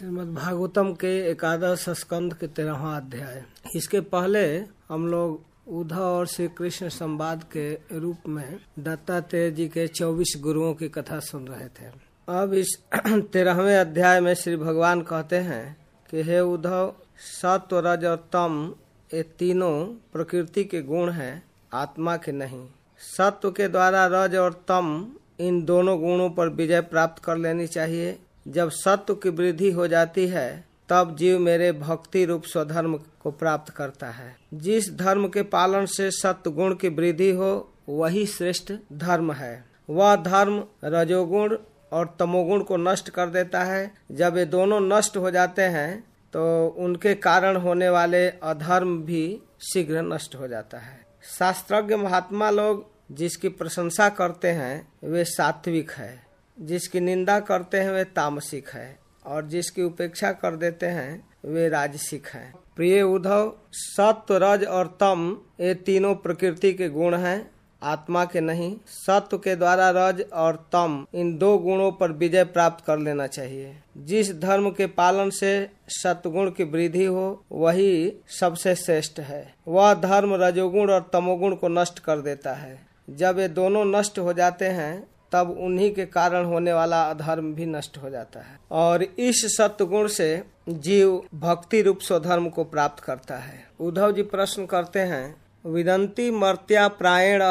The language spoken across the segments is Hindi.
श्रीमद् भागवतम के एकादश स्कंद के तेरहवा अध्याय। इसके पहले हम लोग उद्धव और श्री कृष्ण संवाद के रूप में दत्तात्रेय जी के चौबीस गुरुओं की कथा सुन रहे थे। अब इस तेरहवें अध्याय में श्री भगवान कहते हैं कि हे उद्धव सत्व रज और तम ये तीनों प्रकृति के गुण हैं, आत्मा के नहीं। सत्व के द्वारा रज और तम इन दोनों गुणों पर विजय प्राप्त कर लेनी चाहिए। जब सत्व की वृद्धि हो जाती है, तब जीव मेरे भक्ति रूप स्वधर्म को प्राप्त करता है। जिस धर्म के पालन से सत्य गुण की वृद्धि हो, वही श्रेष्ठ धर्म है। वह धर्म रजोगुण और तमोगुण को नष्ट कर देता है। जब ये दोनों नष्ट हो जाते हैं तो उनके कारण होने वाले अधर्म भी शीघ्र नष्ट हो जाता है। शास्त्रज्ञ महात्मा लोग जिसकी प्रशंसा करते हैं, वे सात्विक है। जिसकी निंदा करते हैं, वे तामसिक है और जिसकी उपेक्षा कर देते हैं, वे राजसिक हैं। प्रिय उद्धव, सत्व, रज और तम, ये तीनों प्रकृति के गुण हैं, आत्मा के नहीं। सत्व के द्वारा रज और तम, इन दो गुणों पर विजय प्राप्त कर लेना चाहिए। जिस धर्म के पालन से सत्गुण की वृद्धि हो, वही सबसे श्रेष्ठ है। वह धर्म रजोगुण और तमोगुण को नष्ट कर देता है। जब ये दोनों नष्ट हो जाते हैं तब उन्हीं के कारण होने वाला अधर्म भी नष्ट हो जाता है। और इस सत्गुण से जीव भक्ति रूप स्वधर्म को प्राप्त करता है। उद्धव जी प्रश्न करते हैं, विदंती मर्त्या प्रायण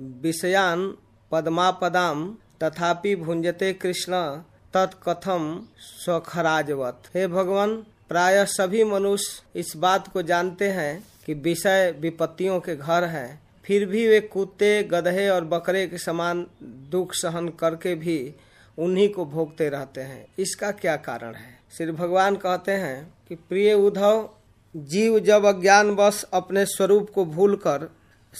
विषयान पदमापदाम तथापि भुंजते कृष्ण तत्कथम स्वखराजवत। हे भगवान, प्राय सभी मनुष्य इस बात को जानते हैं कि विषय विपत्तियों के घर है। फिर भी वे कुत्ते, गधे और बकरे के समान दुख सहन करके भी उन्हीं को भोगते रहते हैं। इसका क्या कारण है? श्री भगवान कहते हैं कि, प्रिय उद्धव, जीव जब अज्ञान वश अपने स्वरूप को भूलकर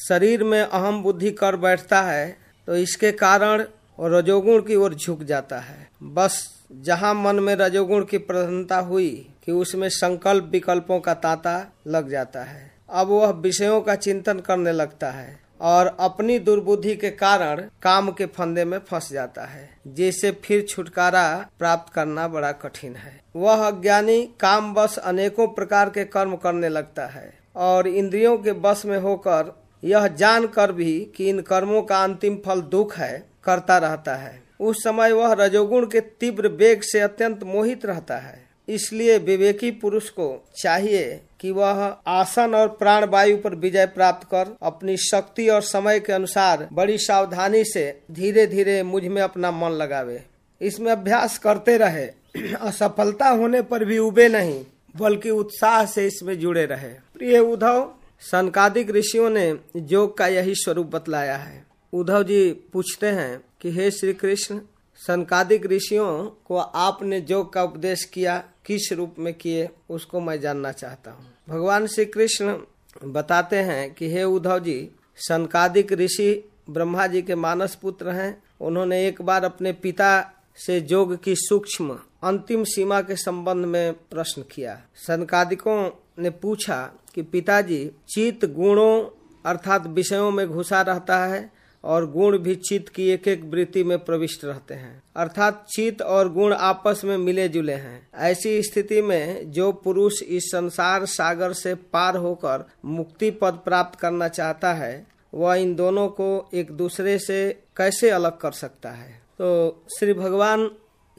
शरीर में अहम बुद्धि कर बैठता है तो इसके कारण रजोगुण की ओर झुक जाता है। बस जहाँ मन में रजोगुण की प्रधानता हुई कि उसमें संकल्प विकल्पों का तांता लग जाता है। अब वह विषयों का चिंतन करने लगता है और अपनी दुर्बुद्धि के कारण काम के फंदे में फंस जाता है, जिससे फिर छुटकारा प्राप्त करना बड़ा कठिन है। वह अज्ञानी काम बस अनेकों प्रकार के कर्म करने लगता है और इंद्रियों के बस में होकर यह जान कर भी कि इन कर्मों का अंतिम फल दुख है, करता रहता है। उस समय वह रजोगुण के तीव्र वेग से अत्यंत मोहित रहता है। इसलिए विवेकी पुरुष को चाहिए कि वह आसन और प्राण वायु पर विजय प्राप्त कर अपनी शक्ति और समय के अनुसार बड़ी सावधानी से धीरे धीरे मुझमें अपना मन लगावे। इसमें अभ्यास करते रहे। असफलता होने पर भी उबे नहीं, बल्कि उत्साह से इसमें जुड़े रहे। प्रिय उद्धव, संकादिक ऋषियों ने योग का यही स्वरूप बतलाया है। उद्धव जी पूछते हैं कि, हे श्री कृष्ण संकादिक ऋषियों को आपने योग का उपदेश किया, किस रूप में किए, उसको मैं जानना चाहता हूँ। भगवान श्री कृष्ण बताते हैं कि हे उद्धव जी सनकादिक ऋषि ब्रह्मा जी के मानस पुत्र हैं। उन्होंने एक बार अपने पिता से योग की सूक्ष्म, अंतिम सीमा के संबंध में प्रश्न किया। सनकादिकों ने पूछा कि पिताजी, चित गुणों अर्थात विषयों में घुसा रहता है और गुण भी चित्त की एक एक वृत्ति में प्रविष्ट रहते हैं। अर्थात चित्त और गुण आपस में मिले जुले हैं। ऐसी स्थिति में जो पुरुष इस संसार सागर से पार होकर मुक्ति पद प्राप्त करना चाहता है, वह इन दोनों को एक दूसरे से कैसे अलग कर सकता है? तो श्री भगवान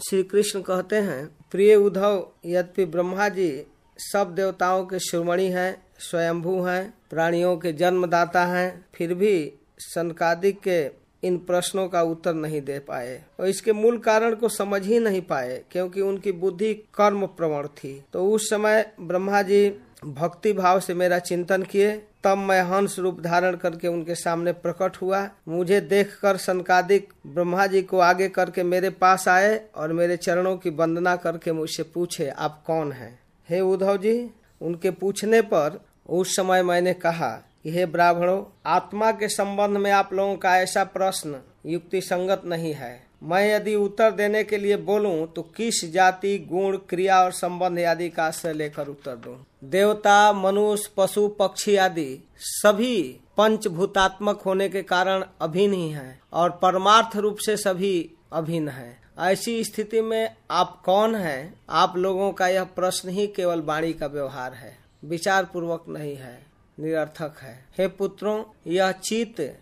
श्री कृष्ण कहते हैं, प्रिय उद्धव, यद्यपि ब्रह्मा जी सब देवताओं के शिरोमणि हैं, स्वयंभू हैं, प्राणियों के जन्मदाता हैं, फिर भी सनकादिक के इन प्रश्नों का उत्तर नहीं दे पाए और इसके मूल कारण को समझ ही नहीं पाए, क्योंकि उनकी बुद्धि कर्म प्रवण थी। तो उस समय ब्रह्मा जी भक्ति भाव से मेरा चिंतन किए, तब मैं हंस रूप धारण करके उनके सामने प्रकट हुआ। मुझे देखकर सनकादिक ब्रह्मा जी को आगे करके मेरे पास आए और मेरे चरणों की वंदना करके मुझसे पूछे, आप कौन हैं? हे उद्धव जी, उनके पूछने पर उस समय मैंने कहा हे ब्राह्मणों, आत्मा के संबंध में आप लोगों का ऐसा प्रश्न युक्ति संगत नहीं है। मैं यदि उत्तर देने के लिए बोलूँ तो किस जाति, गुण, क्रिया और संबंध आदि का आश्रय लेकर उत्तर दूँ? देवता, मनुष्य, पशु, पक्षी आदि सभी पंचभूतात्मक होने के कारण अभिन्न ही है और परमार्थ रूप से सभी अभिन्न है। ऐसी स्थिति में आप कौन हैं? आप लोगों का यह प्रश्न ही केवल वाणी का व्यवहार है। विचार पूर्वक नहीं है। निरर्थक है। हे पुत्रों, यह चित्त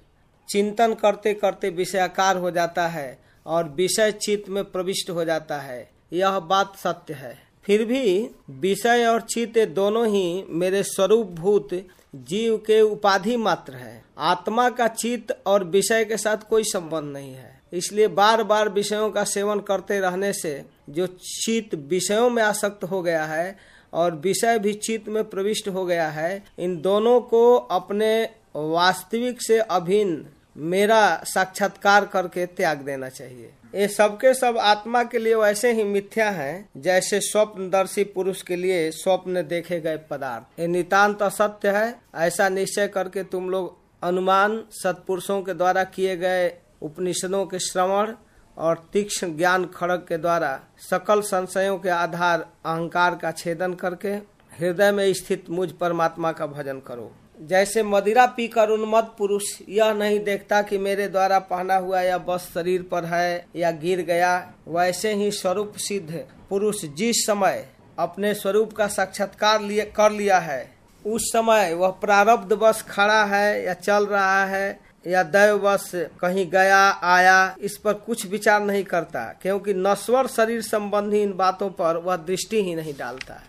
चिंतन करते करते विषयाकार हो जाता है और विषय चित्त में प्रविष्ट हो जाता है। यह बात सत्य है। फिर भी विषय और चित्त दोनों ही मेरे स्वरूप भूत जीव के उपाधि मात्र है। आत्मा का चित्त और विषय के साथ कोई संबंध नहीं है। इसलिए बार बार विषयों का सेवन करते रहने से जो चित्त विषयों में आसक्त हो गया है और विषय भी चित्त में प्रविष्ट हो गया है। इन दोनों को अपने वास्तविक से अभिन्न मेरा साक्षात्कार करके त्याग देना चाहिए। ये सबके सब आत्मा के लिए वैसे ही मिथ्या है, जैसे स्वप्नदर्शी पुरुष के लिए स्वप्न देखे गए पदार्थ। ये नितान्त असत्य है। ऐसा निश्चय करके तुम लोग अनुमान सत्पुरुषों के द्वारा किए गए उपनिषदों के श्रवण और तीक्ष्ण ज्ञान खड़ग के द्वारा सकल संशयों के आधार अहंकार का छेदन करके हृदय में स्थित मुझ परमात्मा का भजन करो। जैसे मदिरा पीकर उन्मत्त पुरुष यह नहीं देखता कि मेरे द्वारा पहना हुआ यह बस शरीर पर है या गिर गया, वैसे ही स्वरूप सिद्ध पुरुष जिस समय अपने स्वरूप का साक्षात्कार लिए कर लिया है, उस समय वह प्रारब्ध बस खड़ा है या चल रहा है या दैव बस कहीं गया, आया, इस पर कुछ विचार नहीं करता, क्योंकि नश्वर शरीर संबंधी इन बातों पर वह दृष्टि ही नहीं डालता।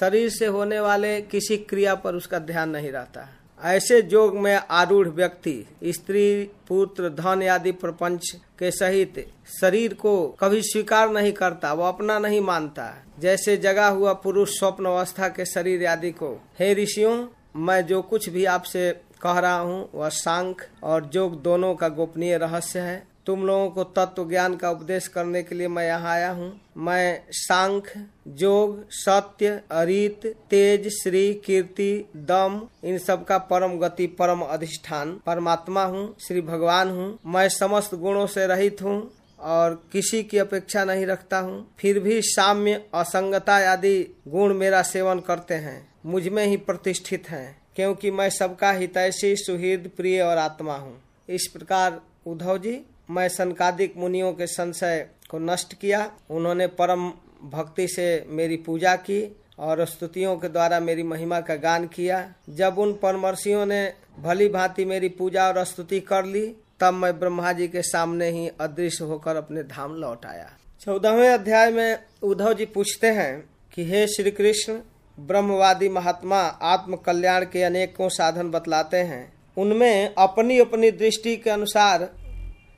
शरीर से होने वाले किसी क्रिया पर उसका ध्यान नहीं रहता। ऐसे जोग में आरूढ़ व्यक्ति, स्त्री, पुत्र, धन आदि प्रपंच के सहित शरीर को कभी स्वीकार नहीं करता, वो अपना नहीं मानता। जैसे जगा हुआ पुरुष स्वप्न अवस्था के शरीर आदि को, हे ऋषियों, मैं जो कुछ भी आपसे कह रहा हूँ, वह सांख और जोग दोनों का गोपनीय रहस्य है। तुम लोगों को तत्व ज्ञान का उपदेश करने के लिए मैं यहाँ आया हूँ। मैं सांख, जोग, सत्य, अरित, तेज, श्री, कीर्ति, दम, इन सब का परम गति, परम अधिष्ठान, परमात्मा हूँ, श्री भगवान हूँ। मैं समस्त गुणों से रहित हूँ और किसी की अपेक्षा नहीं रखता हूँ। फिर भी साम्य, असंगता आदि गुण मेरा सेवन करते हैं, मुझमें ही प्रतिष्ठित हैं। क्योंकि मैं सबका हितैषी, सुहृद, प्रिय और आत्मा हूँ। इस प्रकार उद्धव जी, मैं संकादिक मुनियों के संशय को नष्ट किया। उन्होंने परम भक्ति से मेरी पूजा की और स्तुतियों के द्वारा मेरी महिमा का गान किया। जब उन परमर्शियों ने भली भांति मेरी पूजा और स्तुति कर ली, तब मैं ब्रह्मा जी के सामने ही अदृश्य होकर अपने धाम लौट आया। चौदहवें अध्याय में उद्धव जी पूछते हैं कि, हे श्री कृष्ण ब्रह्मवादी महात्मा आत्म कल्याण के अनेकों साधन बतलाते हैं। उनमें अपनी अपनी दृष्टि के अनुसार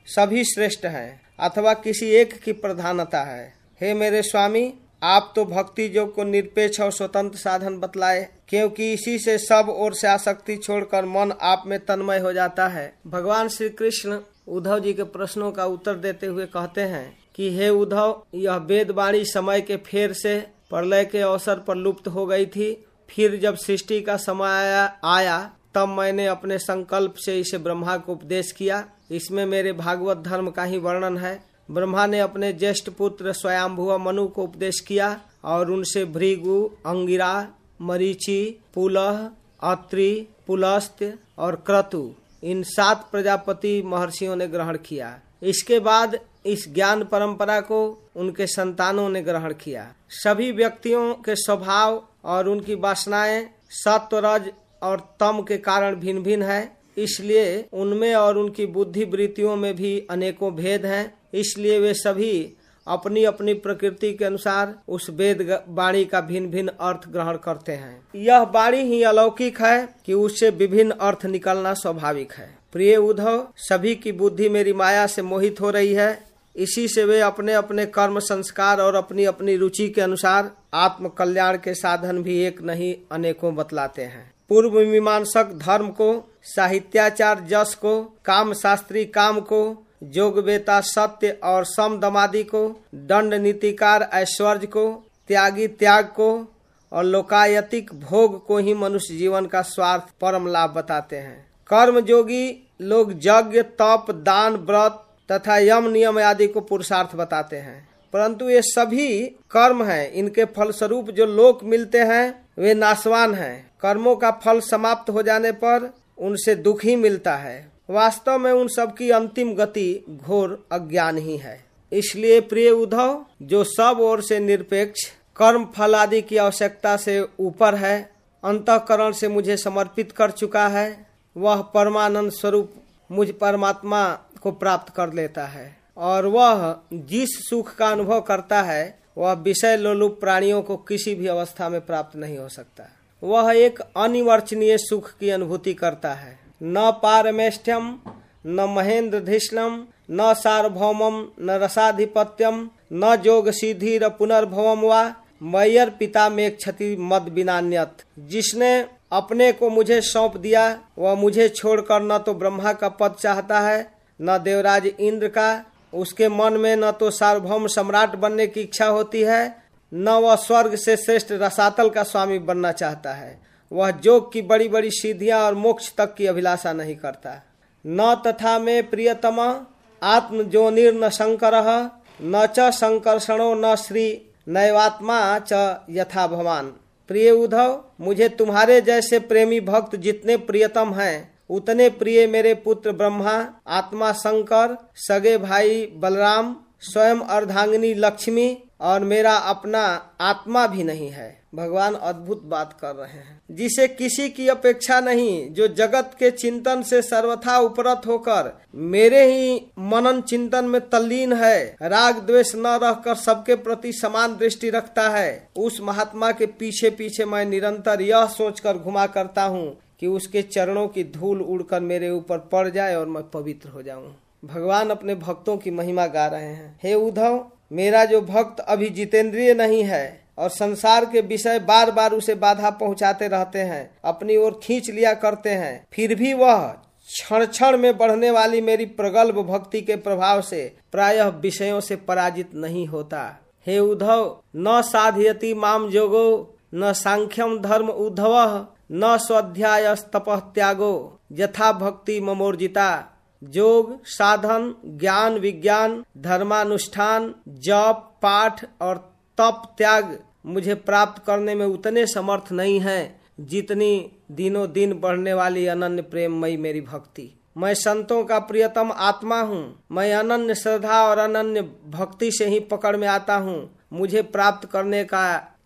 सभी श्रेष्ठ हैं, अथवा किसी एक की प्रधानता है। हे मेरे स्वामी, आप तो भक्ति योग को निरपेक्ष और स्वतंत्र साधन बतलाए, क्योंकि इसी से सब ओर से आसक्ति छोड़कर मन आप में तन्मय हो जाता है। भगवान श्री कृष्ण उद्धव जी के प्रश्नों का उत्तर देते हुए कहते हैं कि, हे उद्धव, यह वेद वाणी समय के फेर से प्रलय के अवसर पर लुप्त हो गई थी। फिर जब सृष्टि का समय आया, तब मैंने अपने संकल्प से इसे ब्रह्मा को उपदेश किया। इसमें मेरे भागवत धर्म का ही वर्णन है। ब्रह्मा ने अपने ज्येष्ठ पुत्र स्वयंभुआ मनु को उपदेश किया और उनसे भृगु अंगिरा मरीचि पुलह अत्रि पुलस्त और क्रतु इन सात प्रजापति महर्षियों ने ग्रहण किया। इसके बाद इस ज्ञान परंपरा को उनके संतानों ने ग्रहण किया। सभी व्यक्तियों के स्वभाव और उनकी वासनाएँ सत्व रज और तम के कारण भिन्न भिन्न है। इसलिए उनमें और उनकी बुद्धि वृत्तियों में भी अनेकों भेद हैं। इसलिए वे सभी अपनी अपनी प्रकृति के अनुसार उस वेद वाणी का भिन्न भिन्न अर्थ ग्रहण करते हैं। यह वाणी ही अलौकिक है कि उससे विभिन्न अर्थ निकलना स्वाभाविक है। प्रिय उद्धव, सभी की बुद्धि मेरी माया से मोहित हो रही है। इसी से वे अपने अपने कर्म संस्कार और अपनी अपनी रुचि के अनुसार आत्म कल्याण के साधन भी एक नहीं, अनेकों बतलाते हैं। पूर्व मीमांसक धर्म को, साहित्याचार जस को काम शास्त्री काम को जोग बेता सत्य और सम दमादि को, दंड नीतिकार ऐश्वर्य को, त्यागी त्याग को और लोकायतिक भोग को ही मनुष्य जीवन का स्वार्थ परम लाभ बताते हैं। कर्म जोगी लोग यज्ञ, तप, दान, व्रत तथा यम नियम आदि को पुरुषार्थ बताते हैं। परंतु ये सभी कर्म हैं। इनके फलस्वरूप जो लोक मिलते हैं, वे नाशवान हैं। कर्मों का फल समाप्त हो जाने पर उनसे दुख ही मिलता है। वास्तव में उन सब की अंतिम गति घोर अज्ञान ही है। इसलिए प्रिय उद्धव, जो सब ओर से निरपेक्ष, कर्म फल आदि की आवश्यकता से ऊपर है, अंतकरण से मुझे समर्पित कर चुका है, वह परमानंद स्वरूप मुझ परमात्मा को प्राप्त कर लेता है। और वह जिस सुख का अनुभव करता है, वह विषय लोलुप प्राणियों को किसी भी अवस्था में प्राप्त नहीं हो सकता। वह एक अनिवर्चनीय सुख की अनुभूति करता है। न पारमेष्ठ्यम, न महेंद्र धिष्णम न सार्वभौमम, न रसाधिपत्यम, न जोग सिद्धि पुनर्भवम व मयर पिता में क्षति मद बिनान्यत जिसने अपने को मुझे सौंप दिया, वह मुझे छोड़कर न तो ब्रह्मा का पद चाहता है न देवराज इंद्र का, उसके मन में न तो सार्वभौम सम्राट बनने की इच्छा होती है, न वह स्वर्ग से श्रेष्ठ रसातल का स्वामी बनना चाहता है। वह जोग की बड़ी बड़ी सिद्धियाँ और मोक्ष तक की अभिलाषा नहीं करता। न तथा में प्रियतम, आत्म जो निर्न शंकर, न च संकर्षणो न श्री नैवात्मा च यथा भवान। प्रिय उद्धव, मुझे तुम्हारे जैसे प्रेमी भक्त जितने प्रियतम हैं उतने प्रिय मेरे पुत्र ब्रह्मा, आत्मा शंकर, सगे भाई बलराम, स्वयं अर्धांगिनी लक्ष्मी और मेरा अपना आत्मा भी नहीं है। भगवान अद्भुत बात कर रहे हैं। जिसे किसी की अपेक्षा नहीं, जो जगत के चिंतन से सर्वथा उपरत होकर मेरे ही मनन चिंतन में तल्लीन है। राग द्वेष न रहकर सबके प्रति समान दृष्टि रखता है। उस महात्मा के पीछे पीछे मैं निरंतर यह सोचकर घुमा करता हूँ कि उसके चरणों की धूल उड़कर मेरे ऊपर पड़ जाए और मैं पवित्र हो जाऊँ। भगवान अपने भक्तों की महिमा गा रहे हैं। हे उद्धव, मेरा जो भक्त अभी जितेंद्रिय नहीं है और संसार के विषय बार बार उसे बाधा पहुंचाते रहते हैं, अपनी ओर खींच लिया करते हैं, फिर भी वह क्षण क्षण में बढ़ने वाली मेरी प्रगल्भ भक्ति के प्रभाव से प्रायः विषयों से पराजित नहीं होता। हे उद्धव, न साधयति माम जोगो, न सांख्यम धर्म उद्धव। न स्वाध्याय तप त्यागो यथा भक्ति ममोर्जिता। जोग, साधन, ज्ञान, विज्ञान, धर्मानुष्ठान, जप, पाठ और तप त्याग मुझे प्राप्त करने में उतने समर्थ नहीं है जितनी दिनों दिन बढ़ने वाली अनन्य प्रेम मई मेरी भक्ति। मैं संतों का प्रियतम आत्मा हूँ। मैं अनन्य श्रद्धा और अनन्य भक्ति से ही पकड़ में आता हूँ। मुझे प्राप्त करने का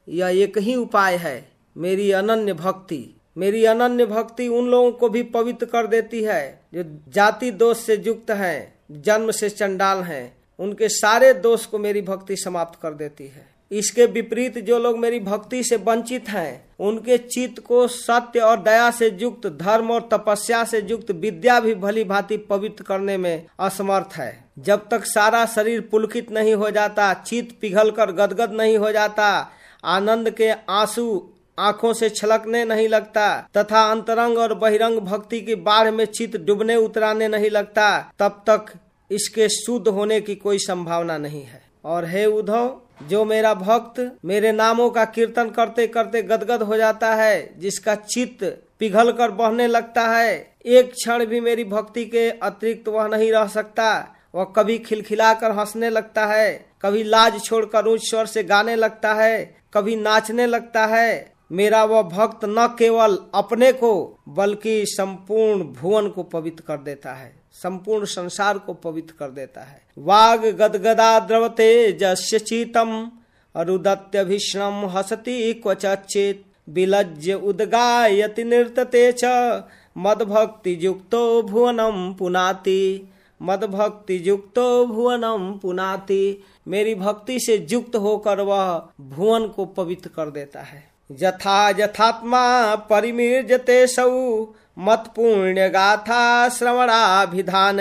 यह एक ही उपाय है, मेरी अनन्य भक्ति। मेरी अनन्य भक्ति उन लोगों को भी पवित्र कर देती है, जो जाति दोष से युक्त हैं, जन्म से चंडाल हैं। उनके सारे दोष को मेरी भक्ति समाप्त कर देती है। इसके विपरीत जो लोग मेरी भक्ति से वंचित हैं, उनके चित्त को सत्य और दया से युक्त, धर्म और तपस्या से युक्त, विद्या भी भली भांति पवित्र करने में असमर्थ है। जब तक सारा शरीर पुलकित नहीं हो जाता, चित्त पिघल कर गदगद नहीं हो जाता, आनंद के आँसू आँखों से छलकने नहीं लगता, तथा अंतरंग और बहिरंग भक्ति की बाढ़ में चित डूबने उतराने नहीं लगता, तब तक इसके शुद्ध होने की कोई संभावना नहीं है। और हे उद्धव, जो मेरा भक्त मेरे नामों का कीर्तन करते करते गदगद हो जाता है, जिसका चित्त पिघल कर बहने लगता है, एक क्षण भी मेरी भक्ति के अतिरिक्त वह नहीं रह सकता। वह कभी खिलखिलाकर हंसने लगता है, कभी लाज छोड़कर ऊंच स्वर से गाने लगता है, कभी नाचने लगता है मेरा वह भक्त न केवल अपने को, बल्कि संपूर्ण भुवन को पवित्र कर देता है, संपूर्ण संसार को पवित्र कर देता है। वाग गदगदा द्रवते जस्य चीतम अरुदत्य भीषण हसती क्वचित विलज्य उदगायति नृतते च मद भक्ति युक्तो भुवनम पुनाति मद भक्ति युक्तो भुवनम पुनाति। मेरी भक्ति से युक्त होकर वह भुवन को पवित्र कर देता है। यथा यथात्मा परिमीर्जते सौ। गाथा श्रवणाभिधान।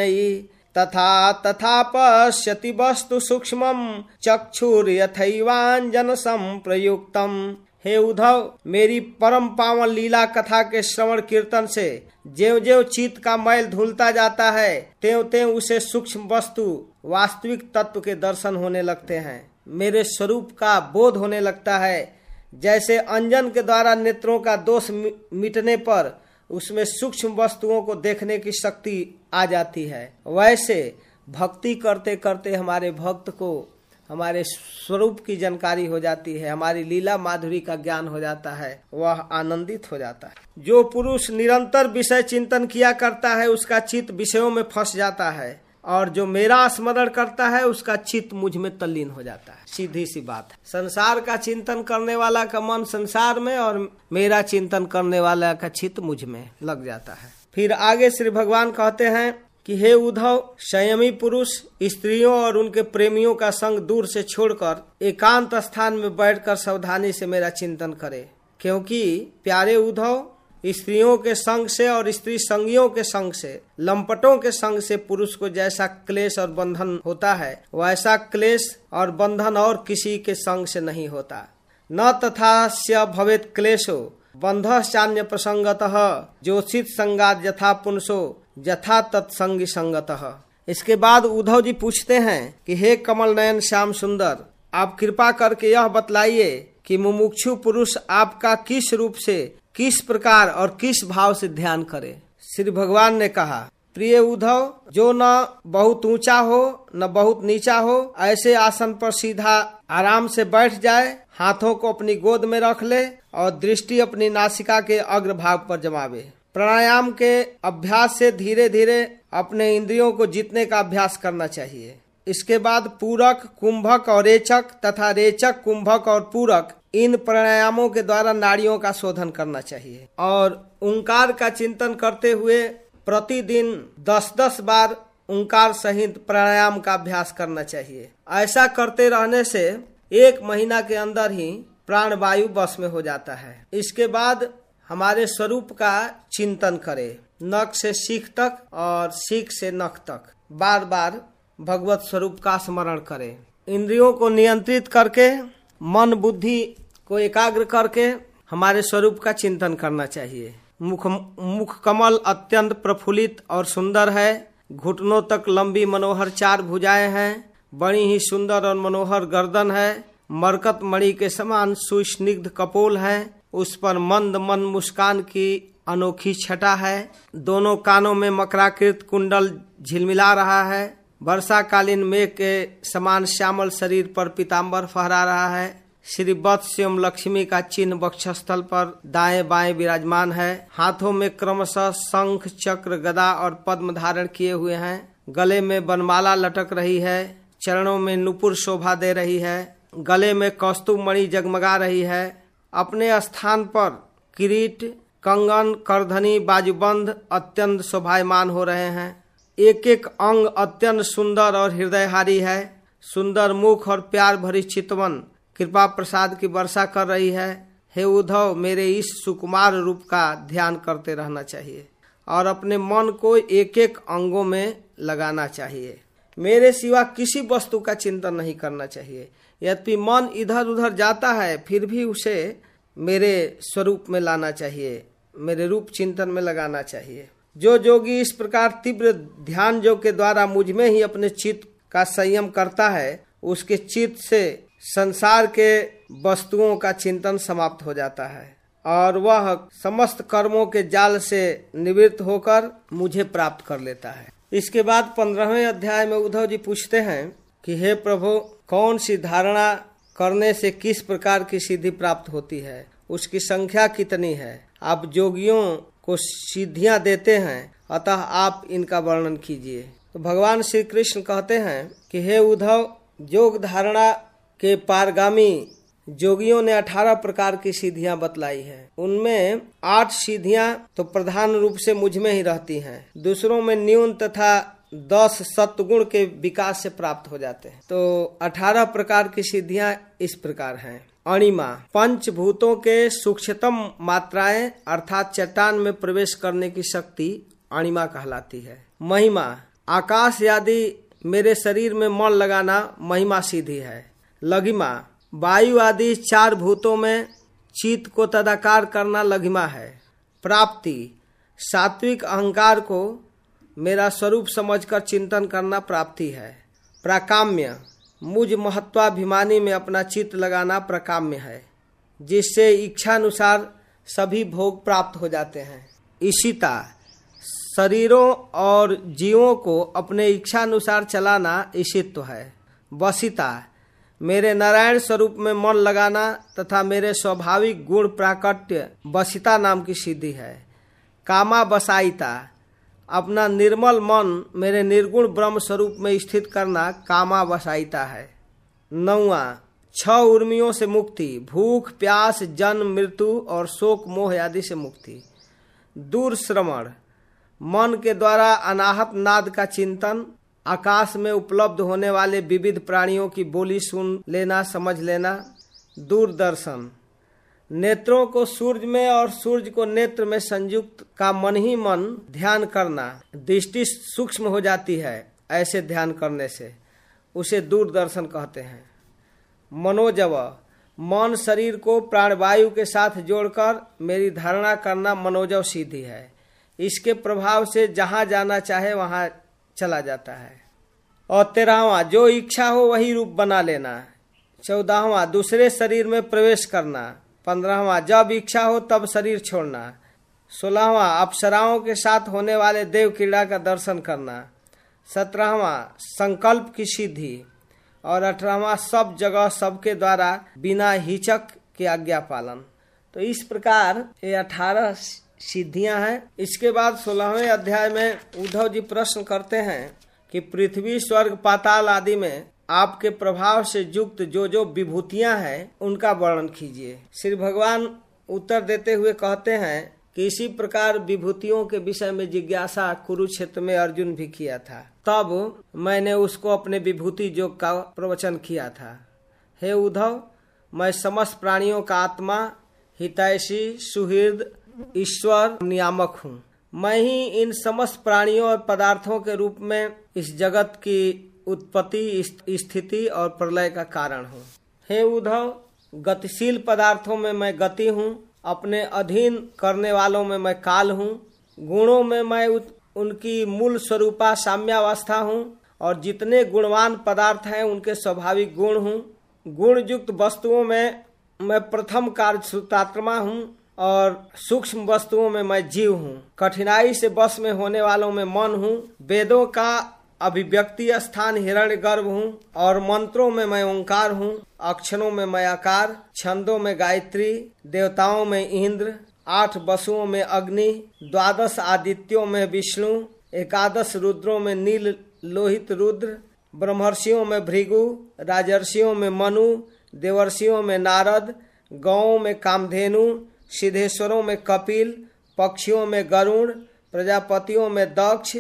तथा तथा पश्यति वस्तु सूक्ष्म। चक्षुर यथैवांजन संप्रयुक्तम हे उद्धव, मेरी परम पावन लीला कथा के श्रवण कीर्तन से जेव जेव चित्त का मैल धुलता जाता है त्यों त्यों उसे सूक्ष्म वस्तु, वास्तविक तत्व के दर्शन होने लगते हैं। मेरे स्वरूप का बोध होने लगता है। जैसे अंजन के द्वारा नेत्रों का दोष मिटने पर उसमें सूक्ष्म वस्तुओं को देखने की शक्ति आ जाती है। वैसे भक्ति करते करते हमारे भक्त को हमारे स्वरूप की जानकारी हो जाती है, हमारी लीला माधुरी का ज्ञान हो जाता है, वह आनंदित हो जाता है। जो पुरुष निरंतर विषय चिंतन किया करता है, उसका चित्त विषयों में फंस जाता है। और जो मेरा स्मरण करता है, उसका चित्त मुझमें तल्लीन हो जाता है। सीधी सी बात है। संसार का चिंतन करने वाला का मन संसार में और मेरा चिंतन करने वाला का चित्त मुझमें लग जाता है। फिर आगे श्री भगवान कहते हैं कि, हे उद्धव, संयमी पुरुष, स्त्रियों और उनके प्रेमियों का संग दूर से छोड़कर एकांत स्थान में बैठकर सावधानी से मेरा चिंतन करे। क्योंकि, प्यारे उद्धव स्त्रियों के संग से और स्त्री संगियों के संग से, लंपटों के संग से पुरुष को जैसा क्लेश और बंधन होता है, वैसा क्लेश और बंधन और किसी के संग से नहीं होता। न तथा भवेत क्लेशो बंध चान्य प्रसंगत जोशित संगात यथा पुनसो, यथा तत्संगी संगत। इसके बाद उद्धव जी पूछते हैं कि, हे कमल नयन श्याम सुंदर, आप कृपा करके यह बतलाइए कि मुमुक्षु पुरुष आपका किस रूप से किस प्रकार और किस भाव से ध्यान करे? श्री भगवान ने कहा, प्रिय उद्धव, जो न बहुत ऊँचा हो, न बहुत नीचा हो, ऐसे आसन पर सीधा आराम से बैठ जाए, हाथों को अपनी गोद में रख ले और दृष्टि अपनी नासिका के अग्रभाग पर जमावे। प्राणायाम के अभ्यास से धीरे धीरे अपने इंद्रियों को जीतने का अभ्यास करना चाहिए। इसके बाद पूरक, कुंभक और रेचक तथा रेचक, कुंभक और पूरक इन प्राणायामों के द्वारा नाड़ियों का शोधन करना चाहिए। और ओंकार का चिंतन करते हुए प्रतिदिन दस दस बार ओंकार सहित प्राणायाम का अभ्यास करना चाहिए। ऐसा करते रहने से एक महीना के अंदर ही प्राण वायु बस में हो जाता है। इसके बाद हमारे स्वरूप का चिंतन करे। नख से सीख तक और सीख से नख तक। बार बार भगवत स्वरूप का स्मरण करे। इंद्रियों को नियंत्रित करके मन बुद्धि को एकाग्र करके हमारे स्वरूप का चिंतन करना चाहिए। मुख मुख कमल अत्यंत प्रफुल्लित और सुंदर है। घुटनों तक लंबी मनोहर चार भुजाएँ हैं। बड़ी ही सुंदर और मनोहर गर्दन है। मरकत मणि के समान सुस्निग्ध कपोल है। उस पर मंद मन मुस्कान की अनोखी छटा है। दोनों कानों में मकराकृत कुंडल झिलमिला रहा है। वर्षा कालीन मेघ के समान श्यामल शरीर पर पीताम्बर फहरा रहा है। श्री वत्स्यम लक्ष्मी का चिन्ह बक्षस्थल पर दाएँ बाएँ विराजमान है। हाथों में क्रमशः शंख, चक्र, गदा और पद्म धारण किए हुए हैं। गले में बनमाला लटक रही है। चरणों में नुपुर शोभा दे रही है। गले में कौस्तुभ मणि जगमगा रही है। अपने स्थान पर किरीट, कंगन, करधनी बाजूबंद अत्यंत शोभायमान हो रहे हैं। एक एक अंग अत्यंत सुंदर और हृदयहारी है। सुंदर मुख और प्यार भरी चितवन कृपा प्रसाद की वर्षा कर रही है। हे उद्धव, मेरे इस सुकुमार रूप का ध्यान करते रहना चाहिए और अपने मन को एक एक अंगों में लगाना चाहिए। मेरे सिवा किसी वस्तु का चिंतन नहीं करना चाहिए। यद्यपि मन इधर उधर जाता है, फिर भी उसे मेरे स्वरूप में लाना चाहिए, मेरे रूप चिंतन में लगाना चाहिए। जो जोगी इस प्रकार तीव्र ध्यान जो के द्वारा मुझमें ही अपने चित्त का संयम करता है, उसके चित्त से संसार के वस्तुओं का चिंतन समाप्त हो जाता है और वह समस्त कर्मों के जाल से निवृत्त होकर मुझे प्राप्त कर लेता है। इसके बाद पंद्रहवें अध्याय में उद्धव जी पूछते हैं कि, हे प्रभु, कौन सी धारणा करने से किस प्रकार की सिद्धि प्राप्त होती है? उसकी संख्या कितनी है? आप जोगियों को सिद्धियाँ देते हैं, अतः आप इनका वर्णन कीजिए। तो भगवान श्री कृष्ण कहते हैं कि, हे उद्धव योग धारणा के पारगामी जोगियों ने अठारह प्रकार की सीधियाँ बतलाई है। उनमें आठ सीधियाँ तो प्रधान रूप से मुझमें ही रहती हैं। दूसरों में न्यून तथा दस सत्गुण के विकास से प्राप्त हो जाते हैं। तो अठारह प्रकार की सिद्धियाँ इस प्रकार हैं। अणिमा पंच भूतों के सूक्ष्मतम मात्राएँ अर्थात चट्टान में प्रवेश करने की शक्ति अणिमा कहलाती है। महिमा, आकाश आदि मेरे शरीर में मन लगाना महिमा सीधी है। लघिमा। वायु आदि चार भूतों में चित्त को तदाकार करना लघिमा है। प्राप्ति। सात्विक अहंकार को मेरा स्वरूप समझकर चिंतन करना प्राप्ति है। प्राकाम्य। मुझ महत्वाभिमानी में अपना चित्त लगाना प्रकाम्य है, जिससे इच्छानुसार सभी भोग प्राप्त हो जाते हैं। इशिता। शरीरों और जीवों को अपने इच्छानुसार चलाना ईशित्व है। वसिता मेरे नारायण स्वरूप में मन लगाना तथा मेरे स्वाभाविक गुण प्राकट्य बसिता नाम की सिद्धि है। कामा बसाईता अपना निर्मल मन मेरे निर्गुण ब्रह्म स्वरूप में स्थित करना कामा बसाईता है। नौवा, छह उर्मियों से मुक्ति, भूख, प्यास, जन्म, मृत्यु और शोक, मोह आदि से मुक्ति। दूर श्रवण मन के द्वारा अनाहत नाद का चिंतन आकाश में उपलब्ध होने वाले विविध प्राणियों की बोली सुन लेना, समझ लेना। दूरदर्शन। नेत्रों को सूर्य में और सूर्य को नेत्र में संयुक्त का मन ही मन ध्यान करना। दृष्टि सूक्ष्म हो जाती है ऐसे ध्यान करने से। उसे दूरदर्शन कहते हैं। मनोजव। मन शरीर को प्राणवायु के साथ जोड़कर मेरी धारणा करना मनोजव सीधी है। इसके प्रभाव से जहाँ जाना चाहे वहाँ चला जाता है। और तेरहवा, जो इच्छा हो वही रूप बना लेना। चौदाहवा, दूसरे शरीर में प्रवेश करना। पंद्रहवा, जब इच्छा हो तब शरीर छोड़ना। सोलहवा, अप्सराओं के साथ होने वाले देव क्रीड़ा का दर्शन करना। सत्रहवा, संकल्प की सिद्धि। और अठारहवा, सब जगह सबके द्वारा बिना हिचक के आज्ञा पालन। तो इस प्रकार ये अठारह सिद्धियाँ हैं। इसके बाद सोलहवें अध्याय में उद्धव जी प्रश्न करते हैं कि पृथ्वी, स्वर्ग, पाताल आदि में आपके प्रभाव से युक्त जो जो विभूतियाँ हैं, उनका वर्णन कीजिए। श्री भगवान उत्तर देते हुए कहते हैं कि इसी प्रकार विभूतियों के विषय में जिज्ञासा कुरुक्षेत्र में अर्जुन भी किया था। तब मैंने उसको अपने विभूति योग का प्रवचन किया था। हे उद्धव, मैं समस्त प्राणियों का आत्मा, हितैषी, सुहृद ईश्वर नियामक हूँ। मैं ही इन समस्त प्राणियों और पदार्थों के रूप में इस जगत की उत्पत्ति स्थिति और प्रलय का कारण हूँ। हे उद्धव, गतिशील पदार्थों में मैं गति हूँ, अपने अधीन करने वालों में मैं काल हूँ, गुणों में मैं उनकी मूल स्वरूपा साम्यावस्था हूँ, और जितने गुणवान पदार्थ हैं, उनके स्वाभाविक गुण हूँ। गुण युक्त वस्तुओं में मैं प्रथम कार्य सूतात्मा हूँ। और सूक्ष्म वस्तुओं में मैं जीव हूँ। कठिनाई से बस में होने वालों में मन हूँ। वेदों का अभिव्यक्ति स्थान हिरण्य गर्भ हूँ और मंत्रों में मैं ओंकार हूँ। अक्षरों में मैं आकार, छंदों में गायत्री, देवताओं में इंद्र, आठ वसुओं में अग्नि, द्वादश आदित्यों में विष्णु, एकादश रुद्रों में नील लोहित रुद्र, ब्रह्मर्षियों में भृगु, राजर्षियों में मनु, देवर्षियों में नारद गौों में कामधेनु सिद्धेश्वरों में कपिल, पक्षियों में गरुण प्रजापतियों में दक्ष,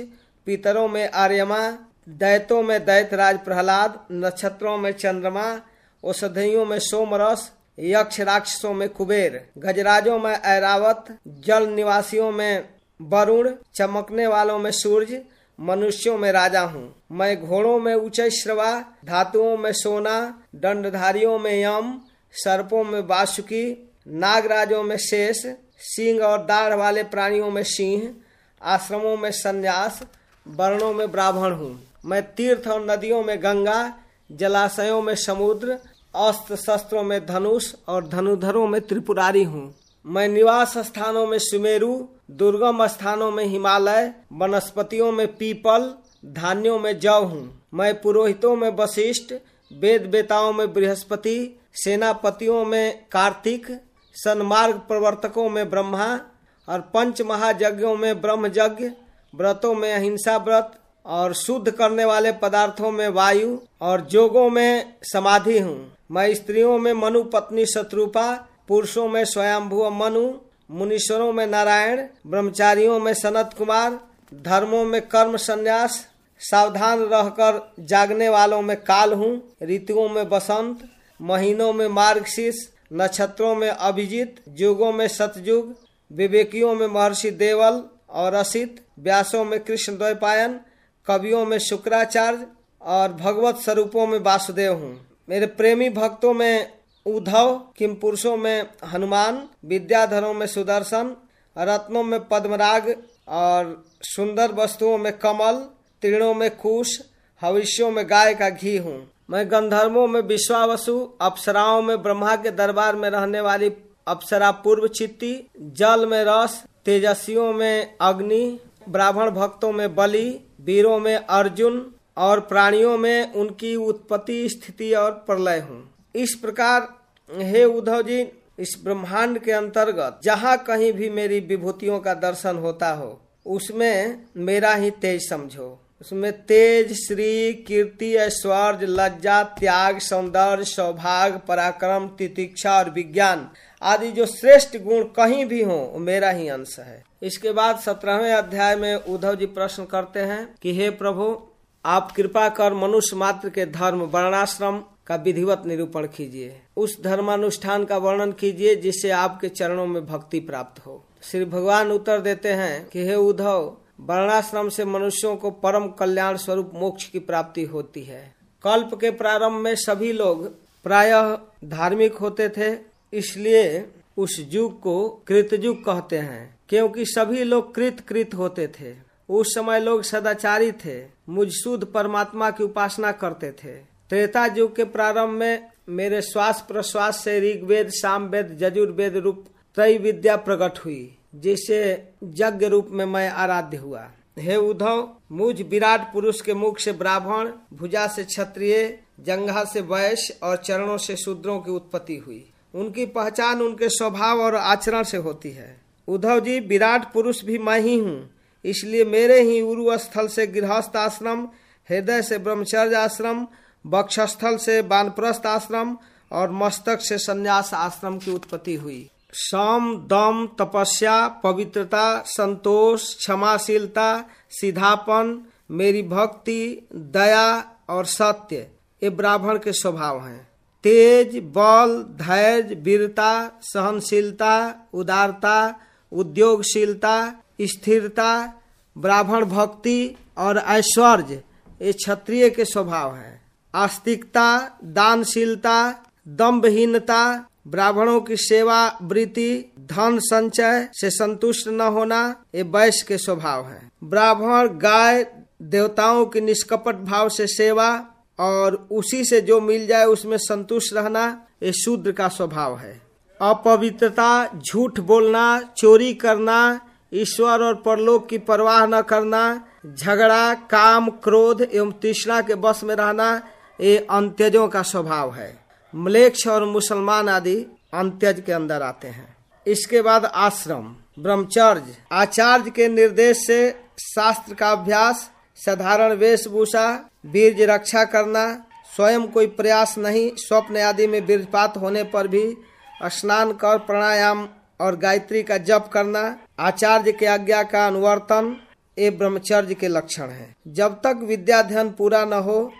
पितरों में आर्यमा दैतों में दैतराज प्रहलाद नक्षत्रों में चंद्रमा, औषधियों में सोमरस, यक्ष राक्षसों में कुबेर, गजराजों में ऐरावत, जल निवासियों में वरुण, चमकने वालों में सूर्य, मनुष्यों में राजा हूँ। मैं घोड़ों में ऊँचे श्रवा, धातुओं में सोना, दंडधारियों में यम, सर्पों में वासुकी नागराजों में शेष, सिंह और दाढ़ वाले प्राणियों में सिंह, आश्रमों में संन्यास, वर्णों में ब्राह्मण हूँ। मैं तीर्थ और नदियों में गंगा, जलाशयों में समुद्र अस्त्र शस्त्रों में धनुष और धनुधरों में त्रिपुरारी हूँ। मैं निवास स्थानों में सुमेरु, दुर्गम स्थानों में हिमालय, वनस्पतियों में पीपल, धान्यों में जव हूँ। मैं पुरोहितों में वशिष्ठ वेद बेताओं में बृहस्पति, सेनापतियों में कार्तिक सन्मार्ग प्रवर्तकों में ब्रह्मा और पंच महायज्ञों में ब्रह्म यज्ञ व्रतों में अहिंसा व्रत और शुद्ध करने वाले पदार्थों में वायु और जोगों में समाधि हूँ। मैं स्त्रियों में मनु, पत्नी, शत्रुपा, पुरुषों में स्वयंभु मनु, मुनीश्वरों में नारायण, ब्रह्मचारियों में सनत कुमार, धर्मों में कर्म संन्यास, सावधान रहकर जागने वालों में काल हूँ, ऋतुओं में बसंत, महीनों में मार्गशीर्ष नक्षत्रों में अभिजीत, युगों में सतयुग, विवेकियों में महर्षि देवल और असित, व्यासों में कृष्ण द्वैपायन कवियों में शुक्राचार्य और भगवत स्वरूपों में वासुदेव हूँ। मेरे प्रेमी भक्तों में उद्धव, किम पुरुषों में हनुमान, विद्याधरों में सुदर्शन, रत्नों में पद्मराग और सुंदर वस्तुओं में कमल तीर्णों में कुश, हविष्यों में गाय का घी हूँ। मैं गंधर्वों में विश्वावसु, अप्सराओं में ब्रह्मा के दरबार में रहने वाली अप्सरा पूर्व चित्ती, जल में रस, तेजस्वियों में अग्नि, ब्राह्मण भक्तों में बलि, वीरों में अर्जुन और प्राणियों में उनकी उत्पत्ति, स्थिति और प्रलय हूँ। इस प्रकार, हे उद्धव जी इस ब्रह्मांड के अंतर्गत जहाँ कहीं भी मेरी विभूतियों का दर्शन होता हो, उसमें मेरा ही तेज समझो। उसमें तेज, श्री, कीर्ति, ऐश्वर्य, लज्जा, त्याग, सौंदर्य सौभाग पराक्रम, तितिक्षा और विज्ञान आदि जो श्रेष्ठ गुण कहीं भी हो मेरा ही अंश है। इसके बाद सत्रहवें अध्याय में उद्धव जी प्रश्न करते हैं कि, हे प्रभु, आप कृपा कर मनुष्य मात्र के धर्म वर्णाश्रम का विधिवत निरूपण कीजिए। उस धर्मानुष्ठान का वर्णन कीजिए जिससे आपके चरणों में भक्ति प्राप्त हो। श्री भगवान उत्तर देते हैं कि, हे उद्धव वर्णाश्रम से मनुष्यों को परम कल्याण स्वरूप मोक्ष की प्राप्ति होती है। कल्प के प्रारंभ में सभी लोग प्रायः धार्मिक होते थे, इसलिए उस युग को कृतयुग कहते हैं, क्योंकि सभी लोग कृत कृत होते थे। उस समय लोग सदाचारी थे, मुझ शुद्ध परमात्मा की उपासना करते थे। त्रेता युग के प्रारंभ में मेरे श्वास प्रश्वास से ऋग्वेद, सामवेद जजुर्वेद रूप त्रय विद्या प्रकट हुई। जिससे यज्ञ रूप में मैं आराध्य हुआ। हे उद्धव, मुझ विराट पुरुष के मुख से ब्राह्मण, भुजा से क्षत्रिय, जंघा से वैश्य और चरणों से शूद्रों की उत्पत्ति हुई। उनकी पहचान उनके स्वभाव और आचरण से होती है। उद्धव जी, विराट पुरुष भी मैं ही हूँ। इसलिए मेरे ही उरु स्थल से गृहस्थ आश्रम, हृदय से ब्रह्मचर्य आश्रम बक्षस्थल से बानप्रस्थ आश्रम और मस्तक से संन्यास आश्रम की उत्पत्ति हुई। सम दम तपस्या, पवित्रता, संतोष, क्षमाशीलता सीधापन मेरी भक्ति, दया और सत्य, ये ब्राह्मण के स्वभाव हैं। तेज, बल, धैर्य, वीरता, सहनशीलता, उदारता, उद्योगशीलता, स्थिरता, ब्राह्मण भक्ति और ऐश्वर्य, ये क्षत्रिय के स्वभाव है। आस्तिकता, दानशीलता, दम्भहीनता ब्राह्मणों की सेवा वृत्ति धन संचय से संतुष्ट न होना ये वैश्य के स्वभाव है। ब्राह्मण, गाय, देवताओं की निष्कपट भाव से सेवा और उसी से जो मिल जाए उसमें संतुष्ट रहना ये शूद्र का स्वभाव है। अपवित्रता, झूठ बोलना, चोरी करना, ईश्वर और परलोक की परवाह न करना, झगड़ा, काम, क्रोध एवं तृष्णा के बस में रहना ये अंत्यजों का स्वभाव है। मलेक्ष और मुसलमान आदि अंत्यज के अंदर आते हैं। इसके बाद आश्रम, ब्रह्मचर्य, आचार्य के निर्देश से शास्त्र का अभ्यास, साधारण वेशभूषा बीर्ज रक्षा करना, स्वयं कोई प्रयास नहीं, स्वप्न आदि में बीर्जपात होने पर भी स्नान कर प्राणायाम और गायत्री का जप करना, आचार्य के आज्ञा का अनुवर्तन, ये ब्रह्मचर्य के लक्षण है। जब तक विद्याध्ययन पूरा न हो,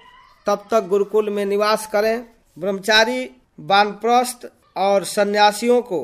तब तक गुरुकुल में निवास करें। ब्रह्मचारी, वानप्रस्थ और सन्यासियों को,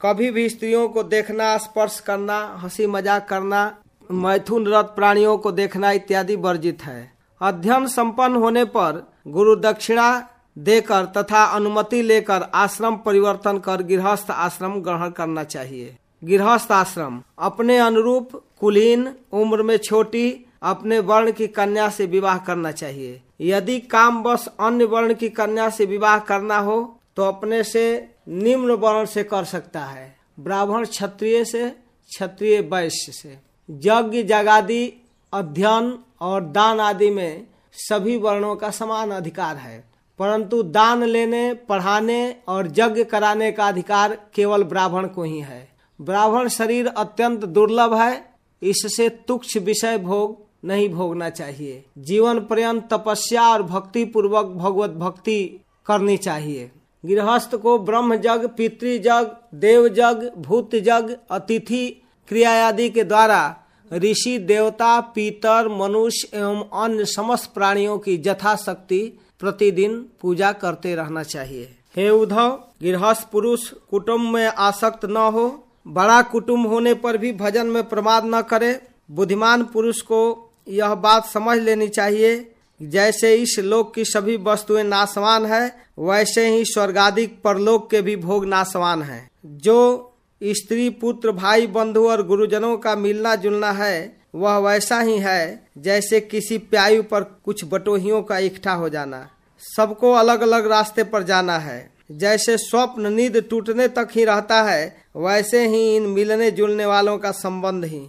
कभी भी स्त्रियों को देखना, स्पर्श करना हँसी मज़ाक करना मैथुन रथ प्राणियों को देखना इत्यादि वर्जित है। अध्ययन संपन्न होने पर गुरु दक्षिणा देकर तथा अनुमति लेकर आश्रम परिवर्तन कर गृहस्थ आश्रम ग्रहण करना चाहिए। गृहस्थ आश्रम अपने अनुरूप कुलीन, उम्र में छोटी अपने वर्ण की कन्या से विवाह करना चाहिए। यदि काम बस अन्य वर्ण की कन्या से विवाह करना हो तो अपने से निम्न वर्ण से कर सकता है। ब्राह्मण क्षत्रिय से, क्षत्रिय वैश्य से। यज्ञ, जगादि, अध्ययन और दान आदि में सभी वर्णों का समान अधिकार है। परंतु दान लेने, पढ़ाने और यज्ञ कराने का अधिकार केवल ब्राह्मण को ही है। ब्राह्मण शरीर अत्यंत दुर्लभ है। इससे तुक्ष विषय भोग नहीं भोगना चाहिए। जीवन पर्यंत तपस्या और भक्ति पूर्वक भगवत भक्ति करनी चाहिए। गृहस्थ को ब्रह्म जग, पितृ जग, देव जग, भूत जग, अतिथि क्रिया आदि के द्वारा ऋषि, देवता, पीतर, मनुष्य एवं अन्य समस्त प्राणियों की यथाशक्ति प्रतिदिन पूजा करते रहना चाहिए। हे उद्धव, गृहस्थ पुरुष कुटुम्ब में आसक्त न हो। बड़ा कुटुम्ब होने पर भी भजन में प्रमाद न करे। बुद्धिमान पुरुष को यह बात समझ लेनी चाहिए, जैसे इस लोक की सभी वस्तुएँ नासवान है, वैसे ही स्वर्गाधिक परलोक के भी भोग नासवान है। जो स्त्री, पुत्र, भाई, बंधु और गुरुजनों का मिलना जुलना है, वह वैसा ही है, जैसे किसी प्यायु पर कुछ बटोहियों का इकट्ठा हो जाना। सबको अलग अलग रास्ते पर जाना है। जैसे स्वप्न नींद टूटने तक ही रहता है, वैसे ही इन मिलने जुलने वालों का संबंध ही।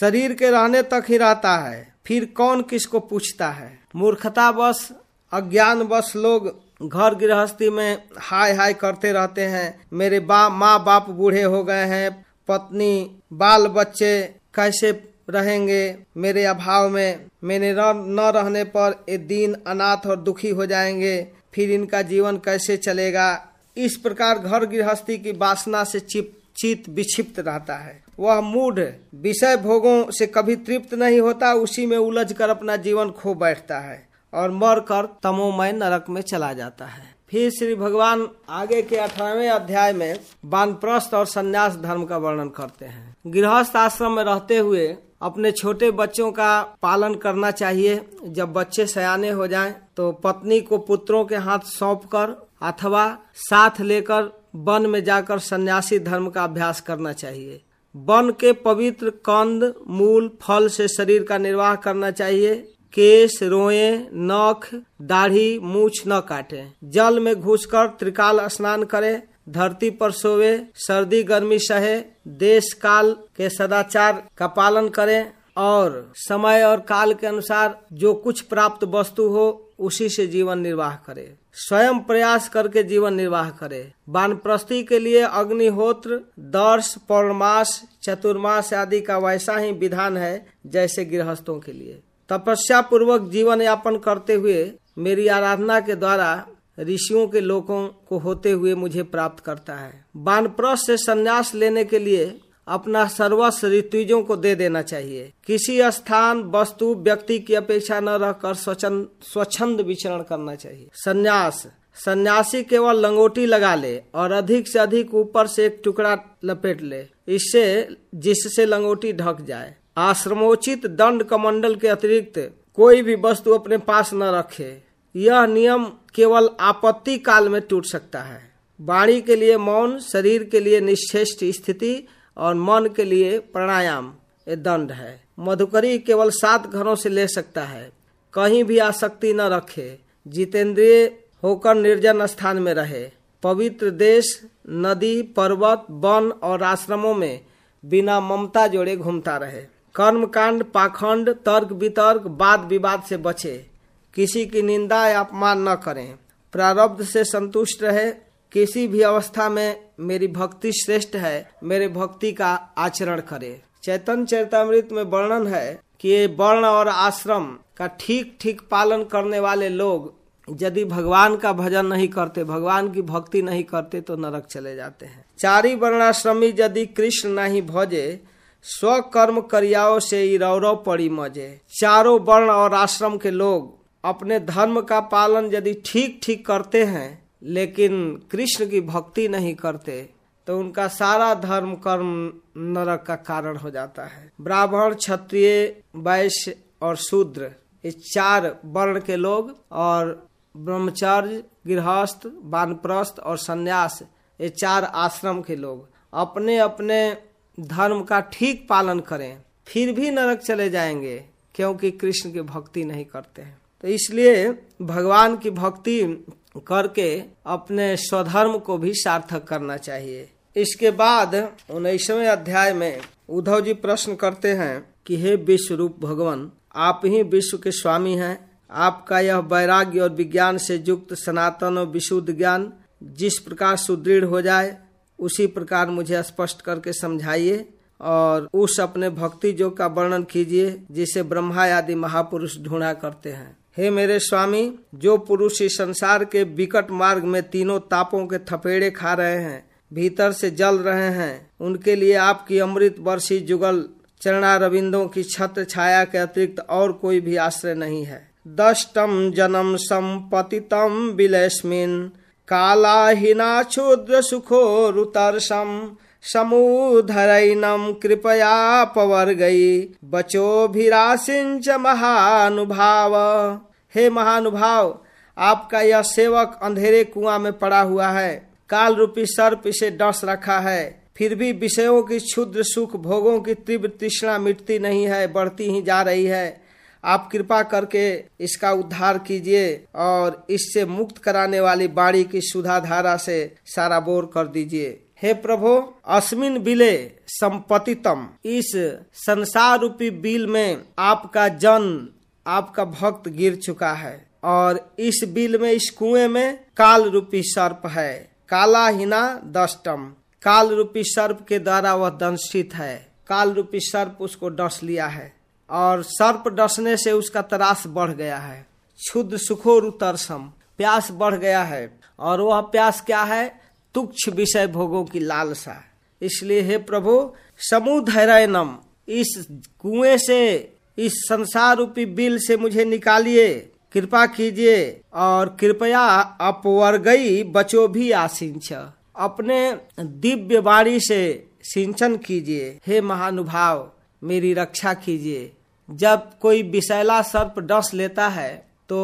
शरीर के रहने तक ही रहता है। फिर कौन किसको पूछता है? मूर्खता बस अज्ञान बस लोग घर गृहस्थी में हाय हाय करते रहते हैं। मेरे बा, माँ बाप बूढ़े हो गए हैं, पत्नी, बाल बच्चे कैसे रहेंगे? मेरे अभाव में मेरे न रहने पर ये दीन अनाथ और दुखी हो जाएँगे। फिर इनका जीवन कैसे चलेगा? इस प्रकार घर गृहस्थी की वासना से चिप, चित विक्षिप्त रहता है। वह मूड विषय भोगों से कभी तृप्त नहीं होता, उसी में उलझ कर अपना जीवन खो बैठता है और मर कर तमोमय नरक में चला जाता है। फिर श्री भगवान आगे के अठारहवें अध्याय में वानप्रस्थ और संन्यास धर्म का वर्णन करते हैं। गृहस्थ आश्रम में रहते हुए अपने छोटे बच्चों का पालन करना चाहिए। जब बच्चे सयाने हो जाएँ तो पत्नी को पुत्रों के हाथ सौंप कर अथवा साथ लेकर वन में जाकर सन्यासी धर्म का अभ्यास करना चाहिए। वन के पवित्र कंद, मूल, फल से शरीर का निर्वाह करना चाहिए। केश, रोए, नख, दाढ़ी, मूछ न काटे। जल में घुसकर त्रिकाल स्नान करे। धरती पर सोवे, सर्दी, गर्मी सहे। देश काल के सदाचार का पालन करे। और समय और काल के अनुसार जो कुछ प्राप्त वस्तु हो, उसी से जीवन निर्वाह करे। स्वयं प्रयास करके जीवन निर्वाह करे। वानप्रस्थी के लिए अग्निहोत्र, दर्श, पौर्णमास, चतुर्मास आदि का वैसा ही विधान है जैसे गृहस्थों के लिए। तपस्या पूर्वक जीवन यापन करते हुए मेरी आराधना के द्वारा ऋषियों के लोगों को होते हुए मुझे प्राप्त करता है। वानप्रस्थ से संन्यास लेने के लिए अपना सर्वस्व ऋतुजों को दे देना चाहिए। किसी स्थान, वस्तु, व्यक्ति की अपेक्षा न रहकर स्वच्छंद विचरण करना चाहिए। संन्यास। सन्यासी केवल लंगोटी लगा ले और अधिक से अधिक ऊपर से एक टुकड़ा लपेट ले। इससे, जिससे लंगोटी ढक जाए। आश्रमोचित दंड कमंडल के अतिरिक्त कोई भी वस्तु अपने पास न रखे। यह नियम केवल आपत्ति काल में टूट सकता है। वाणी के लिए मौन, शरीर के लिए निश्चेष्ट स्थिति और मन के लिए प्राणायाम ये दंड है। मधुकरी केवल सात घरों से ले सकता है। कहीं भी आसक्ति न रखे। जितेंद्रिय होकर निर्जन स्थान में रहे। पवित्र देश, नदी, पर्वत, वन और आश्रमों में बिना ममता जोड़े घूमता रहे। कर्म कांड पाखंड, तर्क वितर्क, वाद विवाद से बचे। किसी की निंदा या अपमान न करें। प्रारब्ध से संतुष्ट रहे। किसी भी अवस्था में मेरी भक्ति श्रेष्ठ है, मेरे भक्ति का आचरण करे। चैतन्य चैतामृत में वर्णन है कि ये वर्ण और आश्रम का ठीक ठीक पालन करने वाले लोग यदि भगवान का भजन नहीं करते, भगवान की भक्ति नहीं करते तो नरक चले जाते हैं। चारी वर्णाश्रमी यदि कृष्ण नहीं भजे स्व कर्म करियाओं से इरौरव पड़ी मज़े। चारों वर्ण और आश्रम के लोग अपने धर्म का पालन यदि ठीक ठीक करते हैं लेकिन कृष्ण की भक्ति नहीं करते तो उनका सारा धर्म कर्म नरक का कारण हो जाता है। ब्राह्मण, क्षत्रिय, वैश्य और शूद्र, ये चार वर्ण के लोग और ब्रह्मचर्य, गृहस्थ, वानप्रस्थ और सन्यास, ये चार आश्रम के लोग। अपने अपने धर्म का ठीक पालन करें, फिर भी नरक चले जाएँगे, क्योंकि कृष्ण की भक्ति नहीं करते हैं। तो इसलिए भगवान की भक्ति करके अपने स्वधर्म को भी सार्थक करना चाहिए। इसके बाद उन्नीसवें अध्याय में उद्धव जी प्रश्न करते हैं कि, हे विश्व रूप भगवान, आप ही विश्व के स्वामी हैं। आपका यह वैराग्य और विज्ञान से युक्त सनातन और विशुद्ध ज्ञान जिस प्रकार सुदृढ़ हो जाए, उसी प्रकार मुझे स्पष्ट करके समझाइए और उस अपने भक्ति जो का वर्णन कीजिए, जिसे ब्रह्मा आदि महापुरुष ढूंढा करते हैं। हे मेरे स्वामी, जो पुरुष इस संसार के विकट मार्ग में तीनों तापों के थपेड़े खा रहे हैं, भीतर से जल रहे हैं, उनके लिए आपकी अमृत वर्षी जुगल चरणा रविंदों की छत्र छाया के अतिरिक्त और कोई भी आश्रय नहीं है। दष्टम जन्म संपतितम विलस्मिन कालाहिना क्षुद्र सुखो रुतर्षम समुधरैनम कृपया पवर्गई बचोभिरासिंच महानुभाव। हे महानुभाव, आपका यह सेवक अंधेरे कुआँ में पड़ा हुआ है। काल रूपी सर्प इसे डस रखा है। फिर भी विषयों की क्षुद्र सुख, भोगों की तीव्र तृष्णा मिटती नहीं है, बढ़ती ही जा रही है। आप कृपा करके इसका उद्धार कीजिए और इससे मुक्त कराने वाली बाड़ी की सुधा धारा से सारा बोर कर दीजिए। हे प्रभु, अस्मिन बिले संपतितम। इस संसार रूपी बिल में आपका जन, आपका भक्त गिर चुका है और इस बिल में इस कुएँ में काल रूपी सर्प है काला हिना दष्टम। काल रूपी सर्प के द्वारा वह दंशित है काल रूपी सर्प उसको डस लिया है और सर्प डसने से उसका तरास बढ़ गया है। क्षुद्र सुखोर उतरसम प्यास बढ़ गया है और वह प्यास क्या है? तुक्ष विषय भोगों की लालसा। इसलिए हे प्रभु समुधरयनम इस कुएँ से, इस संसार रूपी बिल से मुझे निकालिए। कृपा कीजिए और कृपया अपवर्गई बचो भी आसिंच। अपने दिव्य वाणी से सिंचन कीजिए। हे महानुभाव, मेरी रक्षा कीजिए। जब कोई विषैला सर्प डस लेता है तो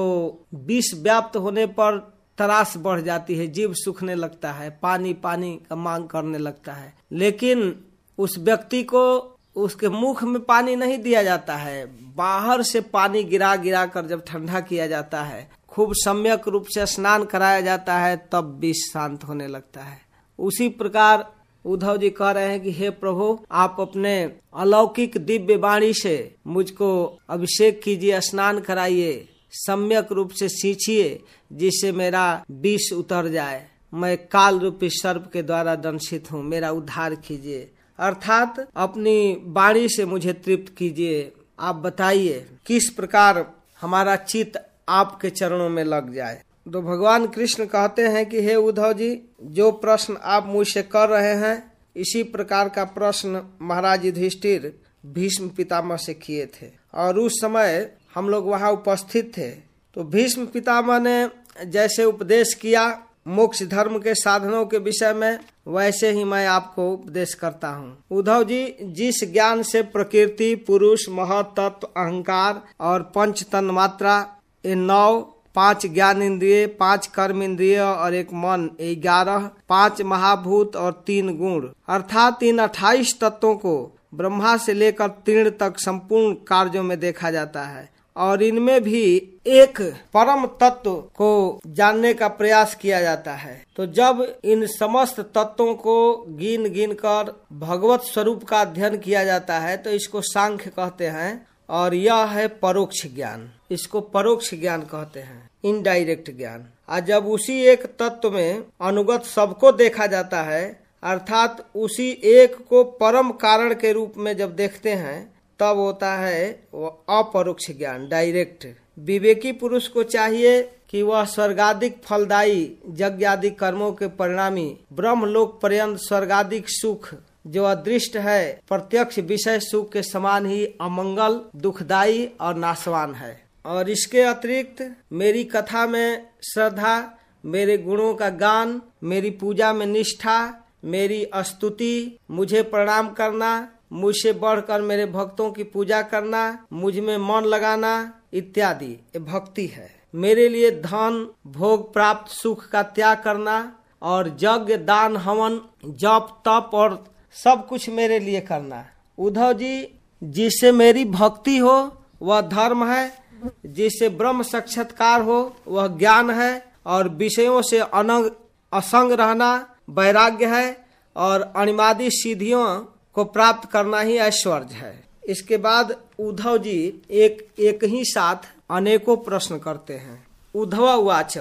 विष व्याप्त होने पर तरास बढ़ जाती है जीव सूखने लगता है, पानी पानी का मांग करने लगता है। लेकिन उस व्यक्ति को उसके मुख में पानी नहीं दिया जाता है। बाहर से पानी गिरा गिरा कर जब ठंडा किया जाता है, खूब सम्यक रूप से स्नान कराया जाता है, तब विष शांत होने लगता है। उसी प्रकार उद्धव जी कह रहे हैं कि, हे प्रभु, आप अपने अलौकिक दिव्य वाणी से मुझको अभिषेक कीजिए, स्नान कराइए। सम्यक रूप से सींचिए, जिससे मेरा विष उतर जाए। मैं काल रूपी सर्प के द्वारा दंशित हूँ। मेरा उद्धार कीजिए। अर्थात अपनी बाणी से मुझे तृप्त कीजिए। आप बताइए, किस प्रकार हमारा चित्त आपके चरणों में लग जाए? तो भगवान कृष्ण कहते हैं कि, हे उद्धव जी, जो प्रश्न आप मुझसे कर रहे हैं, इसी प्रकार का प्रश्न महाराज युधिष्ठिर भीष्म पितामह से किए थे। और उस समय हम लोग वहाँ उपस्थित थे। तो भीष्म पितामह ने जैसे उपदेश किया, मोक्ष धर्म के साधनों के विषय में, वैसे ही मैं आपको उपदेश करता हूँ। उद्धव जी, जिस ज्ञान से प्रकृति, पुरुष, महतत्व, अहंकार और पंच तन मात्रा ये नौ, पाँच ज्ञान इंद्रिय, पाँच कर्म इंद्रिय और एक मन ग्यारह, पाँच महाभूत और तीन गुण, अर्थात इन अट्ठाईस तत्वों को ब्रह्मा से लेकर तीर्ण तक संपूर्ण कार्यों में देखा जाता है। और इनमें भी एक परम तत्व को जानने का प्रयास किया जाता है। तो जब इन समस्त तत्वों को गिन गिन कर भगवत स्वरूप का अध्ययन किया जाता है तो इसको सांख्य कहते हैं और यह है परोक्ष ज्ञान। इसको परोक्ष ज्ञान कहते हैं इनडायरेक्ट ज्ञान। और जब उसी एक तत्व में अनुगत सबको देखा जाता है, अर्थात उसी एक को परम कारण के रूप में जब देखते हैं तब होता है वो अपरोक्ष ज्ञान डायरेक्ट विवेकी पुरुष को चाहिए कि वह स्वर्गाधिक फलदायी यज्ञ आदि कर्मों के परिणामी ब्रह्म लोक पर्यंत स्वर्गाधिक सुख, जो अदृष्ट है, प्रत्यक्ष विषय सुख के समान ही अमंगल, दुखदायी और नाशवान है। और इसके अतिरिक्त, मेरी कथा में श्रद्धा, मेरे गुणों का गान, मेरी पूजा में निष्ठा, मेरी स्तुति, मुझे प्रणाम करना मुझसे बढ़कर मेरे भक्तों की पूजा करना, मुझमें मन लगाना इत्यादि। भक्ति है। मेरे लिए धन, भोग प्राप्त, सुख का त्याग करना और यज्ञ, दान, हवन, जप, तप और सब कुछ मेरे लिए करना। उद्धव जी, जिससे मेरी भक्ति हो, वह धर्म है। जिससे ब्रह्म साक्षात्कार हो, वह ज्ञान है। और विषयों से अनंग, असंग रहना वैराग्य है। और अनिमादी सिद्धियों को प्राप्त करना ही ऐश्वर्य है। इसके बाद उद्धव जी एक एक ही साथ अनेकों प्रश्न करते हैं। उद्धव उवाच,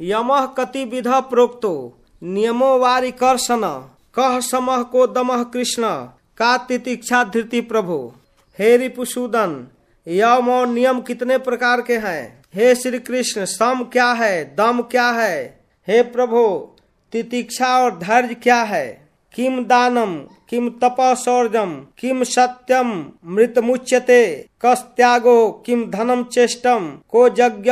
यम कति विध प्रोक्तो, नियमो वारी कर्षण कह समह को दमह कृष्ण, का तितिक्षा धृति प्रभु। हे रिपुसूदन, यम और नियम कितने प्रकार के हैं? हे श्री कृष्ण सम क्या है, दम क्या है? हे प्रभु, तितिक्षा और धैर्य क्या है? किम दानम किम तपसौर्जम किम सत्यम मृत मुच्यते कस त्यागो किम धनम चेष्टम को यज्ञ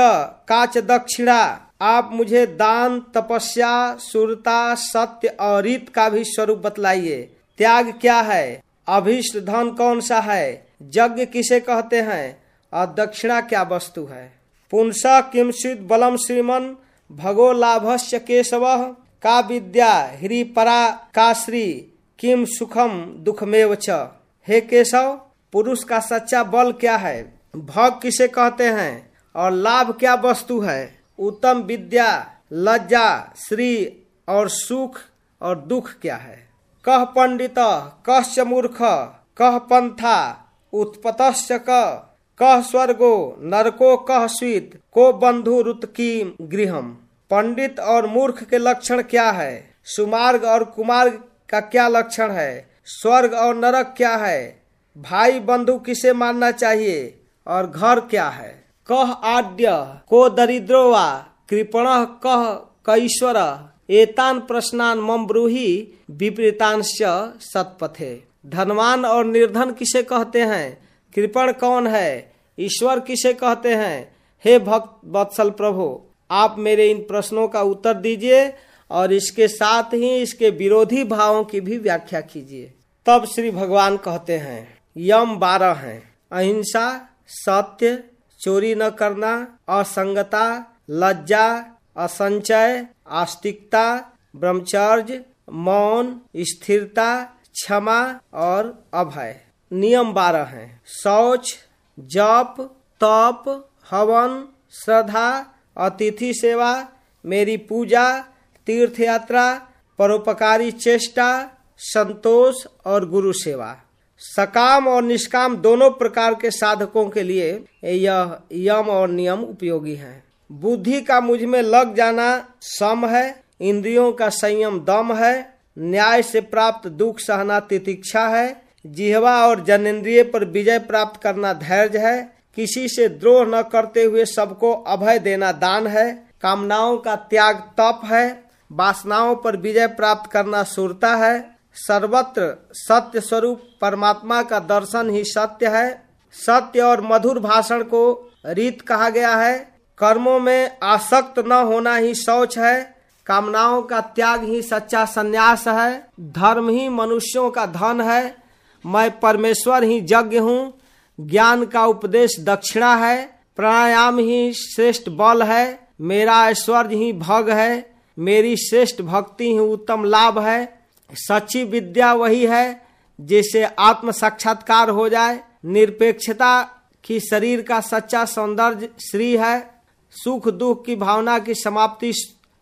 काच दक्षिणा। आप मुझे दान, तपस्या, सुरता, सत्य और रीत का भी स्वरूप बतलाइए। त्याग क्या है? अभिष्ट धन कौन सा है? यज्ञ किसे कहते हैं? और दक्षिणा क्या वस्तु है? पुंसा किमचित बलम श्रीमन? भगो लाभस्य केशव। का विद्या ह्री परा का श्री किम सुखम दुखमेव च। हे केशव, पुरुष का सच्चा बल क्या है? भग किसे कहते हैं? और लाभ क्या वस्तु है? उत्तम विद्या, लज्जा, श्री और सुख और दुख क्या है? कह पंडित कह मूर्ख, कह पंथा, उत्पतश्च कह स्वर्गो, नरको कह स्वीत, को बंधु रुत की गृहम। पंडित और मूर्ख के लक्षण क्या है? सुमार्ग और कुमार्ग का क्या लक्षण है? स्वर्ग और नरक क्या है? भाई बंधु किसे मानना चाहिए? और घर क्या है? कह आद्य, को दरिद्रो वा, कृपण कह कैश्वर। एतान प्रश्नान मम ब्रूही विपरीतांश सतपथे। धनवान और निर्धन किसे कहते हैं? कृपण कौन है? ईश्वर किसे कहते हैं? हे भक्त, वत्सल प्रभु आप मेरे इन प्रश्नों का उत्तर दीजिए और इसके साथ ही इसके विरोधी भावों की भी व्याख्या कीजिए। तब श्री भगवान कहते हैं, यम बारह हैं। अहिंसा, सत्य, चोरी न करना, असंगता, लज्जा, असंचय, आस्तिकता, ब्रह्मचर्य, मौन, स्थिरता, क्षमा और अभय। नियम बारह हैं। शौच, जप, तप, हवन, श्रद्धा अतिथि सेवा, मेरी पूजा तीर्थ यात्रा परोपकारी चेष्टा, संतोष और गुरु सेवा। सकाम और निष्काम दोनों प्रकार के साधकों के लिए यह यम और नियम उपयोगी हैं। बुद्धि का मुझमें लग जाना सम है, इंद्रियों का संयम दम है, न्याय से प्राप्त दुख सहना तितिक्षा है, जिहवा और जनेन्द्रिय पर विजय प्राप्त करना धैर्य है किसी से द्रोह न करते हुए सबको अभय देना दान है, कामनाओं का त्याग तप है, वासनाओं पर विजय प्राप्त करना सुरता है, सर्वत्र सत्य स्वरूप परमात्मा का दर्शन ही सत्य है। सत्य और मधुर भाषण को रीत कहा गया है, कर्मों में आसक्त न होना ही शौच है, कामनाओं का त्याग ही सच्चा संन्यास है, धर्म ही मनुष्यों का धन है, मैं परमेश्वर ही यज्ञ हूँ ज्ञान का उपदेश दक्षिणा है, प्राणायाम ही श्रेष्ठ बल है, मेरा ऐश्वर्य ही भग है, मेरी श्रेष्ठ भक्ति ही उत्तम लाभ है। सच्ची विद्या वही है जिससे आत्म साक्षात्कार हो जाए। निरपेक्षता की शरीर का सच्चा सौंदर्य श्री है। सुख दुख की भावना की समाप्ति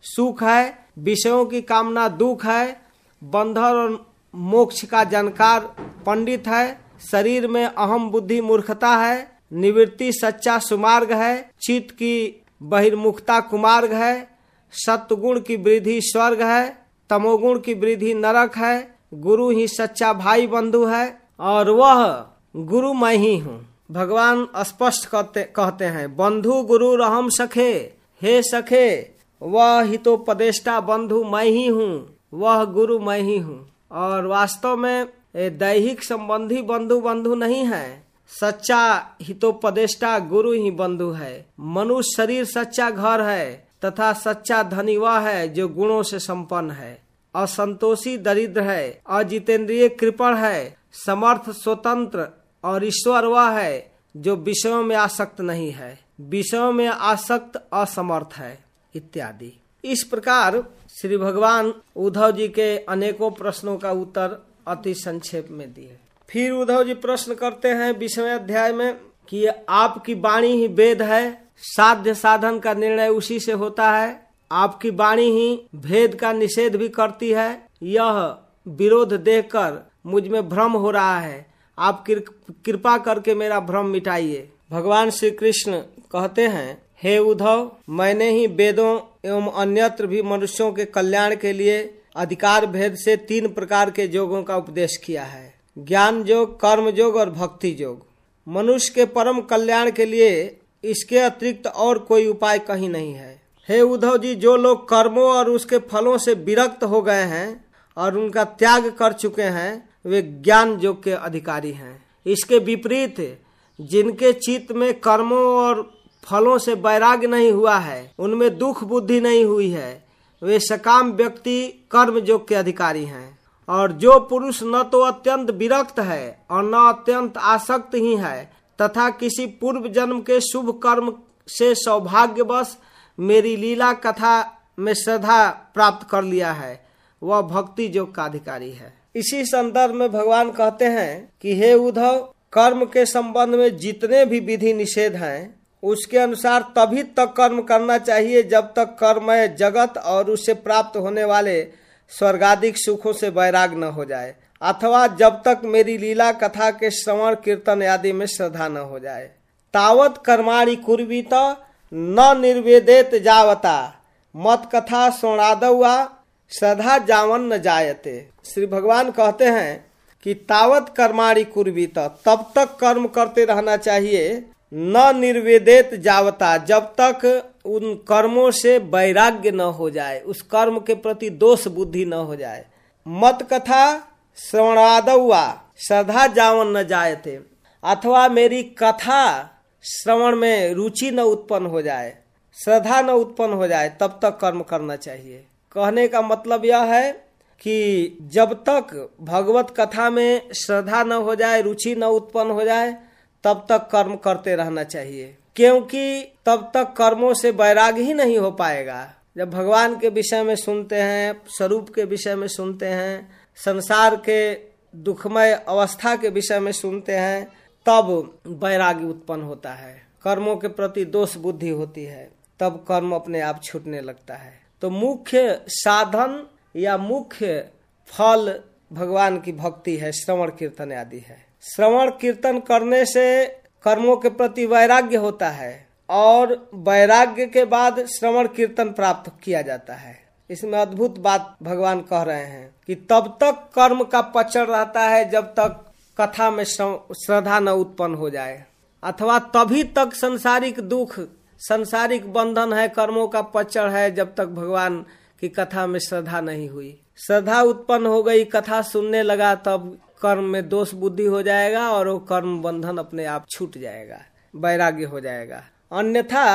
सुख है। विषयों की कामना दुख है। बंधन और मोक्ष का जानकार पंडित है। शरीर में अहम बुद्धि मूर्खता है, निवृत्ति सच्चा सुमार्ग है, चित्त की बहिर्मुखता कुमार्ग है, सत्गुण की वृद्धि स्वर्ग है, तमोगुण की वृद्धि नरक है, गुरु ही सच्चा भाई बंधु है, और वह गुरु मैं ही हूँ। भगवान स्पष्ट कहते हैं, बंधु गुरु रहम सखे, हे सखे, वह हितोपदेष्टा बंधु मैं ही हूँ, वह गुरु मैं ही हूँ। और वास्तव में दैहिक संबंधी बंधु बंधु नहीं है। सच्चा हितोपदेष्टा गुरु ही बंधु है। मनुष्य शरीर सच्चा घर है, तथा सच्चा धनी वह है जो गुणों से संपन्न है। असंतोषी दरिद्र है, अजितेंद्रिय कृपण है, समर्थ स्वतंत्र और ईश्वर वह है जो विषयों में आसक्त नहीं है। विषयों में आसक्त असमर्थ है, इत्यादि। इस प्रकार श्री भगवान उद्धव जी के अनेकों प्रश्नों का उत्तर अति संक्षेप में दिए। फिर उद्धव जी प्रश्न करते हैं विषय अध्याय में कि आपकी वाणी ही वेद है, साध्य साधन का निर्णय उसी से होता है। आपकी वाणी ही भेद का निषेध भी करती है। यह विरोध देखकर मुझमें भ्रम हो रहा है। आप कृपा करके मेरा भ्रम मिटाइए। भगवान श्री कृष्ण कहते हैं, हे उद्धव, मैंने ही वेदों एवं अन्यत्र भी मनुष्यों के कल्याण के लिए अधिकार भेद से तीन प्रकार के योगों का उपदेश किया है। ज्ञान योग कर्म योग और भक्ति योग मनुष्य के परम कल्याण के लिए इसके अतिरिक्त और कोई उपाय कहीं नहीं है। हे उद्धव जी, जो लोग कर्मों और उसके फलों से विरक्त हो गए हैं और उनका त्याग कर चुके हैं, वे ज्ञान योग के अधिकारी हैं। इसके विपरीत, जिनके चित्त में कर्मों और फलों से वैराग्य नहीं हुआ है, उनमें दुख बुद्धि नहीं हुई है वे सकाम व्यक्ति, कर्म योग के अधिकारी हैं। और जो पुरुष न तो अत्यंत विरक्त है और न अत्यंत आसक्त ही है, तथा किसी पूर्व जन्म के शुभ कर्म से सौभाग्यवश मेरी लीला कथा में श्रद्धा प्राप्त कर लिया है, वह भक्ति योग का अधिकारी है। इसी संदर्भ में भगवान कहते हैं कि, हे उद्धव, कर्म के संबंध में जितने भी विधि निषेध हैं उसके अनुसार तभी तक कर्म करना चाहिए जब तक कर्म जगत और उससे प्राप्त होने वाले स्वर्गाधिक सुखों से वैराग न हो जाए, अथवा जब तक मेरी लीला कथा के श्रवण, कीर्तन आदि में श्रद्धा न हो जाए। तावत कर्माणी कुर्वीत न निर्वेदित जावता, मत कथा सोनादुआ श्रद्धा जावन न जायते। श्री भगवान कहते हैं कि तावत कर्माणी कुर्बीत तब तक कर्म करते रहना चाहिए न निर्वेदित जावता जब तक उन कर्मों से वैराग्य न हो जाए, उस कर्म के प्रति दोष बुद्धि न हो जाए। मत कथा श्रवणादवा, श्रद्धा जावन न जाए थे, अथवा मेरी कथा श्रवण में रुचि न उत्पन्न हो जाए, श्रद्धा न उत्पन्न हो जाए, तब तक कर्म करना चाहिए। कहने का मतलब यह है कि जब तक भगवत कथा में श्रद्धा न हो जाए, रुचि न उत्पन्न हो जाए तब तक कर्म करते रहना चाहिए। क्योंकि तब तक कर्मों से वैराग ही नहीं हो पाएगा। जब भगवान के विषय में सुनते हैं, स्वरूप के विषय में सुनते हैं, संसार के दुखमय अवस्था के विषय में सुनते हैं, तब वैराग्य उत्पन्न होता है। कर्मों के प्रति दोष बुद्धि होती है, तब कर्म अपने आप छूटने लगता है। तो मुख्य साधन या मुख्य फल भगवान की भक्ति है, श्रवण, कीर्तन आदि है। श्रवण कीर्तन करने से कर्मों के प्रति वैराग्य होता है और वैराग्य के बाद श्रवण कीर्तन प्राप्त किया जाता है। इसमें अद्भुत बात भगवान कह रहे हैं कि तब तक कर्म का पचड़ रहता है जब तक कथा में श्रद्धा न उत्पन्न हो जाए। अथवा तभी तक संसारिक दुख, संसारिक बंधन है, कर्मों का पचड़ है जब तक भगवान की कथा में श्रद्धा नहीं हुई। श्रद्धा उत्पन्न हो गई, कथा सुनने लगा तब कर्म में दोष बुद्धि हो जाएगा और वो कर्म बंधन अपने आप छूट जाएगा, वैराग्य हो जाएगा। अन्यथा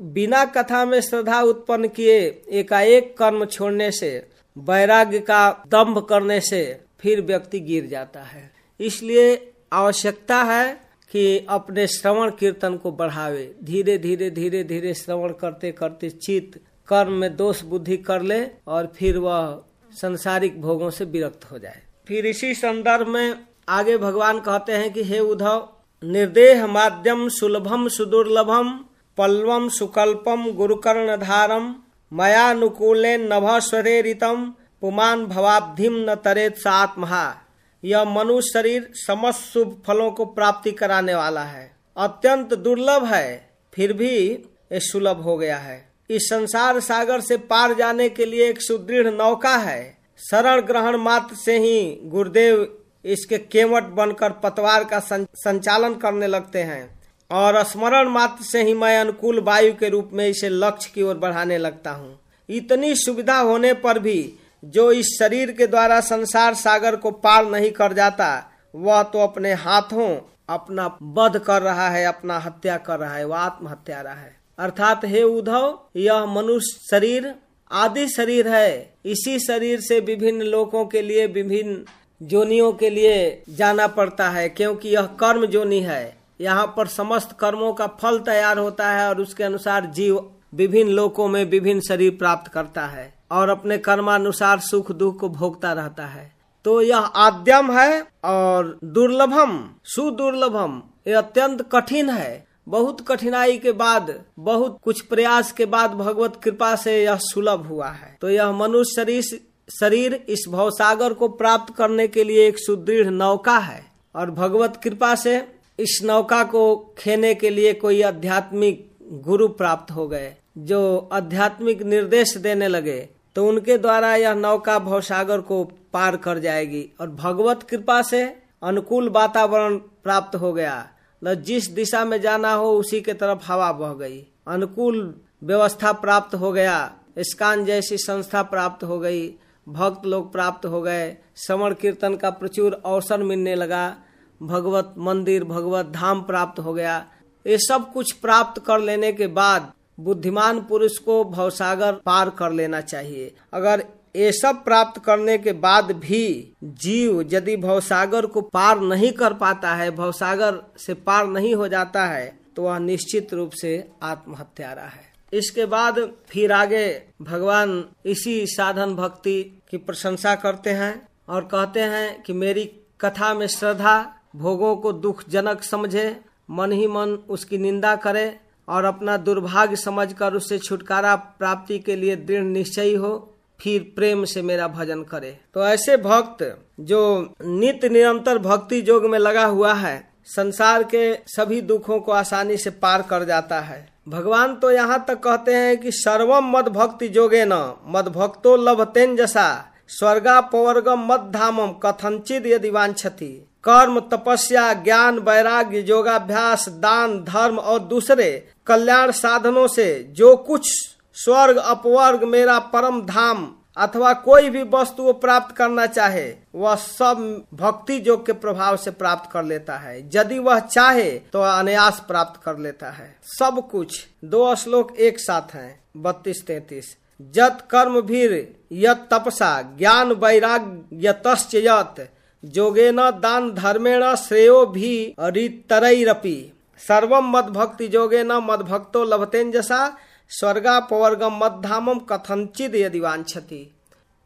बिना कथा में श्रद्धा उत्पन्न किए एकाएक कर्म छोड़ने से, वैराग्य का दम्भ करने से फिर व्यक्ति गिर जाता है। इसलिए आवश्यकता है कि अपने श्रवण कीर्तन को बढ़ावे। धीरे धीरे धीरे धीरे श्रवण करते करते चित्त कर्म में दोष बुद्धि कर ले और फिर वह संसारिक भोगों से विरक्त हो जाए। फिर इसी संदर्भ में आगे भगवान कहते हैं कि, हे उद्धव, निर्देह माध्यम सुलभम सुदुर्लभम पल्वम सुकल्पम गुरुकर्ण धारम मयानुकूले नभ स्वरेरितम, पुमान भवाब्धिम न तरेत सात महा यह मनुष्य शरीर समस्त शुभ फलों को प्राप्ति कराने वाला है। अत्यंत दुर्लभ है, फिर भी ये सुलभ हो गया है। इस संसार सागर से पार जाने के लिए एक सुदृढ़ नौका है। शरण ग्रहण मात्र से ही गुरुदेव इसके केवट बनकर पतवार का संचालन करने लगते हैं। और स्मरण मात्र से ही मैं अनुकूल वायु के रूप में इसे लक्ष्य की ओर बढ़ाने लगता हूँ। इतनी सुविधा होने पर भी जो इस शरीर के द्वारा संसार सागर को पार नहीं कर जाता, वह तो अपने हाथों अपना वध कर रहा है, अपना हत्या कर रहा है, वह आत्महत्या रहा है। अर्थात हे उद्धव, यह मनुष्य शरीर आदि शरीर है, इसी शरीर से विभिन्न लोगों के लिए, विभिन्न जोनियों के लिए जाना पड़ता है, क्योंकि यह कर्म जोनी है। यहाँ पर समस्त कर्मों का फल तैयार होता है और उसके अनुसार जीव विभिन्न लोकों में विभिन्न शरीर प्राप्त करता है और अपने कर्मानुसार सुख दुख को भोगता रहता है। तो यह आद्यम है और दुर्लभम, सुदुर्लभम ये अत्यंत कठिन है। बहुत कठिनाई के बाद, बहुत कुछ प्रयास के बाद भगवत कृपा से यह सुलभ हुआ है। तो यह मनुष्य शरीर शरीर इस भवसागर को प्राप्त करने के लिए एक सुदृढ़ नौका है। और भगवत कृपा से इस नौका को खेने के लिए कोई आध्यात्मिक गुरु प्राप्त हो गए, जो आध्यात्मिक निर्देश देने लगे तो उनके द्वारा यह नौका भवसागर को पार कर जाएगी। और भगवत कृपा से अनुकूल वातावरण प्राप्त हो गया। जिस दिशा में जाना हो, उसी के तरफ़ हवा बह गई। अनुकूल व्यवस्था प्राप्त हो गया। स्कान जैसी संस्था प्राप्त हो गई। भक्त लोग प्राप्त हो गए। श्रवण कीर्तन का प्रचुर अवसर मिलने लगा। भगवत मंदिर, भगवत धाम प्राप्त हो गया। ये सब कुछ प्राप्त कर लेने के बाद बुद्धिमान पुरुष को भवसागर पार कर लेना चाहिए। अगर ये सब प्राप्त करने के बाद भी जीव यदि भवसागर को पार नहीं कर पाता है, भवसागर से पार नहीं हो जाता है तो वह निश्चित रूप से आत्महत्यारा है। इसके बाद फिर आगे भगवान इसी साधन भक्ति की प्रशंसा करते हैं और कहते हैं कि मेरी कथा में श्रद्धा भोगों को दुख जनक समझे, मन ही मन उसकी निंदा करे और अपना दुर्भाग्य समझकर उससे छुटकारा प्राप्ति के लिए दृढ़ निश्चय हो। फिर प्रेम से मेरा भजन करे। तो ऐसे भक्त जो नित्य निरंतर भक्ति योग में लगा हुआ है, संसार के सभी दुखों को आसानी से पार कर जाता है। भगवान तो यहाँ तक कहते हैं कि सर्वम मद भक्ति जोगे न, मद भक्तो लभतेन जसा, स्वर्गा पवर्गम मद धामम कथनचित यदि वांछति कर्म, तपस्या, ज्ञान, वैराग्य, योगाभ्यास, दान, धर्म और दूसरे कल्याण साधनों से जो कुछ स्वर्ग अपवर्ग मेरा परम धाम अथवा कोई भी वस्तु वो प्राप्त करना चाहे, वह सब भक्ति योग के प्रभाव से प्राप्त कर लेता है। यदि वह चाहे तो अनायास प्राप्त कर लेता है। सब कुछ दो श्लोक एक साथ हैं। बत्तीस, तैतीस। जत कर्म भीर, यत तपसा, ज्ञान वैराग्य, यतश्च यत। जोगेन दान धर्मेण श्रेयो भी रितरपी सर्वम मद भक्ति जोगे न मद भक्तो लभतेजसा स्वर्गा पवर्गम मध्यामम कथनचिद यदि वांछति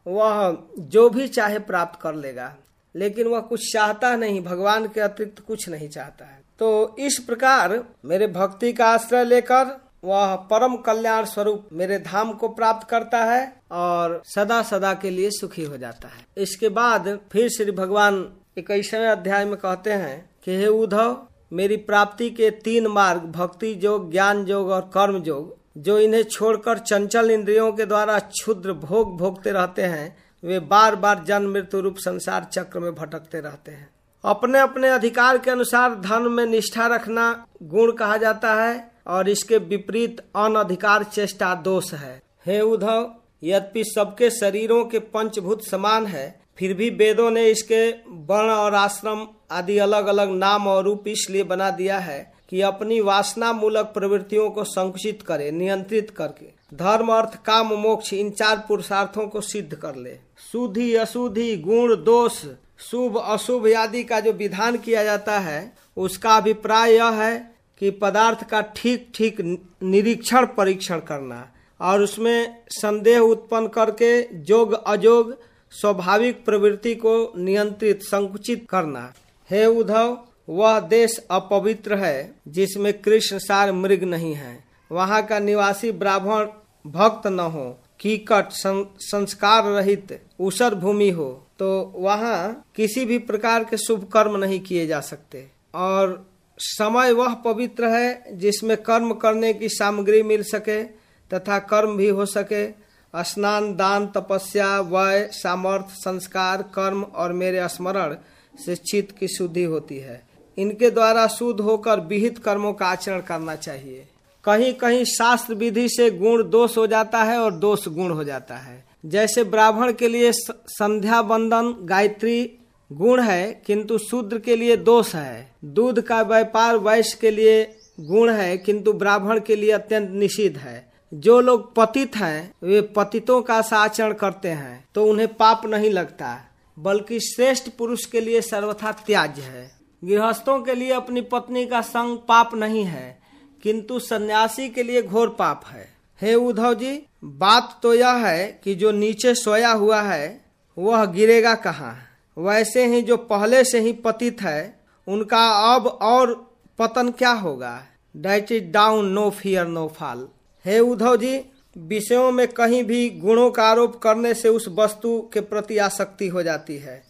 वह जो भी चाहे प्राप्त कर लेगा, लेकिन वह कुछ चाहता नहीं, भगवान के अतिरिक्त कुछ नहीं चाहता है। तो इस प्रकार मेरे भक्ति का आश्रय लेकर वह परम कल्याण स्वरूप मेरे धाम को प्राप्त करता है और सदा सदा के लिए सुखी हो जाता है। इसके बाद फिर श्री भगवान इक्कीसवें अध्याय में कहते हैं कि, हे उद्धव, मेरी प्राप्ति के तीन मार्ग, भक्ति योग, ज्ञान योग और कर्म योग जो इन्हें छोड़कर चंचल इंद्रियों के द्वारा क्षुद्र भोग भोगते रहते हैं, वे बार बार जन्म मृत्यु रूप संसार चक्र में भटकते रहते हैं। अपने अपने अधिकार के अनुसार धन में निष्ठा रखना गुण कहा जाता है, और इसके विपरीत अनधिकार चेष्टा दोष है। हे उद्धव, यद्यपि सबके शरीरों के पंचभूत समान है, फिर भी वेदों ने इसके वर्ण और आश्रम आदि अलग अलग नाम और रूप इसलिए बना दिया है कि अपनी वासना मूलक प्रवृत्तियों को संकुचित करे, नियंत्रित करके। धर्म अर्थ काम मोक्ष इन चार पुरुषार्थों को सिद्ध कर ले। शुद्धि, अशुद्धि, गुण, दोष, शुभ, अशुभ आदि का जो विधान किया जाता है, उसका अभिप्राय यह है कि पदार्थ का ठीक ठीक निरीक्षण, परीक्षण करना और उसमें संदेह उत्पन्न करके जोग, अजोग, स्वाभाविक प्रवृत्ति को नियंत्रित, संकुचित करना। हे उद्धव वह देश अपवित्र है जिसमें कृष्ण सार मृग नहीं है। वहाँ का निवासी ब्राह्मण भक्त न हो कीकट सं, संस्कार रहित उसर भूमि हो तो वहाँ किसी भी प्रकार के शुभ कर्म नहीं किए जा सकते। और समय वह पवित्र है जिसमें कर्म करने की सामग्री मिल सके तथा कर्म भी हो सके। स्नान दान तपस्या वय सामर्थ्य संस्कार कर्म और मेरे स्मरण चित्त की शुद्धि होती है। इनके द्वारा शुद्ध होकर विहित कर्मों का आचरण करना चाहिए। कहीं कहीं शास्त्र विधि से गुण दोष हो जाता है और दोष गुण हो जाता है। जैसे ब्राह्मण के लिए संध्या बंदन गायत्री गुण है, किंतु शूद्र के लिए दोष है। दूध का व्यापार वैश्य के लिए गुण है, किंतु ब्राह्मण के लिए अत्यंत निषिद्ध है। जो लोग पतित हैं, वे पतितों का आचरण करते हैं तो उन्हें पाप नहीं लगता, बल्कि श्रेष्ठ पुरुष के लिए सर्वथा त्याज है। गृहस्थों के लिए अपनी पत्नी का संग पाप नहीं है, किंतु सन्यासी के लिए घोर पाप है। हे उद्धव जी, बात तो यह है कि जो नीचे सोया हुआ है, वह गिरेगा कहाँ? वैसे ही जो पहले से ही पतित है, उनका अब और पतन क्या होगा? Diet is down no fear no fall हे उद्धव जी, विषयों में कहीं भी गुणों का आरोप करने से उस वस्तु के प्रति आसक्ति हो जाती है।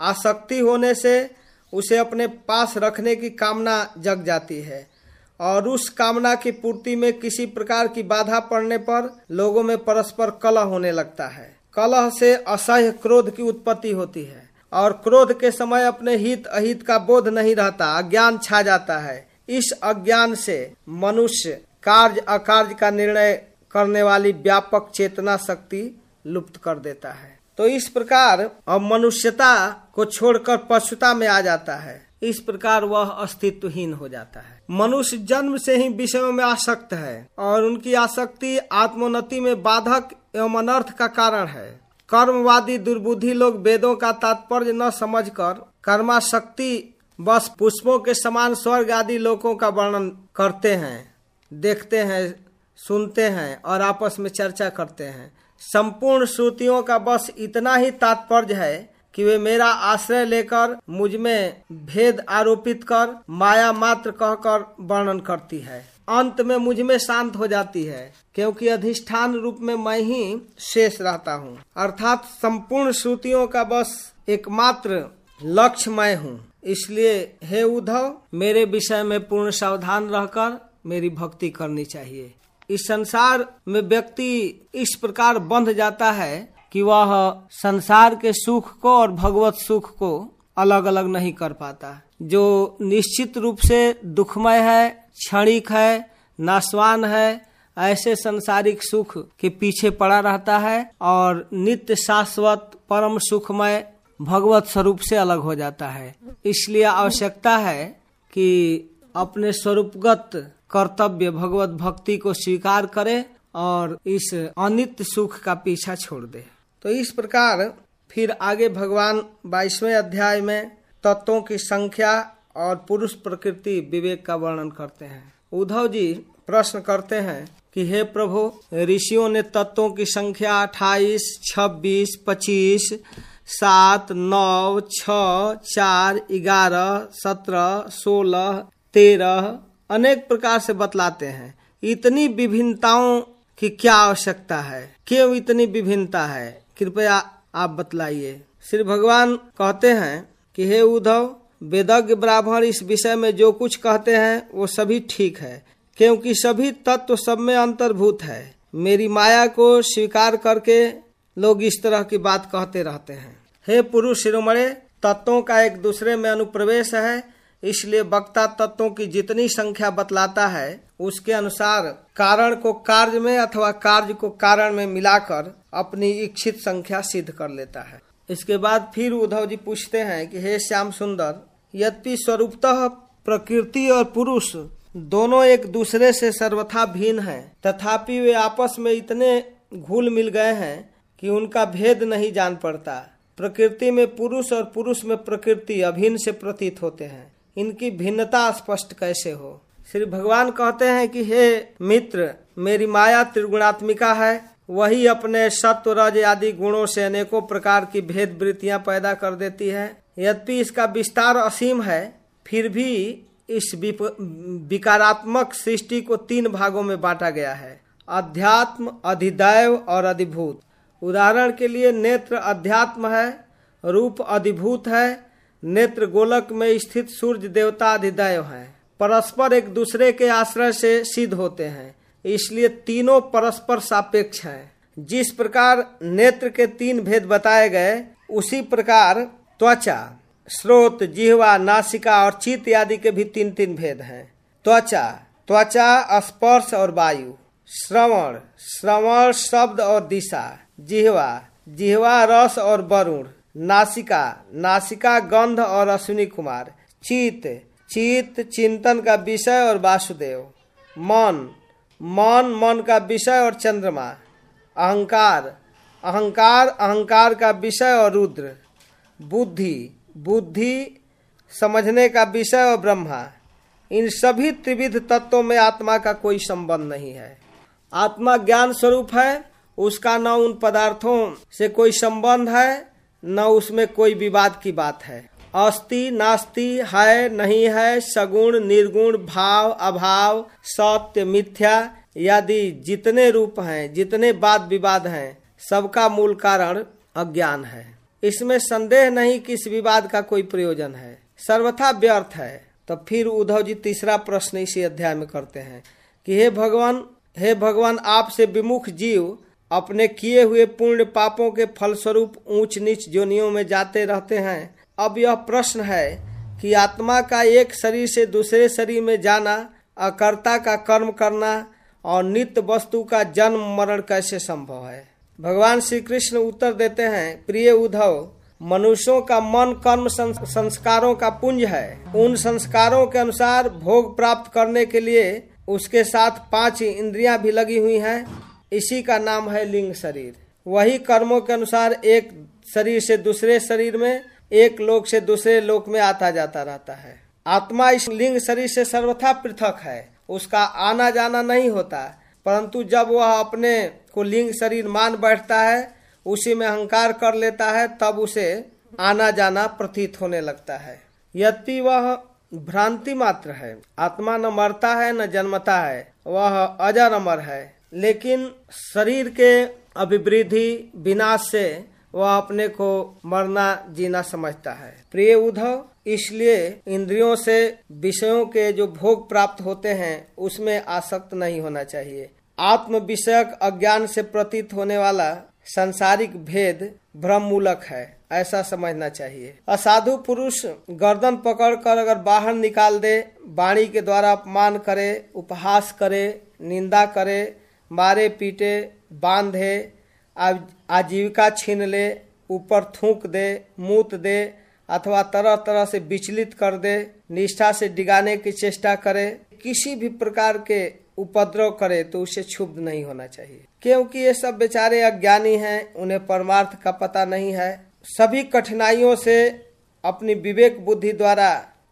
आसक्ति होने से उसे अपने पास रखने की कामना जग जाती है। और उस कामना की पूर्ति में किसी प्रकार की बाधा पड़ने पर लोगों में परस्पर कलह होने लगता है। कलह से असह्य क्रोध की उत्पत्ति होती है। और क्रोध के समय अपने हित अहित का बोध नहीं रहता, अज्ञान छा जाता है। इस अज्ञान से मनुष्य कार्य अकार्य का निर्णय करने वाली व्यापक चेतना शक्ति लुप्त कर देता है। तो इस प्रकार अब मनुष्यता को छोड़कर पशुता में आ जाता है। इस प्रकार वह अस्तित्वहीन हो जाता है। मनुष्य जन्म से ही विषयों में आसक्त है और उनकी आसक्ति आत्मोन्नति में बाधक एवं अनर्थ का कारण है। कर्मवादी दुर्बुद्धि लोग वेदों का तात्पर्य न समझकर कर्माशक्ति बस पुष्पों के समान स्वर्ग आदि लोगों का वर्णन करते हैं, देखते हैं, सुनते हैं और आपस में चर्चा करते हैं। संपूर्ण श्रुतियों का बस इतना ही तात्पर्य है कि वे मेरा आश्रय लेकर मुझमें भेद आरोपित कर, माया मात्र कहकर वर्णन करती है। अंत में मुझमें शांत हो जाती है, क्योंकि अधिष्ठान रूप में मैं ही शेष रहता हूँ। अर्थात संपूर्ण श्रुतियों का बस एकमात्र लक्ष्य मैं हूँ। इसलिए हे उद्धव, मेरे विषय में पूर्ण सावधान रहकर मेरी भक्ति करनी चाहिए। इस संसार में व्यक्ति इस प्रकार बंध जाता है कि वह संसार के सुख को और भगवत सुख को अलग अलग नहीं कर पाता। जो निश्चित रूप से दुखमय है, क्षणिक है नासवान है, ऐसे संसारिक सुख के पीछे पड़ा रहता है और नित्य शाश्वत, परम सुखमय, भगवत स्वरूप से अलग हो जाता है। इसलिए आवश्यकता है कि अपने स्वरूपगत कर्तव्य भगवत भक्ति को स्वीकार करे और इस अनित्य सुख का पीछा छोड़ दे। तो इस प्रकार फिर आगे भगवान बाईसवें अध्याय में तत्वों की संख्या और पुरुष प्रकृति विवेक का वर्णन करते हैं। उद्धव जी प्रश्न करते हैं कि हे प्रभु, ऋषियों ने तत्वों की संख्या अट्ठाईस, छब्बीस, पच्चीस, सात, नौ, छ, चार, ग्यारह, सत्रह, सोलह, तेरह अनेक प्रकार से बतलाते हैं। इतनी विभिन्नताओं की क्या आवश्यकता है? क्यों इतनी विभिन्नता है? कृपया आप बतलाइए। श्री भगवान कहते हैं कि, हे उद्धव, वेदज्ञ ब्राह्मण, इस विषय में जो कुछ कहते हैं, वो सभी ठीक है, क्योंकि सभी तत्व सब में अंतर्भूत है। मेरी माया को स्वीकार करके लोग इस तरह की बात कहते रहते हैं। हे पुरुष, शिरोमणे, तत्वों का एक दूसरे में अनुप्रवेश है इसलिए वक्ता तत्वों की जितनी संख्या बतलाता है, उसके अनुसार कारण को कार्य में अथवा कार्य को कारण में मिलाकर अपनी इच्छित संख्या सिद्ध कर लेता है। इसके बाद फिर उद्धव जी पूछते हैं कि, हे श्याम सुंदर, यद्यपि स्वरूपतः प्रकृति और पुरुष दोनों एक दूसरे से सर्वथा भिन्न हैं, तथापि वे आपस में इतने घुल मिल गए हैं कि उनका भेद नहीं जान पड़ता। प्रकृति में पुरुष और पुरुष में प्रकृति अभिन्न से प्रतीत होते हैं। इनकी भिन्नता स्पष्ट कैसे हो? श्री भगवान कहते हैं कि हे मित्र, मेरी माया त्रिगुणात्मिका है। वही अपने सत्व, रज आदि गुणों से अनेकों प्रकार की भेद वृत्तियाँ पैदा कर देती है। यद्यपि इसका विस्तार असीम है, फिर भी इस विकारात्मक सृष्टि को तीन भागों में बांटा गया है। अध्यात्म, अधिदैव और अधिभूत। उदाहरण के लिए नेत्र अध्यात्म है, रूप अधिभूत है नेत्र गोलक में स्थित सूर्य देवता अधिदैव है। परस्पर एक दूसरे के आश्रय से सिद्ध होते हैं। इसलिए तीनों परस्पर सापेक्ष हैं। जिस प्रकार नेत्र के तीन भेद बताए गए, उसी प्रकार त्वचा, स्रोत, जिहवा, नासिका और चित आदि के भी तीन तीन भेद हैं। त्वचा त्वचा, स्पर्श और वायु, श्रवण श्रवण, शब्द और दिशा, जिहवा जिहवा, रस और वरुण नासिका नासिका गंध और अश्विनी कुमार। चित चित चिंतन का विषय और वासुदेव। मन मन मन का विषय और चंद्रमा। अहंकार अहंकार अहंकार का विषय और रुद्र। बुद्धि बुद्धि समझने का विषय और ब्रह्मा। इन सभी त्रिविध तत्वों में आत्मा का कोई संबंध नहीं है। आत्मा ज्ञान स्वरूप है, उसका न उन पदार्थों से कोई संबंध है न उसमें कोई विवाद की बात है। अस्ति, नास्ति, है, नहीं है, सगुण, निर्गुण, भाव, अभाव, सत्य, मिथ्या, यदि जितने रूप हैं, जितने वाद विवाद हैं, सबका मूल कारण अज्ञान है। इसमें संदेह नहीं कि इस विवाद का कोई प्रयोजन है। सर्वथा व्यर्थ है। तो फिर उद्धव जी तीसरा प्रश्न इसी अध्याय में करते हैं कि हे भगवान हे भगवान, आपसे विमुख जीव अपने किए हुए पूर्ण पापों के फलस्वरूप ऊंच नीच जोनियों में जाते रहते हैं। अब यह प्रश्न है कि आत्मा का एक शरीर से दूसरे शरीर में जाना, अकर्ता का कर्म करना और नित्य वस्तु का जन्म मरण कैसे संभव है? भगवान श्री कृष्ण उत्तर देते हैं, प्रिय उद्धव, मनुष्यों का मन कर्म संस्कारों का पुंज है। उन संस्कारों के अनुसार भोग प्राप्त करने के लिए उसके साथ पाँच इंद्रियाँ भी लगी हुई हैं। इसी का नाम है लिंग शरीर। वही कर्मों के अनुसार एक शरीर से दूसरे शरीर में, एक लोक से दूसरे लोक में आता जाता रहता है। आत्मा इस लिंग शरीर से सर्वथा पृथक है, उसका आना जाना नहीं होता। परंतु जब वह अपने को लिंग शरीर मान बैठता है, उसी में अहंकार कर लेता है, तब उसे आना जाना प्रतीत होने लगता है। यद्यपि वह भ्रांति मात्र है, आत्मा न मरता है, न जन्मता है, वह अजर अमर है। लेकिन शरीर के अभिवृद्धि विनाश से वह अपने को मरना जीना समझता है। प्रिय उद्धव, इसलिए इंद्रियों से विषयों के जो भोग प्राप्त होते हैं, उसमें आसक्त नहीं होना चाहिए। आत्म विषयक अज्ञान से प्रतीत होने वाला संसारिक भेद भ्रम मूलक है, ऐसा समझना चाहिए। असाधु पुरुष गर्दन पकड़कर अगर बाहर निकाल दे, वाणी के द्वारा अपमान करे, उपहास करे, निंदा करे मारे पीटे, बांधे आजीविका छीन ले, ऊपर थूक दे, मूत दे, अथवा तरह तरह से विचलित कर दे, निष्ठा से डिगाने की चेष्टा करे, किसी भी प्रकार के उपद्रव करे तो उसे क्षुब्ध नहीं होना चाहिए। क्योंकि ये सब बेचारे अज्ञानी हैं, उन्हें परमार्थ का पता नहीं है। सभी कठिनाइयों से अपनी विवेक बुद्धि द्वारा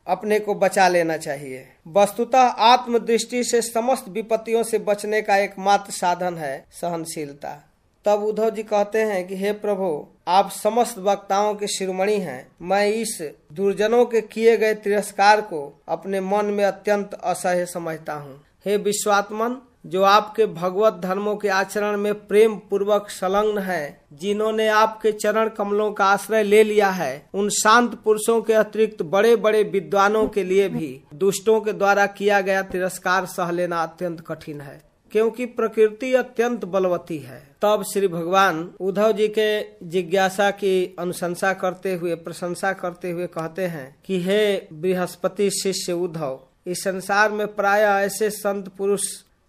अपने को बचा लेना चाहिए। वस्तुतः आत्मदृष्टि से समस्त विपत्तियों से बचने का एकमात्र साधन है सहनशीलता। तब उद्धव जी कहते हैं कि, हे प्रभु, आप समस्त वक्ताओं के शिरोमणि हैं। मैं इस दुर्जनों के किए गए तिरस्कार को अपने मन में अत्यंत असह्य समझता हूँ। हे विश्वात्मन जो आपके भगवत धर्मों के आचरण में प्रेम पूर्वक संलग्न है, जिन्होंने आपके चरण कमलों का आश्रय ले लिया है, उन शांत पुरुषों के अतिरिक्त बड़े बड़े विद्वानों के लिए भी दुष्टों के द्वारा किया गया तिरस्कार सह लेना अत्यंत कठिन है, क्योंकि प्रकृति अत्यंत बलवती है। तब श्री भगवान उद्धव जी के जिज्ञासा की अनुशंसा करते हुए, प्रशंसा करते हुए कहते हैं कि, हे बृहस्पति शिष्य उद्धव, इस संसार में प्राय ऐसे संत पुरुष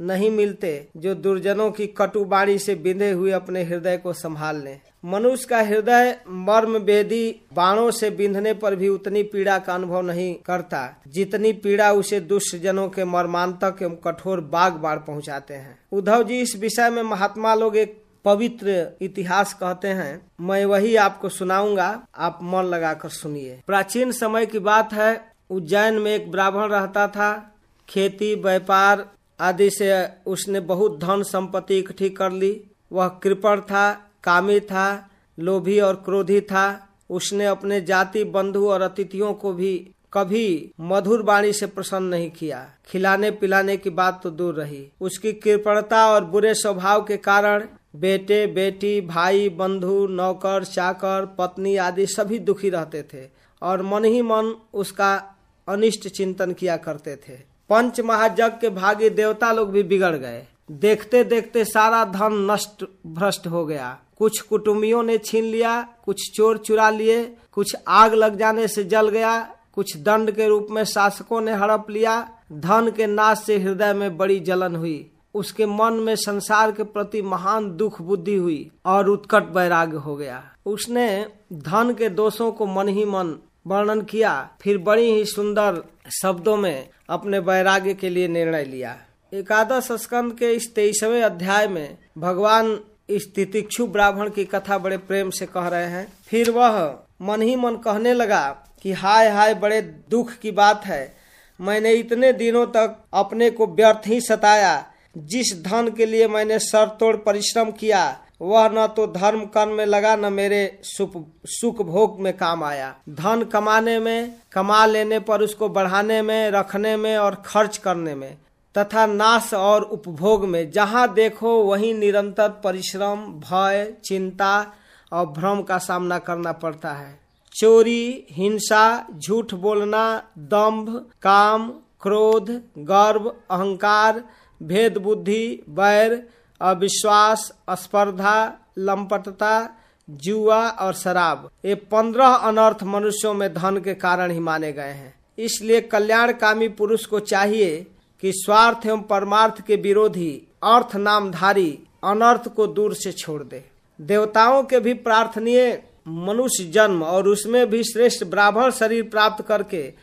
नहीं मिलते जो दुर्जनों की कटु बाणी से बिंधे हुए अपने हृदय को संभाल लें। मनुष्य का हृदय मर्म वेदी बाणों से बिंधने पर भी उतनी पीड़ा का अनुभव नहीं करता, जितनी पीड़ा उसे दुष्ट जनों के मर्मांतक एवं कठोर बाग बाढ़ पहुंचाते हैं। उद्धव जी, इस विषय में महात्मा लोग एक पवित्र इतिहास कहते हैं। मैं वही आपको सुनाऊँगा, आप मन लगाकर सुनिए। प्राचीन समय की बात है, उज्जैन में एक ब्राह्मण रहता था, खेती, व्यापार आदि से उसने बहुत धन संपत्ति इकट्ठी कर ली। वह कृपण था, कामी था, लोभी और क्रोधी था। उसने अपने जाति, बंधु और अतिथियों को भी कभी मधुर वाणी से प्रसन्न नहीं किया। खिलाने पिलाने की बात तो दूर रही। उसकी कृपणता और बुरे स्वभाव के कारण बेटे, बेटी, भाई, बंधु, नौकर, चाकर, पत्नी आदि सभी दुखी रहते थे और मन ही मन उसका अनिष्ट चिंतन किया करते थे। पंच महाजग के भागी देवता लोग भी बिगड़ गए। देखते देखते सारा धन नष्ट, भ्रष्ट हो गया। कुछ कुटुम्बियों ने छीन लिया, कुछ चोर चुरा लिए, कुछ आग लग जाने से जल गया, कुछ दंड के रूप में शासकों ने हड़प लिया। धन के नाश से हृदय में बड़ी जलन हुई। उसके मन में संसार के प्रति महान दुख बुद्धि हुई और उत्कट वैराग्य हो गया। उसने धन के दोषों को मन ही मन वर्णन किया, फिर बड़ी ही सुंदर शब्दों में अपने वैराग्य के लिए निर्णय लिया। एकादश स्कंद के इस तेईसवें अध्याय में भगवान इस तितिक्षु ब्राह्मण की कथा बड़े प्रेम से कह रहे हैं। फिर वह मन ही मन कहने लगा कि हाय हाय बड़े दुख की बात है। मैंने इतने दिनों तक अपने को व्यर्थ ही सताया। जिस धन के लिए मैंने सर तोड़ परिश्रम किया वह न तो धर्म कर्म में लगा, न मेरे सुख भोग में काम आया। धन कमाने में, कमा लेने पर उसको बढ़ाने में, रखने में और खर्च करने में, तथा नाश और उपभोग में, जहाँ देखो वही निरंतर परिश्रम, भय, चिंता और भ्रम का सामना करना पड़ता है। चोरी, हिंसा, झूठ बोलना, दंभ, काम, क्रोध, गर्व, अहंकार भेद बुद्धि वैर अविश्वास स्पर्धा लंपटता, जुआ और शराब। ये पंद्रह अनर्थ मनुष्यों में धन के कारण ही माने गए हैं। इसलिए कल्याणकामी पुरुष को चाहिए कि स्वार्थ एवं परमार्थ के विरोधी अर्थ नामधारी अनर्थ को दूर से छोड़ दे। देवताओं के भी प्रार्थनीय मनुष्य जन्म और उसमें भी श्रेष्ठ ब्राह्मण शरीर प्राप्त करके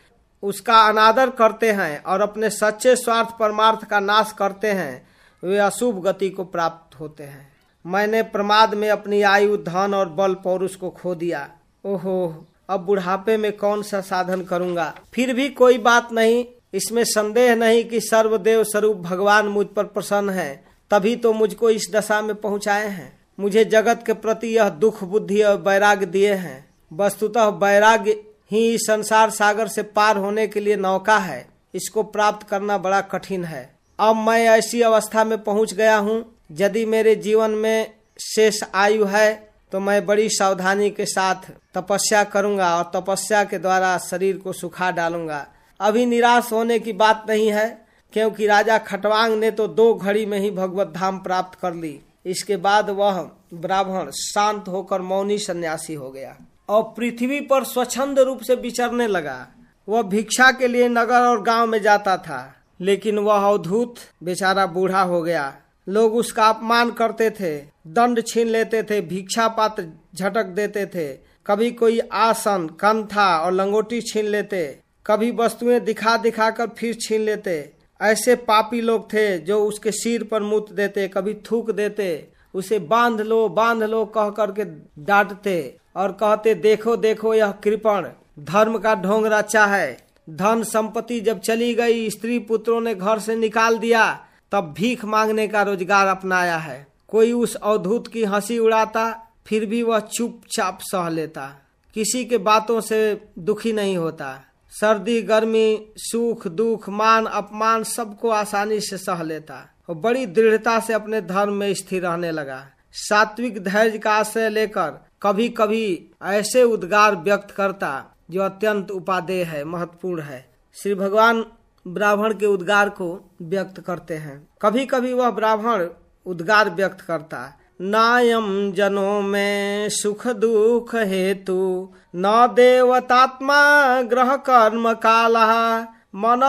उसका अनादर करते हैं और अपने सच्चे स्वार्थ परमार्थ का नाश करते हैं वे अशुभ गति को प्राप्त होते हैं। मैंने प्रमाद में अपनी आयु, धन और बल पौरुष को खो दिया। ओहो, अब बुढ़ापे में कौन सा साधन करूँगा? फिर भी कोई बात नहीं। इसमें संदेह नहीं कि सर्वदेव स्वरूप भगवान मुझ पर प्रसन्न है। तभी तो मुझको इस दशा में पहुँचाए हैं। मुझे जगत के प्रति यह दुख, बुद्धि और वैराग्य दिए हैं। वस्तुतः वैराग्य ही संसार सागर से पार होने के लिए नौका है। इसको प्राप्त करना बड़ा कठिन है। अब मैं ऐसी अवस्था में पहुँच गया हूँ, यदि मेरे जीवन में शेष आयु है तो मैं बड़ी सावधानी के साथ तपस्या करूँगा और तपस्या के द्वारा शरीर को सुखा डालूँगा। अभी निराश होने की बात नहीं है, क्योंकि राजा खटवांग ने तो दो घड़ी में ही भगवत धाम प्राप्त कर ली। इसके बाद वह ब्राह्मण शांत होकर मौनी सन्यासी हो गया और पृथ्वी पर स्वच्छंद रूप से विचरने लगा। वह भिक्षा के लिए नगर और गाँव में जाता था। लेकिन वह अवधूत, बेचारा बूढ़ा हो गया। लोग उसका अपमान करते थे, दंड छीन लेते थे, भिक्षा पात्र झटक देते थे। कभी कोई आसन कंथा और लंगोटी छीन लेते, कभी वस्तुएँ दिखा दिखा कर फिर छीन लेते। ऐसे पापी लोग थे जो उसके सिर पर मुत देते, कभी थूक देते। उसे बाँध लो बाँध लो कह करके डांटते और कहते, देखो देखो यह कृपण, धर्म का ढोंग रचा है। धन संपत्ति जब चली गई, स्त्री पुत्रों ने घर से निकाल दिया, तब भीख मांगने का रोज़गार अपनाया है। कोई उस अवधूत की हँसी उड़ाता, फिर भी वह चुपचाप सह लेता। किसी के बातों से दुखी नहीं होता। सर्दी, गर्मी, सुख, दुख, मान, अपमान सबको आसानी से सह लेता। और बड़ी दृढ़ता से अपने धर्म में स्थिर रहने लगा। सात्विक धैर्य का आश्रय लेकर कभी कभी ऐसे उद्गार व्यक्त करता जो अत्यंत उपादेय है, महत्वपूर्ण है। श्री भगवान ब्राह्मण के उद्गार को व्यक्त करते हैं। कभी कभी वह ब्राह्मण उद्गार व्यक्त करता है। नायम जनों में सुख दुख हेतु, न देवतात्मा ग्रह कर्म काला, मन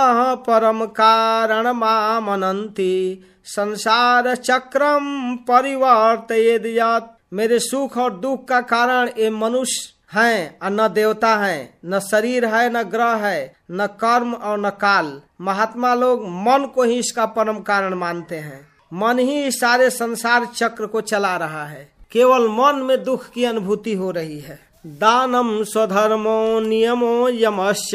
परम कारण मनंती संसार चक्रम परिवर्त मेरे सुख और दुख का कारण ये मनुष्य हैं, और न देवता हैं, न शरीर है, न ग्रह है, न कर्म और न काल। महात्मा लोग मन को ही इसका परम कारण मानते हैं। मन ही सारे संसार चक्र को चला रहा है। केवल मन में दुख की अनुभूति हो रही है। दानम स्वधर्मो नियमो यमश्च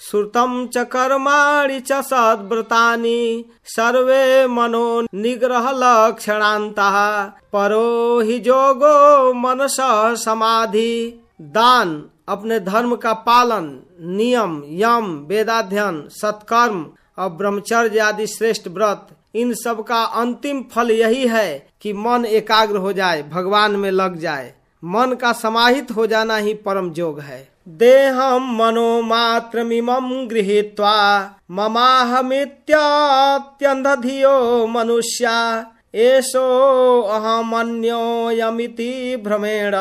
श्रुतम च कर्माणि च सद्व्रतानि सर्वे मनो निग्रह लक्षणांता परो हि जोगो मनस समाधि। दान, अपने धर्म का पालन, नियम, यम, वेदाध्ययन, सत्कर्म और ब्रह्मचर्य आदि श्रेष्ठ व्रत, इन सब का अंतिम फल यही है कि मन एकाग्र हो जाए, भगवान में लग जाए। मन का समाहित हो जाना ही परम जोग है। देहम मनो मनोमात्र गृहीत्वा धियो मनुष्या। एसो अहमन्योयमिति भ्रमेण।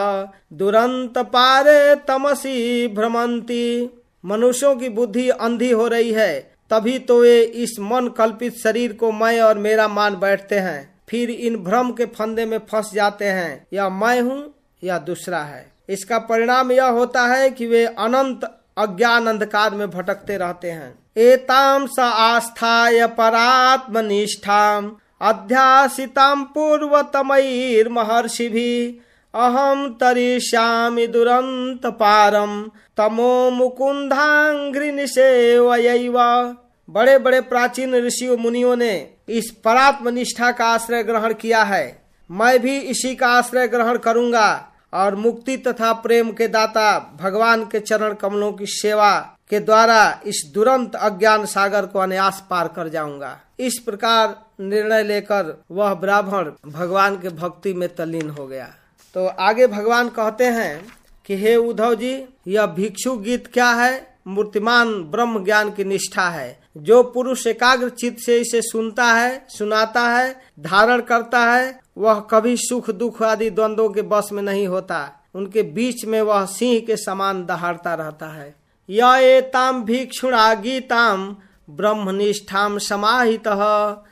दुरंत पारे तमसी भ्रमंती मनुष्यों की बुद्धि अंधी हो रही है, तभी तो वे इस मन कल्पित शरीर को मैं और मेरा मान बैठते हैं। फिर इन भ्रम के फंदे में फंस जाते हैं, या मैं हूँ, या दूसरा है। इसका परिणाम यह होता है कि वे अनंत अज्ञान अंधकार में भटकते रहते हैं। एताम स आस्थाय परात्मनिष्ठाम। अध्यासितां भी अहम तरिष्यामि दुरंत पारम तमो मुकुंधांग्रि निषेवयैव बड़े बड़े प्राचीन ऋषियों, मुनियों ने इस परात्म निष्ठा का आश्रय ग्रहण किया है। मैं भी इसी का आश्रय ग्रहण करूँगा और मुक्ति तथा प्रेम के दाता भगवान के चरण कमलों की सेवा के द्वारा इस दुरंत अज्ञान सागर को अनायास पार कर जाऊँगा। इस प्रकार निर्णय लेकर वह ब्राह्मण भगवान के भक्ति में तलीन हो गया। तो आगे भगवान कहते हैं कि, हे उद्धव जी, यह भिक्षु गीत क्या है? मूर्तिमान ब्रह्म ज्ञान की निष्ठा है। जो पुरुष एकाग्र चित्त से इसे सुनता है, सुनाता है, धारण करता है, वह कभी सुख दुख आदि द्वंद्वों के बस में नहीं होता। उनके बीच में वह सिंह के समान दहाड़ता रहता है। यम भिक्षुणा गीताम ब्रह्मनिष्ठाम समाहित।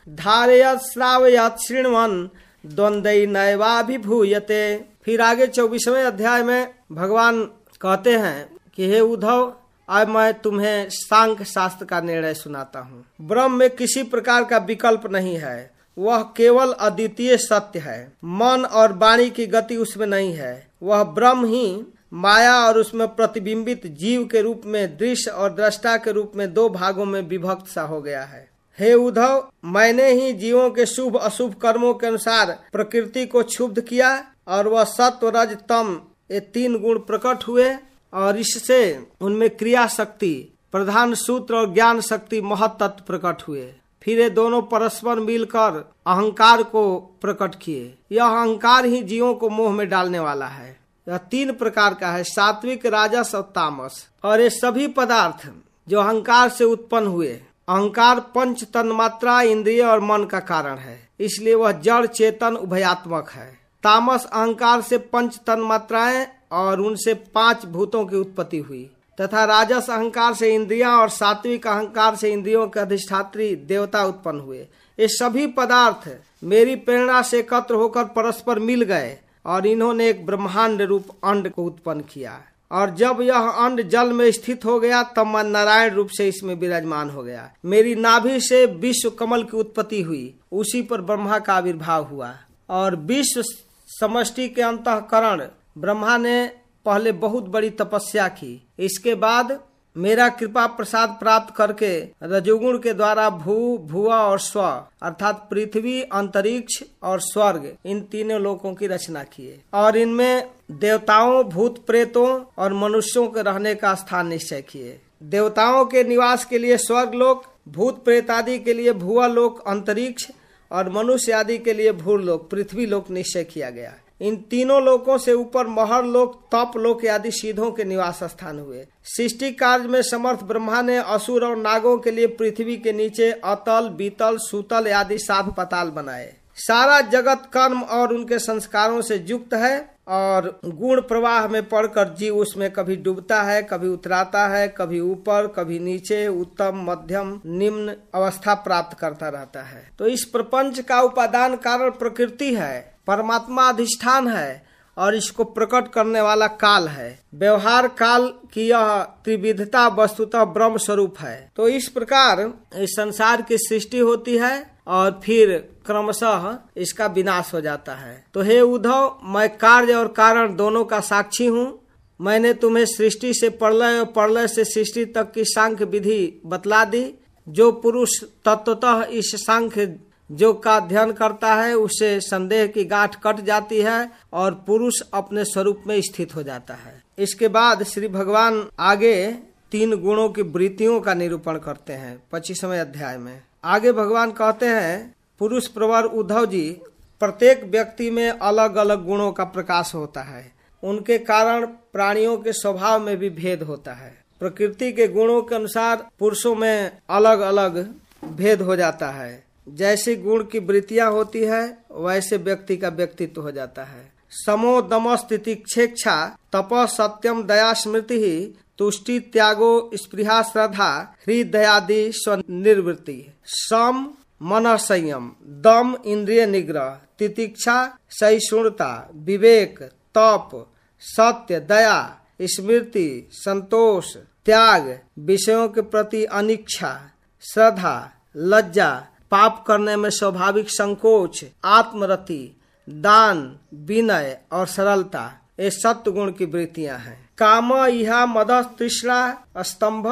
धारयत, श्रावयत श्रृणवन द्वंद नैवाभिभूयते। फिर आगे चौबीसवें अध्याय में भगवान कहते हैं कि, हे उद्धव, अब मैं तुम्हें सांख्य शास्त्र का निर्णय सुनाता हूँ। ब्रह्म में किसी प्रकार का विकल्प नहीं है। वह केवल अद्वितीय सत्य है। मन और वाणी की गति उसमें नहीं है। वह ब्रह्म ही माया और उसमें प्रतिबिंबित जीव के रूप में दृश्य और दृष्टा के रूप में दो भागों में विभक्त सा हो गया है। हे उद्धव, मैंने ही जीवों के शुभ अशुभ कर्मों के अनुसार प्रकृति को क्षुब्ध किया और वह सत्व, रज, तम, ये तीन गुण प्रकट हुए और इससे उनमें क्रिया शक्ति प्रधान सूत्र और ज्ञान शक्ति महत्व प्रकट हुए। फिर ये दोनों परस्पर मिलकर अहंकार को प्रकट किए। यह अहंकार ही जीवों को मोह में डालने वाला है। यह तीन प्रकार का है, सात्विक राजस और तामस। और ये सभी पदार्थ जो अहंकार से उत्पन्न हुए, अहंकार पंच तन मात्रा इंद्रिय और मन का कारण है। इसलिए वह जड़, चेतन, उभयात्मक है। तामस अहंकार से पंच तन मात्राएँ और उनसे पाँच भूतों की उत्पत्ति हुई। तथा राजस अहंकार से इंद्रिया और सात्विक अहंकार से इंद्रियों के अधिष्ठात्री देवता उत्पन्न हुए। ये सभी पदार्थ मेरी प्रेरणा से एकत्र होकर परस्पर मिल गए। और इन्होंने एक ब्रह्मांड रूप अंड को उत्पन्न किया और जब यह अंड जल में स्थित हो गया, तब मैं नारायण रूप से इसमें विराजमान हो गया। मेरी नाभि से विश्व कमल की उत्पत्ति हुई, उसी पर ब्रह्मा का आविर्भाव हुआ। और विश्व समष्टि के अंतकरण ब्रह्मा ने पहले बहुत बड़ी तपस्या की। इसके बाद मेरा कृपा प्रसाद प्राप्त करके रजोगुण के द्वारा भू, भुआ और स्व, अर्थात पृथ्वी, अंतरिक्ष और स्वर्ग, इन तीनों लोकों की रचना किए। और इनमें देवताओं, भूत प्रेतों और मनुष्यों के रहने का स्थान निश्चय किए। देवताओं के निवास के लिए स्वर्ग लोक, भूत प्रेत आदि के लिए भुआ लोक, अंतरिक्ष और मनुष्य आदि के लिए भूर लोक, पृथ्वी लोक निश्चय किया गया। इन तीनों लोकों से ऊपर महर लोक, तप लोक आदि सीधों के निवास स्थान हुए। सृष्टि कार्य में समर्थ ब्रह्मा ने असुर और नागों के लिए पृथ्वी के नीचे अतल, बीतल, सुतल आदि सात पताल बनाए। सारा जगत कर्म और उनके संस्कारों से युक्त है और गुण प्रवाह में पड़कर जीव उसमें कभी डूबता है, कभी उतराता है, कभी ऊपर, कभी नीचे, उत्तम, मध्यम, निम्न अवस्था प्राप्त करता रहता है। तो इस प्रपंच का उपादान कारण प्रकृति है। परमात्मा अधिष्ठान है और इसको प्रकट करने वाला काल है। व्यवहार काल की यह त्रिविधता वस्तुतः ब्रह्म स्वरूप है। तो इस प्रकार इस संसार की सृष्टि होती है और फिर क्रमशः इसका विनाश हो जाता है। तो हे उद्धव, मैं कार्य और कारण दोनों का साक्षी हूँ। मैंने तुम्हें सृष्टि से प्रलय और प्रलय से सृष्टि तक की सांख्य विधि बतला दी। जो पुरुष तत्वतः इस सांख्य जो का अध्ययन करता है उससे संदेह की गांठ कट जाती है और पुरुष अपने स्वरूप में स्थित हो जाता है। इसके बाद श्री भगवान आगे तीन गुणों की वृत्तियों का निरूपण करते हैं, पच्चीसवें अध्याय में। आगे भगवान कहते हैं, पुरुष प्रवर उद्धव जी, प्रत्येक व्यक्ति में अलग अलग गुणों का प्रकाश होता है। उनके कारण प्राणियों के स्वभाव में भी भेद होता है। प्रकृति के गुणों के अनुसार पुरुषों में अलग अलग भेद हो जाता है। जैसे गुण की वृत्तियाँ होती है, वैसे व्यक्ति का व्यक्तित्व हो जाता है। समो दमस तितिक्षेक्षा तप सत्यम दया स्मृति ही, तुष्टि त्यागो स्पृहा श्रद्धा, हृदयादि स्वनिर्वृत्ति। सम मन संयम, दम इंद्रिय निग्रह, तितिक्षा सहिष्णुता, विवेक, तप, सत्य, दया, स्मृति, संतोष, त्याग, विषयों के प्रति अनिच्छा, श्रद्धा, लज्जा पाप करने में स्वाभाविक संकोच, आत्मरति, दान, विनय और सरलता, ये सत्य गुण की वृत्तियाँ हैं। काम यह मद तृष्णा, स्तंभ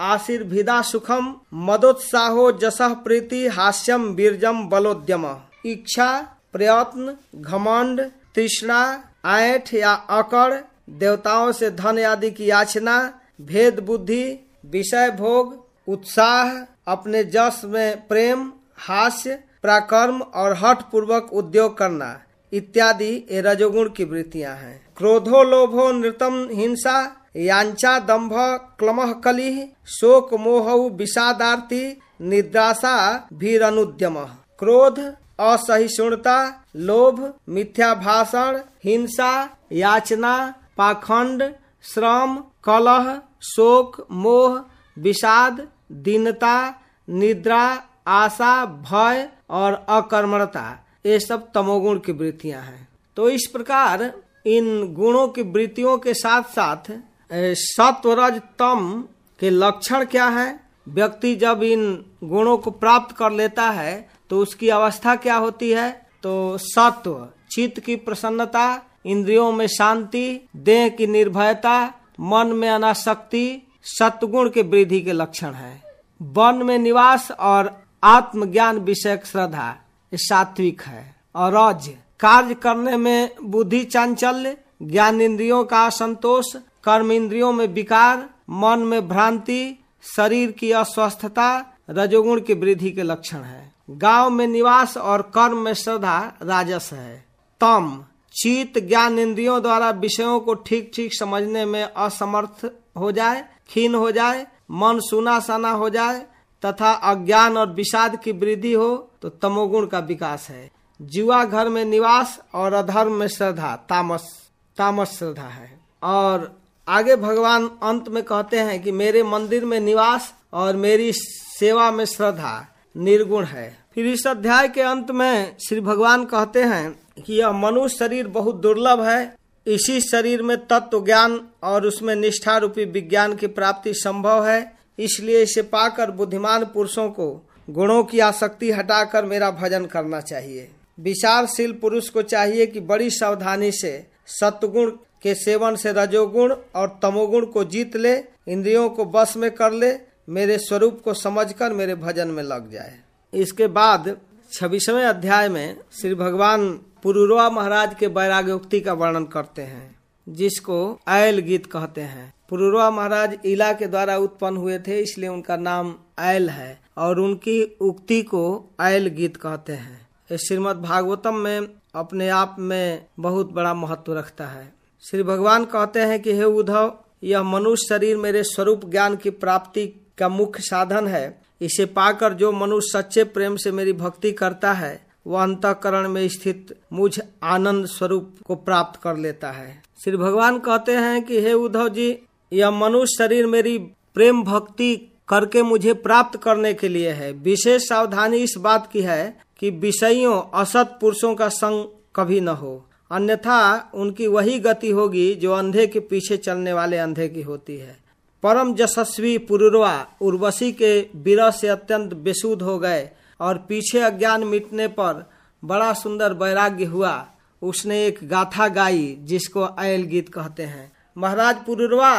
आशीर्भिदा सुखम, मदोत्साहो जस प्रीति, हास्यम बीरजम बलोद्यम। इच्छा, प्रयत्न, घमंड, तृष्णा ऐठ या अकड़, देवताओं से धन आदि की याचना, भेद बुद्धि, विषय भोग, उत्साह अपने जस में प्रेम, हास्य, प्राकर्म और हठ पूर्वक उद्योग करना, इत्यादि ये रजोगुण की वृत्तियाँ हैं। क्रोधो लोभो नृतम हिंसा, यांचा दम्भ क्लमह कलि, शोक मोह विषादार्थी निद्रासा भीर अनुद्यम क्रोध, असहिष्णुता, लोभ, मिथ्या भाषण, हिंसा, याचना, पाखंड, श्रम, कलह, शोक, मोह, विषाद दीनता, निद्रा, आशा, भय और अकर्मणता, ये सब तमोगुण की वृत्तियाँ हैं। तो इस प्रकार इन गुणों की वृत्तियों के साथ साथ सत्वरज तम के लक्षण क्या है? व्यक्ति जब इन गुणों को प्राप्त कर लेता है तो उसकी अवस्था क्या होती है? तो सत्व, चित्त की प्रसन्नता, इंद्रियों में शांति, देह की निर्भयता, मन में अनाशक्ति सत्गुण के वृद्धि के लक्षण है। वन में निवास और आत्मज्ञान विषयक श्रद्धा सात्विक है। और रज कार्य करने में बुद्धि चांचल्य ज्ञान इंद्रियों का असंतोष कर्म इंद्रियों में विकार, मन में भ्रांति, शरीर की अस्वस्थता, रजोगुण की वृद्धि के लक्षण है। गाँव में निवास और कर्म में श्रद्धा राजस है। तम, चित ज्ञान इंद्रियों द्वारा विषयों को ठीक ठीक समझने में असमर्थ हो जाए, खीन हो जाए मन सुना सना हो जाए तथा अज्ञान और विषाद की वृद्धि हो तो तमोगुण का विकास है। जुआ घर में निवास और अधर्म में श्रद्धा, तामस तामस श्रद्धा है। और आगे भगवान अंत में कहते हैं कि मेरे मंदिर में निवास और मेरी सेवा में श्रद्धा निर्गुण है। फिर इस अध्याय के अंत में श्री भगवान कहते हैं कि यह मनुष्य शरीर बहुत दुर्लभ है इसी शरीर में तत्व ज्ञान और उसमें निष्ठा रूपी विज्ञान की प्राप्ति संभव है, इसलिए इसे पाकर बुद्धिमान पुरुषों को गुणों की आसक्ति हटाकर मेरा भजन करना चाहिए। विचारशील पुरुष को चाहिए कि बड़ी सावधानी से सत्गुण के सेवन से रजोगुण और तमोगुण को जीत ले, इंद्रियों को बस में कर ले, मेरे स्वरूप को समझकर मेरे भजन में लग जाए। इसके बाद छब्बीसवें अध्याय में श्री भगवान पुरुरवा महाराज के वैराग्योक्ति का वर्णन करते हैं, जिसको आयल गीत कहते हैं। पुरुरवा महाराज इला के द्वारा उत्पन्न हुए थे, इसलिए उनका नाम आयल है, और उनकी उक्ति को आयल गीत कहते हैं। श्रीमद भागवतम में अपने आप में बहुत बड़ा महत्व रखता है। श्री भगवान कहते हैं कि, हे उद्धव, यह मनुष्य शरीर मेरे स्वरूप ज्ञान की प्राप्ति का मुख्य साधन है। इसे पाकर जो मनुष्य सच्चे प्रेम से मेरी भक्ति करता है वह अंतकरण में स्थित मुझ आनंद स्वरूप को प्राप्त कर लेता है। श्री भगवान कहते हैं कि, हे उद्धव जी, यह मनुष्य शरीर मेरी प्रेम भक्ति करके मुझे प्राप्त करने के लिए है। विशेष सावधानी इस बात की है कि विषयों, असत पुरुषों का संग कभी न हो। अन्यथा उनकी वही गति होगी जो अंधे के पीछे चलने वाले अंधे की होती है। परम यशस्वी पुरुरवा उर्वशी के विरह से अत्यंत बेसुध हो गए। और पीछे अज्ञान मिटने पर बड़ा सुंदर वैराग्य हुआ। उसने एक गाथा गाई जिसको अयल गीत कहते हैं। महाराज पुरुरवा,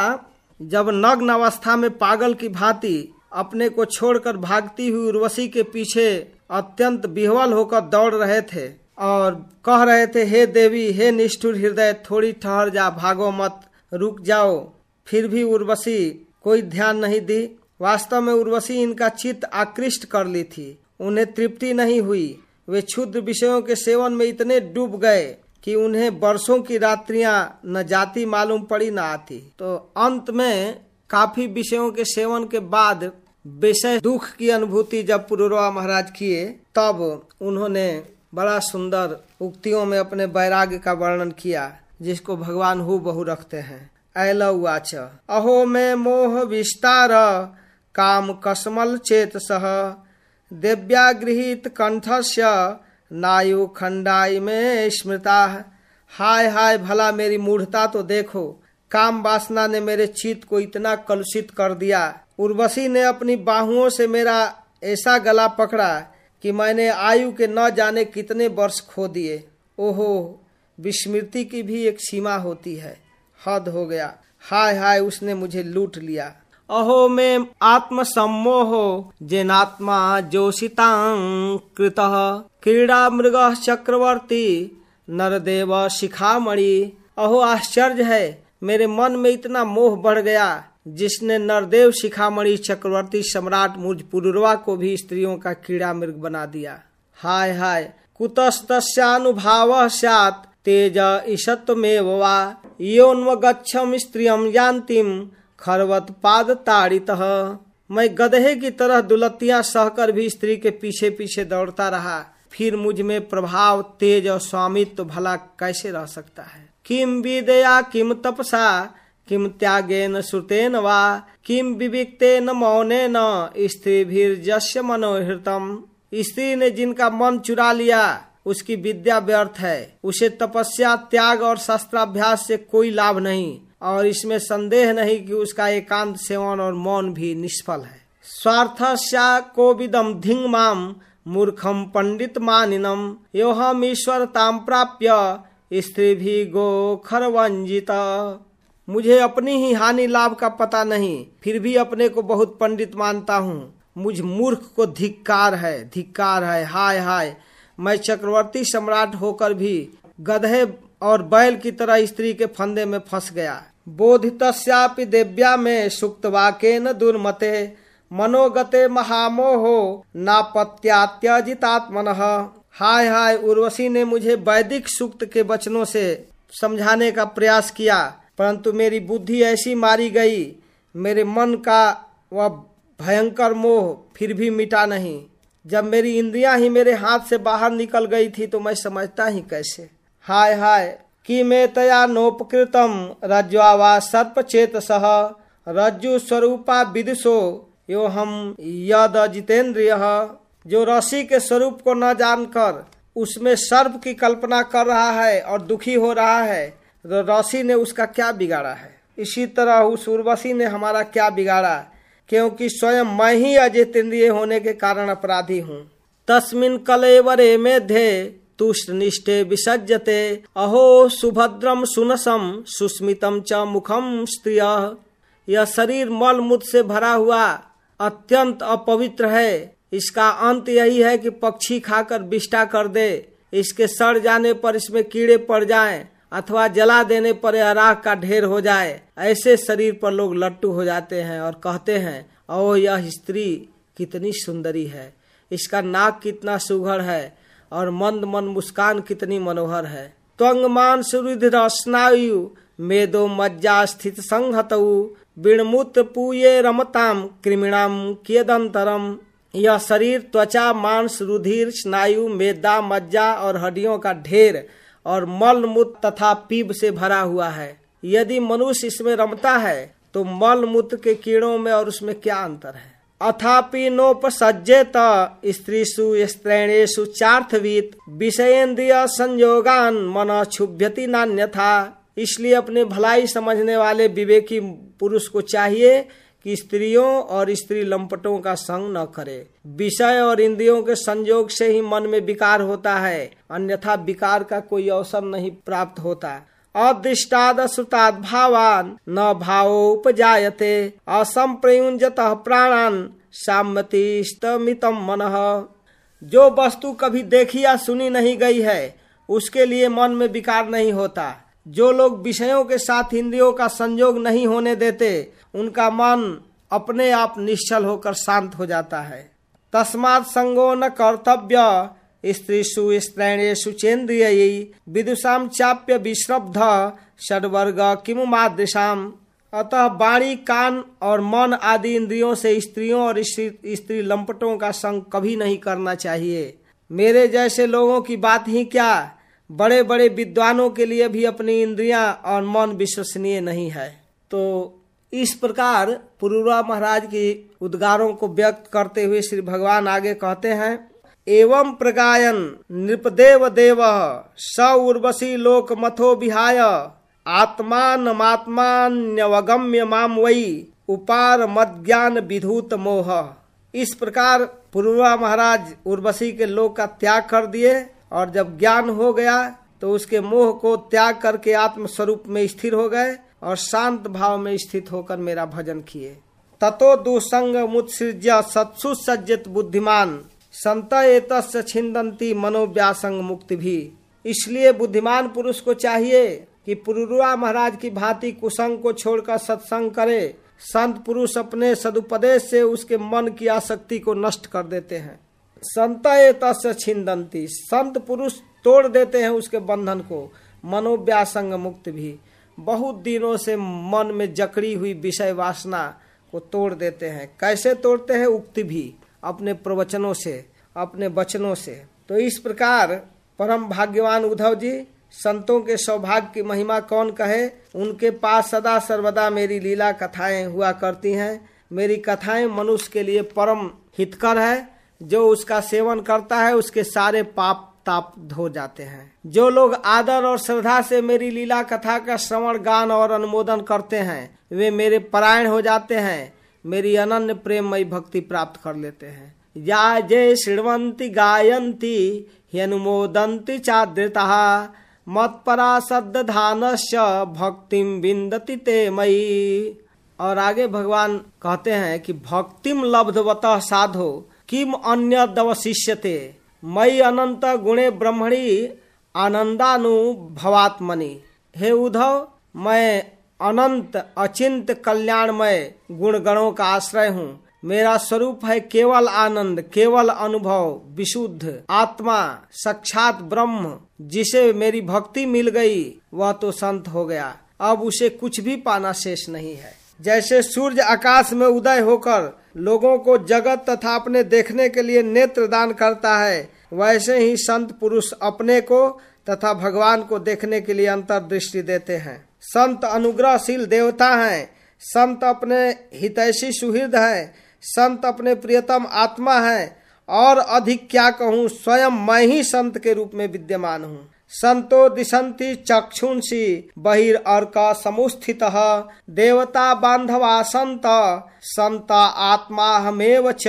जब नग्न अवस्था में पागल की भांति अपने को छोड़कर भागती हुई उर्वशी के पीछे अत्यंत बिहवल होकर दौड़ रहे थे और कह रहे थे, हे देवी, हे निष्ठुर हृदय, थोड़ी ठहर जा, भागो मत, रुक जाओ। फिर भी उर्वशी कोई ध्यान नहीं दी। वास्तव में उर्वशी इनका चित्त आकृष्ट कर ली थी। उन्हें तृप्ति नहीं हुई। वे क्षुद्र विषयों के सेवन में इतने डूब गए कि उन्हें वर्षों की रात्रियाँ न जाती मालूम पड़ी न आती। तो अंत में काफ़ी विषयों के सेवन के बाद विषय दुख की अनुभूति जब पुरुरवा महाराज किए, तब उन्होंने बड़ा सुंदर उक्तियों में अपने वैराग्य का वर्णन किया, जिसको भगवान हु बहु रखते हैं। ऐलवाच अहो में मोह विस्तार, काम कसमल चेत सह देव्या गृहित कंठस्य नायु खंडाई में स्मृता हाय हाय भला मेरी मूढ़ता तो देखो। काम वासना ने मेरे चित को इतना कलुषित कर दिया। उर्वशी ने अपनी बाहुओं से मेरा ऐसा गला पकड़ा कि मैंने आयु के न जाने कितने वर्ष खो दिए। ओहो, विस्मृति की भी एक सीमा होती है। हद हो गया। हाय हाय उसने मुझे लूट लिया। अहो में आत्म सम्मोह जेनात्मा कृत। क्रीड़ा मृग चक्रवर्ती, नरदेव शिखामणि। अहो आश्चर्य है, मेरे मन में इतना मोह बढ़ गया, जिसने नरदेव शिखामणि चक्रवर्ती सम्राट मुझ पुरुरवा को भी स्त्रियों का कीड़ा मृग बना दिया। हाय हाय कुतस्तनुभाव सैत तेज ईशत्वमेव वा। योन्वगच्छम स्त्रियम जानतीम खरवत पाद ताड़ित मैं गधे की तरह दुलतियाँ सहकर भी स्त्री के पीछे पीछे दौड़ता रहा। फिर मुझमें प्रभाव, तेज और स्वामित्व तो भला कैसे रह सकता है? किम विदया किम तपसा किम त्यागेन श्रुतेन वा किम विविधते न मौने न स्त्री भी जस्य मनोहृतम। स्त्री ने जिनका मन चुरा लिया, उसकी विद्या व्यर्थ है। उसे तपस्या, त्याग और शस्त्राभ्यास से कोई लाभ नहीं। और इसमें संदेह नहीं कि उसका एकांत सेवन और मौन भी निष्फल है। स्वार्थ को विदम धिंग माम मूर्खम पंडित मानिनम यो हम ईश्वर ताम प्राप्य स्त्री भी गो खरवंजित मुझे अपनी ही हानि लाभ का पता नहीं, फिर भी अपने को बहुत पंडित मानता हूँ। मुझ मूर्ख को धिक्कार है धिक्कार है, हाय हाय। मैं चक्रवर्ती सम्राट होकर भी गधे और बैल की तरह स्त्री के फंदे में फंस गया। बोधित्यापि देव्या में सुक्त वाके न दुर्मते, मनोगते महामोहो, नापत्यात्यजितात्मन। हाय हाय, उर्वशी ने मुझे वैदिक सूक्त के वचनों से समझाने का प्रयास किया, परंतु मेरी बुद्धि ऐसी मारी गई, मेरे मन का वह भयंकर मोह फिर भी मिटा नहीं। जब मेरी इंद्रियाँ ही मेरे हाथ से बाहर निकल गई थी तो मैं समझता ही कैसे। हाय हाय कि मैं तया नोपकृतम रज्वावा सर्प चेत सह रज्जु स्वरूपा विदुषो, यो हम यद जितेंद्रिय जो रसी के स्वरूप को न जानकर, उसमें सर्प की कल्पना कर रहा है और दुखी हो रहा है तो रसी ने उसका क्या बिगाड़ा है? इसी तरह उस उर्वशी ने हमारा क्या बिगाड़ा? क्योंकि स्वयं मैं ही अजितेंद्रिय होने के कारण अपराधी हूँ। तस्मिन कलेवरे मेधे तुष्ट निष्ठे विसज्जते अहो सुभद्रम सुनसम सुस्मितम च मुखम स्त्रिय। यह शरीर मल मूत्र से भरा हुआ, अत्यंत अपवित्र है। इसका अंत यही है कि पक्षी खाकर विष्टा कर दे। इसके सड़ जाने पर इसमें कीड़े पड़ जाएँ, अथवा जला देने पर यह राख का ढेर हो जाए। ऐसे शरीर पर लोग लट्टू हो जाते हैं और कहते हैं ओ यह स्त्री कितनी सुंदरी है। इसका नाक कितना सुघड़ है। और मंद मन मुस्कान कितनी मनोहर है। त्वंगमान सुरुद्र स्नायु, मेदो मज्जा स्थित संहतऊ बिणमूत्र पूये रमताम क्रिमिणाम कियदंतरम। यह शरीर त्वचा, मांस, रुधिर, स्नायु, मेदा, मज्जा और हड्डियों का ढेर और मल मूत्र तथा पीप से भरा हुआ है। यदि मनुष्य इसमें रमता है तो मल मूत्र के कीड़ों में और उसमें क्या अंतर है? अथापि नोपसजेत स्त्रीषु स्त्रेणेशु चार्थवीत विषयेन्द्रिय संयोगान मन क्षुभ्यति नान्यथा। इसलिए अपने भलाई समझने वाले विवेकी पुरुष को चाहिए कि स्त्रियों और स्त्री लंपटों का संग न करे। विषय और इंद्रियों के संयोग से ही मन में विकार होता है, अन्यथा विकार का कोई अवसर नहीं प्राप्त होता। अदृष्टाद श्रुताद भावान न भाव भावोपजायते असंप्रयुंजत प्राणान साम्यतिस्तमितम मन। जो वस्तु कभी देखी या सुनी नहीं गई है, उसके लिए मन में विकार नहीं होता। जो लोग विषयों के साथ इंद्रियों का संयोग नहीं होने देते, उनका मन अपने आप निश्चल होकर शांत हो जाता है। तस्मात संगो न कर्तव्य स्त्रीषु स्त्रैणेशु चेन्द्रिय विदुषाम चाप्य विश्रब्ध, षडवर्ग किम मादृशाम? अतः बाणी, कान और मन आदि इंद्रियों से स्त्रियों और स्त्री लंपटों का संग कभी नहीं करना चाहिए। मेरे जैसे लोगों की बात ही क्या? बड़े बड़े विद्वानों के लिए भी अपनी इंद्रियाँ और मन विश्वसनीय नहीं है। तो इस प्रकार पुरुरा महाराज की उद्गारों को व्यक्त करते हुए श्री भगवान आगे कहते हैं एवं प्रगायन नृपदेव देव स उर्वशी लोक मथो विहाय। आत्मान मात्मान्यवगम्य माम वही उपार मत ज्ञान विधूत मोह इस प्रकार पूर्वा महाराज उर्वशी के लोक का त्याग कर दिए और जब ज्ञान हो गया तो उसके मोह को त्याग करके आत्म स्वरूप में स्थिर हो गए और शांत भाव में स्थित होकर मेरा भजन किए। ततो दुसंग मुत्सृज्य सत्सु सज्जित बुद्धिमान। संत छिंदंती मनोव्यासंग मुक्ति भी। इसलिए बुद्धिमान पुरुष को चाहिए कि पुरुरुआ महाराज की भांति कुसंग को छोड़कर सत्संग करे। संत पुरुष अपने सदुपदेश से उसके मन की आसक्ति को नष्ट कर देते हैं। संत तस्य छिंदंती संत पुरुष तोड़ देते हैं उसके बंधन को। मनोव्यासंग मुक्त भी। बहुत दिनों से मन में जकड़ी हुई विषय वासना को तोड़ देते हैं। कैसे तोड़ते हैं? उक्ति भी। अपने प्रवचनों से, अपने वचनों से। तो इस प्रकार परम भाग्यवान उद्धव जी, संतों के सौभाग्य की महिमा कौन कहे? उनके पास सदा सर्वदा मेरी लीला कथाएँ हुआ करती हैं। मेरी कथाएँ मनुष्य के लिए परम हितकर है। जो उसका सेवन करता है, उसके सारे पाप ताप धो जाते हैं। जो लोग आदर और श्रद्धा से मेरी लीला कथा का श्रवण, गान और अनुमोदन करते हैं, वे मेरे परायण हो जाते हैं। मेरी अनन्य प्रेममयी भक्ति प्राप्त कर लेते हैं। या जय श्रीवंती गायंती अनुमोदंती चाद्रता, मत्परा धान भक्तिम बिंदती ते मई और आगे भगवान कहते हैं कि भक्तिम लब्धवत साधो किम अन्य दवशिष्यते मई अनंत गुणे ब्रह्मणी आनंदानुभवात्मनि हे उद्धव, मैं अनंत अचिंत कल्याणमय गुण गणों का आश्रय हूँ। मेरा स्वरूप है केवल आनंद, केवल अनुभव, विशुद्ध। आत्मा साक्षात ब्रह्म, जिसे मेरी भक्ति मिल गई, वह तो संत हो गया। अब उसे कुछ भी पाना शेष नहीं है। जैसे सूर्य आकाश में उदय होकर लोगों को जगत तथा अपने देखने के लिए नेत्र दान करता है, वैसे ही संत पुरुष अपने को तथा भगवान को देखने के लिए अंतर्दृष्टि देते हैं। संत अनुग्रहशील देवता हैं। संत अपने हितैषी सुहृद है। संत अपने प्रियतम आत्मा है। और अधिक क्या कहूँ, स्वयं मैं ही संत के रूप में विद्यमान हूँ। संतो दिशंति चक्षुंसी बहिर अर्क समुस्थित देवता बांधवा संत संत आत्मा हमेव च।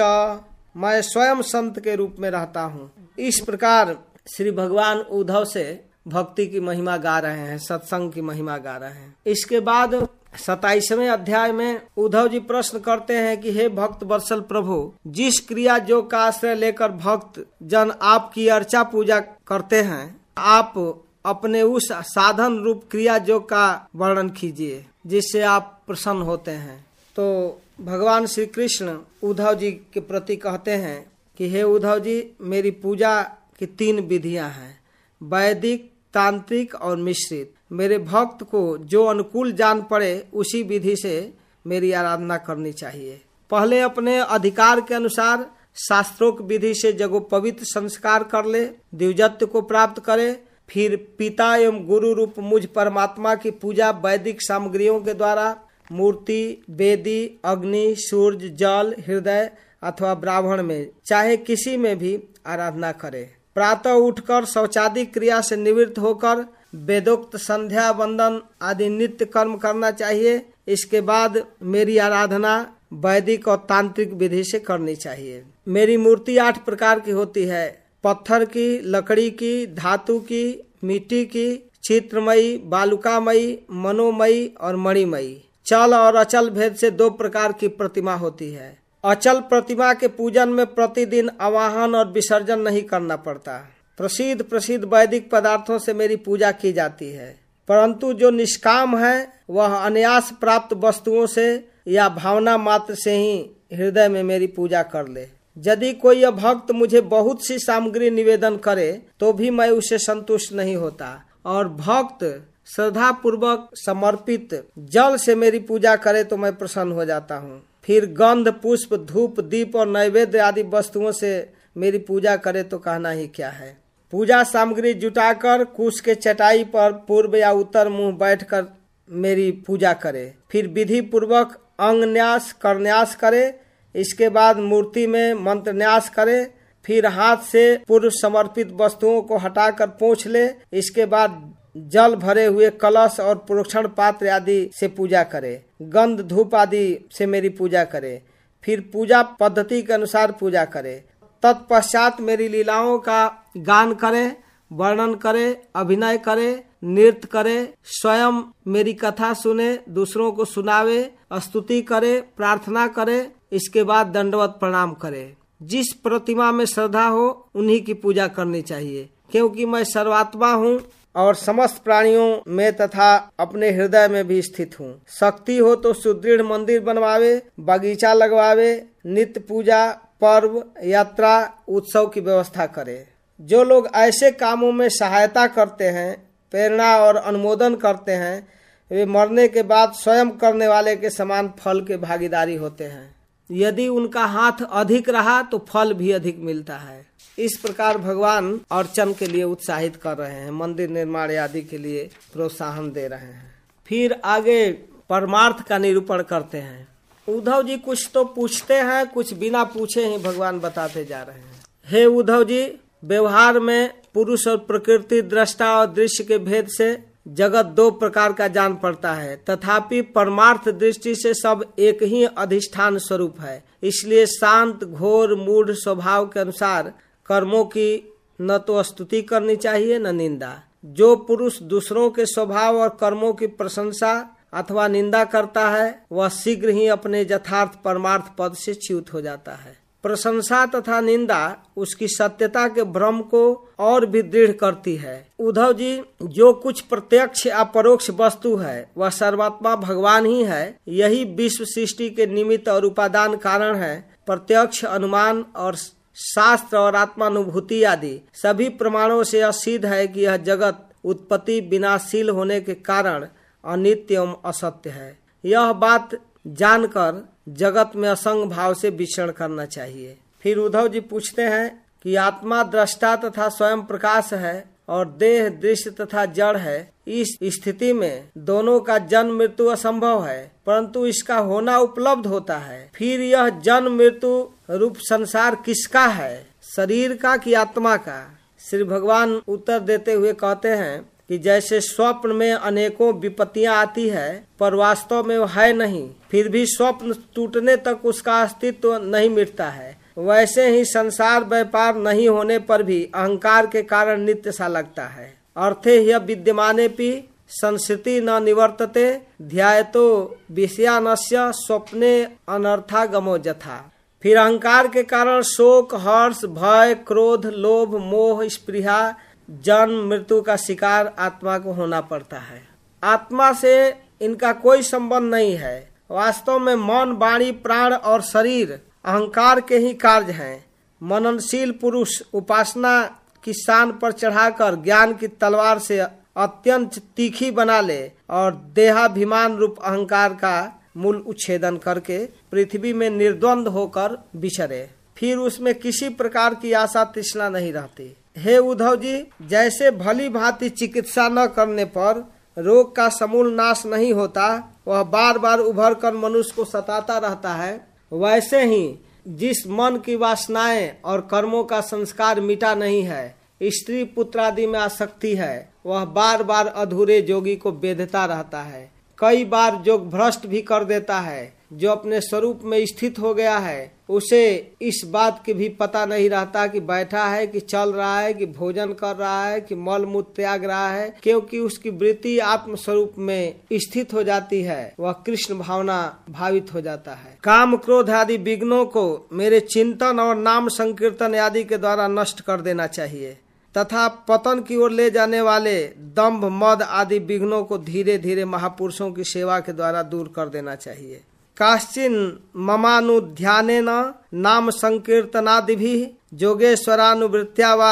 मैं स्वयं संत के रूप में रहता हूँ। इस प्रकार श्री भगवान उद्धव से भक्ति की महिमा गा रहे हैं, सत्संग की महिमा गा रहे हैं। इसके बाद सताइसवें अध्याय में उद्धव जी प्रश्न करते हैं कि, हे भक्त वर्षल प्रभु, जिस क्रिया जो का आश्रय लेकर भक्त जन आपकी अर्चा पूजा करते हैं, आप अपने उस साधन रूप क्रिया जो का वर्णन कीजिए, जिससे आप प्रसन्न होते हैं। तो भगवान श्री कृष्ण उद्धव जी के प्रति कहते हैं कि, हे उद्धव जी, मेरी पूजा की तीन विधियाँ हैं। वैदिक तांत्रिक और मिश्रित। मेरे भक्त को जो अनुकूल जान पड़े, उसी विधि से मेरी आराधना करनी चाहिए। पहले अपने अधिकार के अनुसार शास्त्रोक्त विधि से जगो पवित्र संस्कार कर ले, दिवजत्व को प्राप्त करे, फिर पिता एवं गुरु रूप मुझ परमात्मा की पूजा वैदिक सामग्रियों के द्वारा, मूर्ति, वेदी, अग्नि, सूर्य, जल, हृदय अथवा ब्राह्मण में, चाहे किसी में भी आराधना करे। प्रातः उठकर शौचादि क्रिया से निवृत्त होकर वेदोक्त संध्या वंदन आदि नित्य कर्म करना चाहिए। इसके बाद मेरी आराधना वैदिक और तांत्रिक विधि से करनी चाहिए। मेरी मूर्ति आठ प्रकार की होती है। पत्थर की, लकड़ी की, धातु की, मिट्टी की, चित्रमयी, बालुकामयी, मनोमयी और मणिमयी। चल और अचल भेद से दो प्रकार की प्रतिमा होती है। अचल प्रतिमा के पूजन में प्रतिदिन आवाहन और विसर्जन नहीं करना पड़ता। प्रसिद्ध प्रसिद्ध वैदिक पदार्थों से मेरी पूजा की जाती है। परंतु जो निष्काम है, वह अन्यास प्राप्त वस्तुओं से या भावना मात्र से ही हृदय में मेरी पूजा कर ले। यदि कोई भक्त मुझे बहुत सी सामग्री निवेदन करे तो भी मैं उसे संतुष्ट नहीं होता। और भक्त श्रद्धा पूर्वक समर्पित जल से मेरी पूजा करे तो मैं प्रसन्न हो जाता हूँ। फिर गंध, पुष्प, धूप, दीप और नैवेद्य आदि वस्तुओं से मेरी पूजा करे तो कहना ही क्या है? पूजा सामग्री जुटाकर कुश के चटाई पर पूर्व या उत्तर मुँह बैठकर मेरी पूजा करे। फिर विधि पूर्वक अंग न्यास करन्यास करे। इसके बाद मूर्ति में मंत्र न्यास करे। फिर हाथ से पूर्व समर्पित वस्तुओं को हटाकर पोंछ ले। इसके बाद जल भरे हुए कलश और प्रोक्षण पात्र आदि से पूजा करे। गंध, धूप आदि से मेरी पूजा करे। फिर पूजा पद्धति के अनुसार पूजा करे। तत्पश्चात मेरी लीलाओं का गान करे, वर्णन करे, अभिनय करे, नृत्य करे, स्वयं मेरी कथा सुने, दूसरों को सुनावे, स्तुति करे, प्रार्थना करे, इसके बाद दंडवत प्रणाम करे। जिस प्रतिमा में श्रद्धा हो, उन्हीं की पूजा करनी चाहिए। क्योंकि मैं सर्वात्मा हूँ और समस्त प्राणियों में तथा अपने हृदय में भी स्थित हूँ। शक्ति हो तो सुदृढ़ मंदिर बनवावे, बगीचा लगवावे, नित्य पूजा, पर्व, यात्रा, उत्सव की व्यवस्था करे। जो लोग ऐसे कामों में सहायता करते हैं, प्रेरणा और अनुमोदन करते हैं, वे मरने के बाद स्वयं करने वाले के समान फल के भागीदारी होते हैं। यदि उनका हाथ अधिक रहा तो फल भी अधिक मिलता है। इस प्रकार भगवान अर्चन के लिए उत्साहित कर रहे हैं, मंदिर निर्माण आदि के लिए प्रोत्साहन दे रहे हैं। फिर आगे परमार्थ का निरूपण करते हैं। उद्धव जी कुछ तो पूछते हैं, कुछ बिना पूछे ही भगवान बताते जा रहे हैं। हे उद्धव जी, व्यवहार में पुरुष और प्रकृति, दृष्टा और दृश्य के भेद से जगत दो प्रकार का जान पड़ता है। तथापि परमार्थ दृष्टि से सब एक ही अधिष्ठान स्वरूप है। इसलिए शांत, घोर, मूढ़ स्वभाव के अनुसार कर्मों की न तो स्तुति करनी चाहिए, न निंदा। जो पुरुष दूसरों के स्वभाव और कर्मों की प्रशंसा अथवा निंदा करता है, वह शीघ्र ही अपने यथार्थ परमार्थ पद से च्युत हो जाता है। प्रशंसा तथा निंदा उसकी सत्यता के भ्रम को और भी दृढ़ करती है। उद्धव जी, जो कुछ प्रत्यक्ष या परोक्ष वस्तु है, वह सर्वात्मा भगवान ही है। यही विश्व सृष्टि के निमित्त और उपादान कारण है। प्रत्यक्ष अनुमान और शास्त्र और आत्मानुभूति आदि सभी प्रमाणों से यह सिद्ध है कि यह जगत उत्पत्ति विनाशील होने के कारण अनित्य एवं असत्य है। यह बात जानकर जगत में असंग भाव से विचरण करना चाहिए। फिर उद्धव जी पूछते हैं कि आत्मा दृष्टा तथा स्वयं प्रकाश है और देह दृश्य तथा जड़ है। इस स्थिति में दोनों का जन्म मृत्यु असंभव है, परंतु इसका होना उपलब्ध होता है। फिर यह जन्म मृत्यु रूप संसार किसका है? शरीर का कि आत्मा का? श्री भगवान उत्तर देते हुए कहते हैं कि जैसे स्वप्न में अनेकों विपत्तियाँ आती है, पर वास्तव में वो है नहीं। फिर भी स्वप्न टूटने तक उसका अस्तित्व नहीं मिटता है। वैसे ही संसार व्यापार नहीं होने पर भी अहंकार के कारण नित्य सा लगता है। अर्थे यह विद्यमाने भी संस्कृति न निवर्तते ध्याय तो विषयानस्य स्वप्ने अनर्थागमो जथा। फिर अहंकार के कारण शोक, हर्ष, भय, क्रोध, लोभ, मोह, स्पृहा, जन्म, मृत्यु का शिकार आत्मा को होना पड़ता है। आत्मा से इनका कोई संबंध नहीं है। वास्तव में मन, वाणी, प्राण और शरीर अहंकार के ही कार्य हैं। मननशील पुरुष उपासना की शान पर चढ़ाकर ज्ञान की तलवार से अत्यंत तीखी बना ले और देहाभिमान रूप अहंकार का मूल उच्छेदन करके पृथ्वी में निर्द्वंद होकर बिछरे। फिर उसमें किसी प्रकार की आशा तृष्णा नहीं रहती। हे उद्धव जी, जैसे भली भांति चिकित्सा न करने पर रोग का समूल नाश नहीं होता, वह बार बार उभर कर मनुष्य को सताता रहता है, वैसे ही जिस मन की वासनाएँ और कर्मों का संस्कार मिटा नहीं है स्त्री पुत्र आदि में आसक्ति है, वह बार बार अधूरे जोगी को बेधता रहता है। कई बार जो भ्रष्ट भी कर देता है, जो अपने स्वरूप में स्थित हो गया है, उसे इस बात की भी पता नहीं रहता कि बैठा है, कि चल रहा है, कि भोजन कर रहा है, कि मल मूत्र त्याग रहा है, क्योंकि उसकी वृत्ति आत्म स्वरूप में स्थित हो जाती है, वह कृष्ण भावना भावित हो जाता है। काम क्रोध आदि विघ्नों को मेरे चिंतन और नाम संकीर्तन आदि के द्वारा नष्ट कर देना चाहिए। तथा पतन की ओर ले जाने वाले दम्भ मद आदि विघ्नों को धीरे धीरे महापुरुषों की सेवा के द्वारा दूर कर देना चाहिए। काश्चिन ममानुध्यान नाम संकीर्तनादि भी जोगेश्वरानुवृत्या व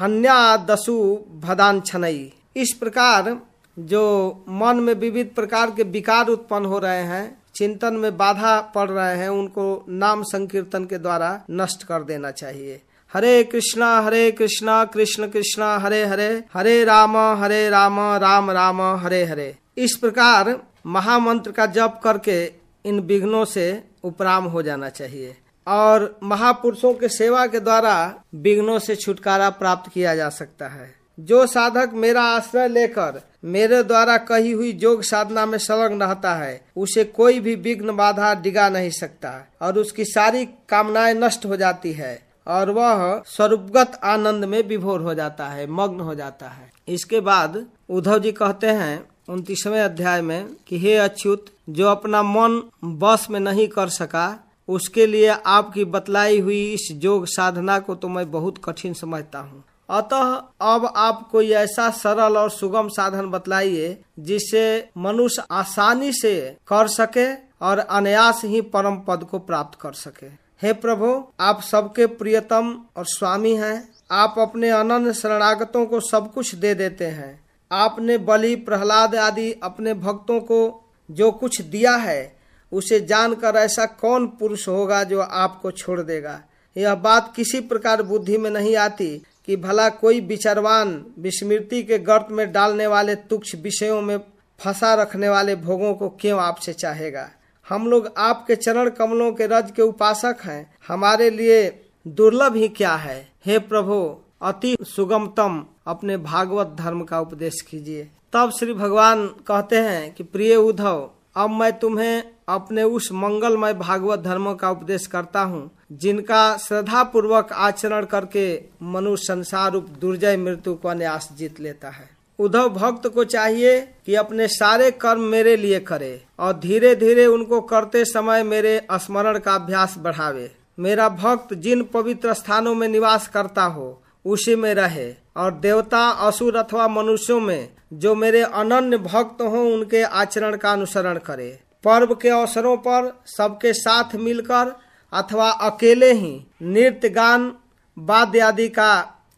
हन्या दसु भदान छनई इस प्रकार जो मन में विविध प्रकार के विकार उत्पन्न हो रहे हैं, चिंतन में बाधा पड़ रहे हैं, उनको नाम संकीर्तन के द्वारा नष्ट कर देना चाहिए। हरे कृष्णा हरे कृष्णा, कृष्ण कृष्णा, हरे हरे हरे राम हरे राम राम राम, हरे हरे। इस प्रकार महामंत्र का जप करके इन विघ्नों से उपराम हो जाना चाहिए और महापुरुषों के सेवा के द्वारा विघ्नों से छुटकारा प्राप्त किया जा सकता है। जो साधक मेरा आश्रय लेकर मेरे द्वारा कही हुई योग साधना में संलग्न रहता है, उसे कोई भी विघ्न बाधा डिगा नहीं सकता और उसकी सारी कामनाएँ नष्ट हो जाती है। और वह स्वरूपगत आनंद में विभोर हो जाता है, मग्न हो जाता है। इसके बाद उद्धव जी कहते हैं, उन्तीसवें अध्याय में कि, हे अच्युत, जो अपना मन बस में नहीं कर सका, उसके लिए आपकी बतलाई हुई इस योग साधना को तो मैं बहुत कठिन समझता हूँ। अतः अब आप कोई ऐसा सरल और सुगम साधन बतलाइए, जिससे मनुष्य आसानी से कर सके और अनायास ही परम पद को प्राप्त कर सके। हे प्रभु, आप सबके प्रियतम और स्वामी हैं। आप अपने अनन्य शरणागतों को सब कुछ दे देते हैं। आपने बलि, प्रहलाद आदि अपने भक्तों को जो कुछ दिया है, उसे जानकर ऐसा कौन पुरुष होगा जो आपको छोड़ देगा? यह बात किसी प्रकार बुद्धि में नहीं आती कि भला कोई विचारवान विस्मृति के गर्त में डालने वाले तुक्ष विषयों में फंसा रखने वाले भोगों को क्यों आपसे चाहेगा? हम लोग आपके चरण कमलों के रज के उपासक हैं। हमारे लिए दुर्लभ ही क्या है? हे प्रभु, अति सुगमतम अपने भागवत धर्म का उपदेश कीजिए। तब श्री भगवान कहते हैं कि, प्रिय उद्धव, अब मैं तुम्हें अपने उस मंगलमय भागवत धर्म का उपदेश करता हूँ, जिनका श्रद्धा पूर्वक आचरण करके मनुष्य संसार रूप दुर्जय मृत्यु को न्यास जीत लेता है। उद्धव भक्त को चाहिए कि अपने सारे कर्म मेरे लिए करे और धीरे धीरे उनको करते समय मेरे स्मरण का अभ्यास बढ़ावे। मेरा भक्त जिन पवित्र स्थानों में निवास करता हो, उसी में रहे और देवता, असुर अथवा मनुष्यों में जो मेरे अनन्य भक्त हों, उनके आचरण का अनुसरण करे। पर्व के अवसरों पर सबके साथ मिलकर अथवा अकेले ही नृत्य, गान, वाद्य आदि का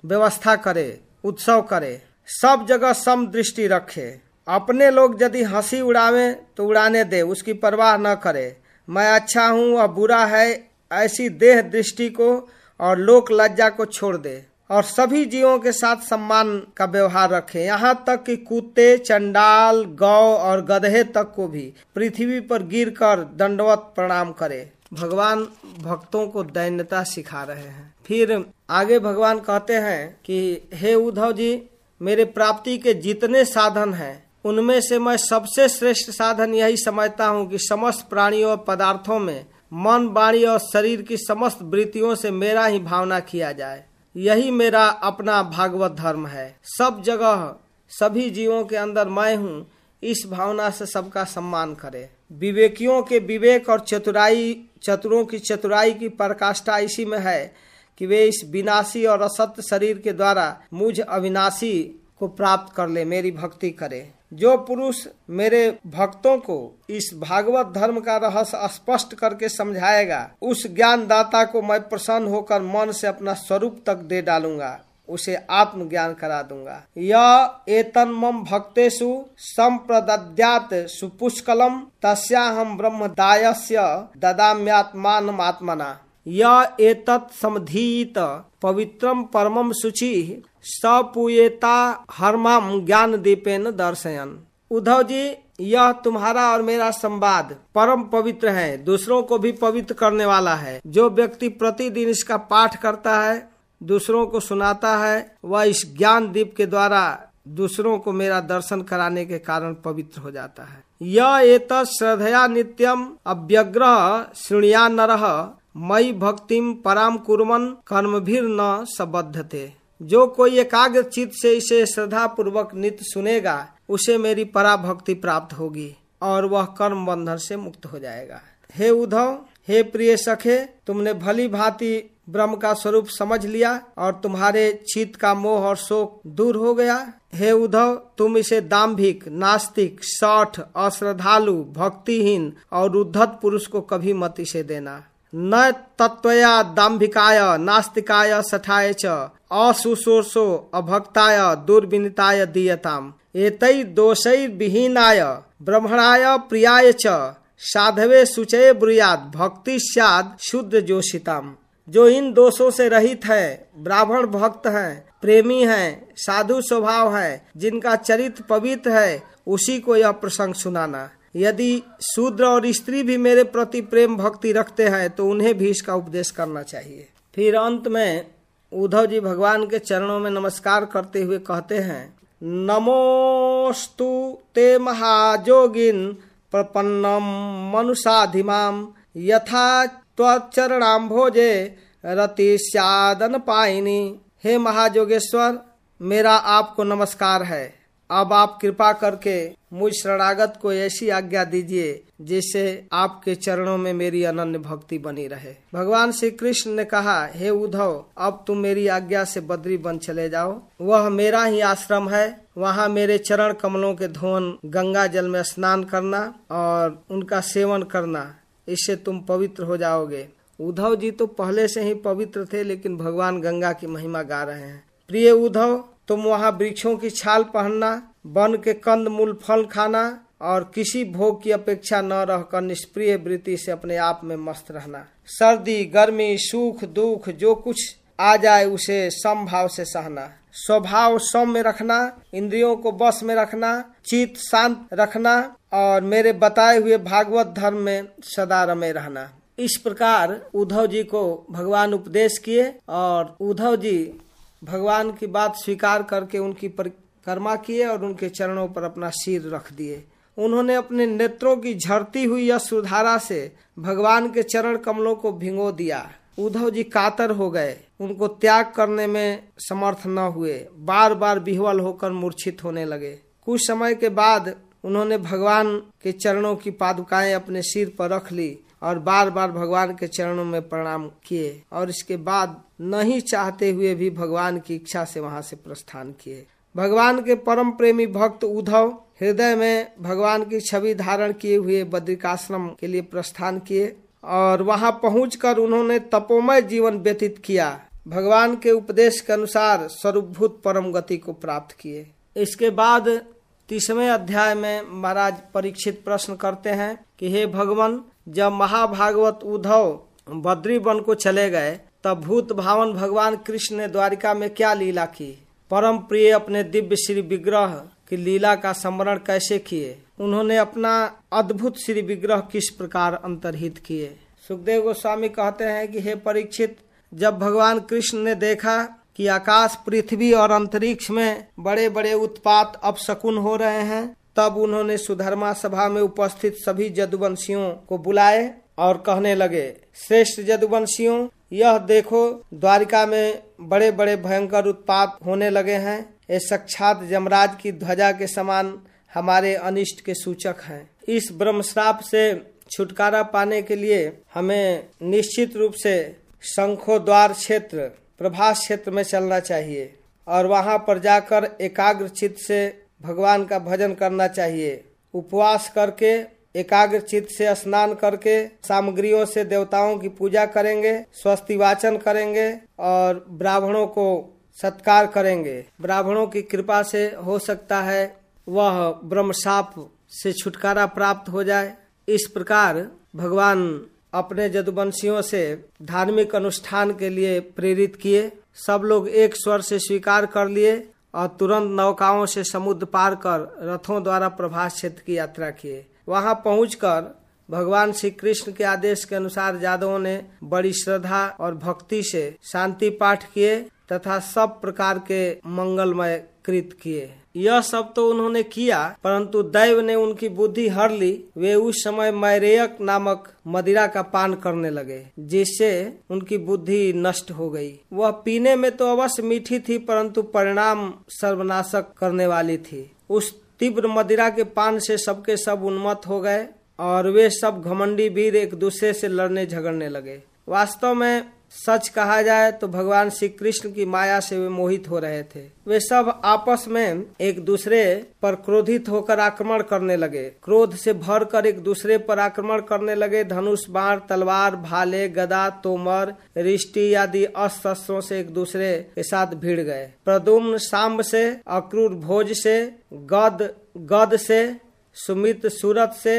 व्यवस्था करे, उत्सव करे। सब जगह सम दृष्टि रखे। अपने लोग यदि हँसी उड़ावे तो उड़ाने दे, उसकी परवाह न करे। मैं अच्छा हूँ वह बुरा है, ऐसी देह दृष्टि को और लोक लज्जा को छोड़ दे। और सभी जीवों के साथ सम्मान का व्यवहार रखे। यहाँ तक कि कुत्ते, चंडाल, गौ और गधे तक को भी पृथ्वी पर गिर कर दंडवत प्रणाम करे। भगवान भक्तों को दैन्यता सिखा रहे हैं। फिर आगे भगवान कहते हैं कि, हे उद्धव जी मेरे प्राप्ति के जितने साधन हैं, उनमें से मैं सबसे श्रेष्ठ साधन यही समझता हूँ कि समस्त प्राणियों और पदार्थों में मन, वाणी और शरीर की समस्त वृत्तियों से मेरा ही भावना किया जाए। यही मेरा अपना भागवत धर्म है। सब जगह, सभी जीवों के अंदर मैं हूँ, इस भावना से सबका सम्मान करे। विवेकियों के विवेक और चतुराई, चतुरों की चतुराई की प्रकाष्ठा इसी में है कि वे इस विनाशी और असत्य शरीर के द्वारा मुझ अविनाशी को प्राप्त कर ले, मेरी भक्ति करे। जो पुरुष मेरे भक्तों को इस भागवत धर्म का रहस्य स्पष्ट करके समझाएगा, उस ज्ञान दाता को मैं प्रसन्न होकर मन से अपना स्वरूप तक दे डालूँगा, उसे आत्म ज्ञान करा दूँगा। यह एतन मम भक्तेषु संप्रद्यात सुपुष्कलम तस्या हम ब्रह्म दायस्य ददाम्यात्मान आत्मना यह एतत् समधीत पवित्रम परमम शुचि सपुएता हरमाम ज्ञान दीपेन दर्शयन। उद्धव जी, यह तुम्हारा और मेरा संवाद परम पवित्र है। दूसरों को भी पवित्र करने वाला है। जो व्यक्ति प्रतिदिन इसका पाठ करता है, दूसरों को सुनाता है, वह इस ज्ञान दीप के द्वारा दूसरों को मेरा दर्शन कराने के कारण पवित्र हो जाता है। यह एक श्रद्धया नित्यम अव्यग्रह श्रृणिया नर मई भक्तिम पराम कुरमन कर्म भी न सबद्धते जो कोई एकाग्र चित्त से इसे श्रद्धा पूर्वक नित्य सुनेगा, उसे मेरी परा भक्ति प्राप्त होगी और वह कर्म बंधन से मुक्त हो जाएगा। हे उद्धव, हे प्रिय सखे, तुमने भली भांति ब्रह्म का स्वरूप समझ लिया और तुम्हारे चित्त का मोह और शोक दूर हो गया। हे उद्धव, तुम इसे दाम्भिक, नास्तिक, सठ, अश्रद्धालु, भक्तिहीन और उद्धत पुरुष को कभी मत इसे देना। न तत्वया दाम्भिकाय, नास्तिकाय सठाय च असुशोषो अभक्ताय, दुर्विनिताय दीयताम। एतै दोषै विहीनाय ब्रह्मणाय प्रियाय च, साधवे सुचय ब्रुयाद भक्ति साद शुद्ध जोशिताम जो इन दोषों से रहित है, ब्राह्मण भक्त हैं, प्रेमी हैं, साधु स्वभाव है, जिनका चरित्र पवित्र है, उसी को यह प्रसंग सुनाना। यदि शूद्र और स्त्री भी मेरे प्रति प्रेम भक्ति रखते हैं तो उन्हें भी इसका उपदेश करना चाहिए। फिर अंत में उद्धव जी भगवान के चरणों में नमस्कार करते हुए कहते हैं नमोस्तु ते महाजोगिन प्रपन्नम मनुषाधिमाम यथा त्वचरणाम्भोजे रति स्यादन पाइनी हे महाजोगेश्वर, मेरा आपको नमस्कार है। अब आप कृपा करके मुझ शरणागत को ऐसी आज्ञा दीजिए, जिससे आपके चरणों में मेरी अनन्य भक्ति बनी रहे। भगवान श्री कृष्ण ने कहा, हे उद्धव, अब तुम मेरी आज्ञा से बद्री बन चले जाओ। वह मेरा ही आश्रम है। वहाँ मेरे चरण कमलों के धोन गंगा जल में स्नान करना और उनका सेवन करना। इससे तुम पवित्र हो जाओगे। उद्धव जी तो पहले से ही पवित्र थे, लेकिन भगवान गंगा की महिमा गा रहे हैं। प्रिय उद्धव तुम वहाँ वृक्षों की छाल पहनना, वन के कंद मूल फल खाना और किसी भोग की अपेक्षा न रहकर निष्प्रिय वृत्ति से अपने आप में मस्त रहना। सर्दी, गर्मी, सुख, दुख, जो कुछ आ जाए उसे समभाव से सहना। स्वभाव सौम्य रखना, इंद्रियों को बस में रखना चित शांत रखना और मेरे बताए हुए भागवत धर्म में सदा रमे रहना। इस प्रकार उद्धव जी को भगवान उपदेश किए और उद्धव जी भगवान की बात स्वीकार करके उनकी परिक्रमा किए और उनके चरणों पर अपना सिर रख दिए। उन्होंने अपने नेत्रों की झरती हुई यह सुधारा से भगवान के चरण कमलों को भिंगो दिया। उद्धव जी कातर हो गए। उनको त्याग करने में समर्थ न हुए। बार बार बिहवल होकर मूर्छित होने लगे। कुछ समय के बाद उन्होंने भगवान के चरणों की पादुकाएँ अपने सिर पर रख ली। और बार बार भगवान के चरणों में प्रणाम किए और इसके बाद नहीं चाहते हुए भी भगवान की इच्छा से वहाँ से प्रस्थान किए। भगवान के परम प्रेमी भक्त उद्धव हृदय में भगवान की छवि धारण किए हुए बद्रिकाश्रम के लिए प्रस्थान किए और वहाँ पहुंचकर उन्होंने तपोमय जीवन व्यतीत किया। भगवान के उपदेश के अनुसार स्वरूपभूत परम गति को प्राप्त किए। इसके बाद तीसवें अध्याय में महाराज परीक्षित प्रश्न करते हैं कि हे भगवान जब महाभागवत उद्धव बद्री वन को चले गए, तब भूत भावन भगवान कृष्ण ने द्वारिका में क्या लीला की? परम प्रिय अपने दिव्य श्री विग्रह की लीला का स्मरण कैसे किए? उन्होंने अपना अद्भुत श्री विग्रह किस प्रकार अंतर्हित किए? सुखदेव गोस्वामी कहते हैं कि हे परीक्षित, जब भगवान कृष्ण ने देखा कि आकाश पृथ्वी और अंतरिक्ष में बड़े बड़े उत्पात अब शकुन हो रहे हैं तब उन्होंने सुधर्मा सभा में उपस्थित सभी जदुवंशियों को बुलाए और कहने लगे, श्रेष्ठ जदुवंशियों, यह देखो, द्वारिका में बड़े बड़े भयंकर उत्पात होने लगे हैं। ये साक्षात जमराज की ध्वजा के समान हमारे अनिष्ट के सूचक हैं। इस ब्रह्मश्राप से छुटकारा पाने के लिए हमें निश्चित रूप से शंखो द्वार क्षेत्र, प्रभास क्षेत्र में चलना चाहिए और वहाँ पर जाकर एकाग्र चित्त से भगवान का भजन करना चाहिए। उपवास करके, एकाग्र चित्त से स्नान करके, सामग्रियों से देवताओं की पूजा करेंगे, स्वस्ति वाचन करेंगे और ब्राह्मणों को सत्कार करेंगे। ब्राह्मणों की कृपा से हो सकता है वह ब्रह्मशाप से छुटकारा प्राप्त हो जाए। इस प्रकार भगवान अपने जदुवंशियों से धार्मिक अनुष्ठान के लिए प्रेरित किए। सब लोग एक स्वर से स्वीकार कर लिए। और तुरंत नौकाओं से समुद्र पार कर रथों द्वारा प्रभास क्षेत्र की यात्रा किए। वहाँ पहुंचकर भगवान श्री कृष्ण के आदेश के अनुसार जादवों ने बड़ी श्रद्धा और भक्ति से शांति पाठ किए तथा सब प्रकार के मंगलमय कृत किए। यह सब तो उन्होंने किया, परंतु दैव ने उनकी बुद्धि हर ली। वे उस समय मैरेयक नामक मदिरा का पान करने लगे, जिससे उनकी बुद्धि नष्ट हो गई। वह पीने में तो अवश्य मीठी थी, परंतु परिणाम सर्वनाशक करने वाली थी। उस तीव्र मदिरा के पान से सबके सब उन्मत्त हो गए, और वे सब घमंडी वीर एक दूसरे से लड़ने झगड़ने लगे। वास्तव में सच कहा जाए तो भगवान श्री कृष्ण की माया से वे मोहित हो रहे थे। वे सब आपस में एक दूसरे पर क्रोधित होकर आक्रमण करने लगे। क्रोध से भर कर एक दूसरे पर आक्रमण करने लगे। धनुष, बाण, तलवार, भाले, गदा, तोमर, रिष्टि आदि अस्त्रों से एक दूसरे के साथ भिड़ गए। प्रदुम्न सांब से, अक्रूर भोज से, गद गद से, सुमित सूरत से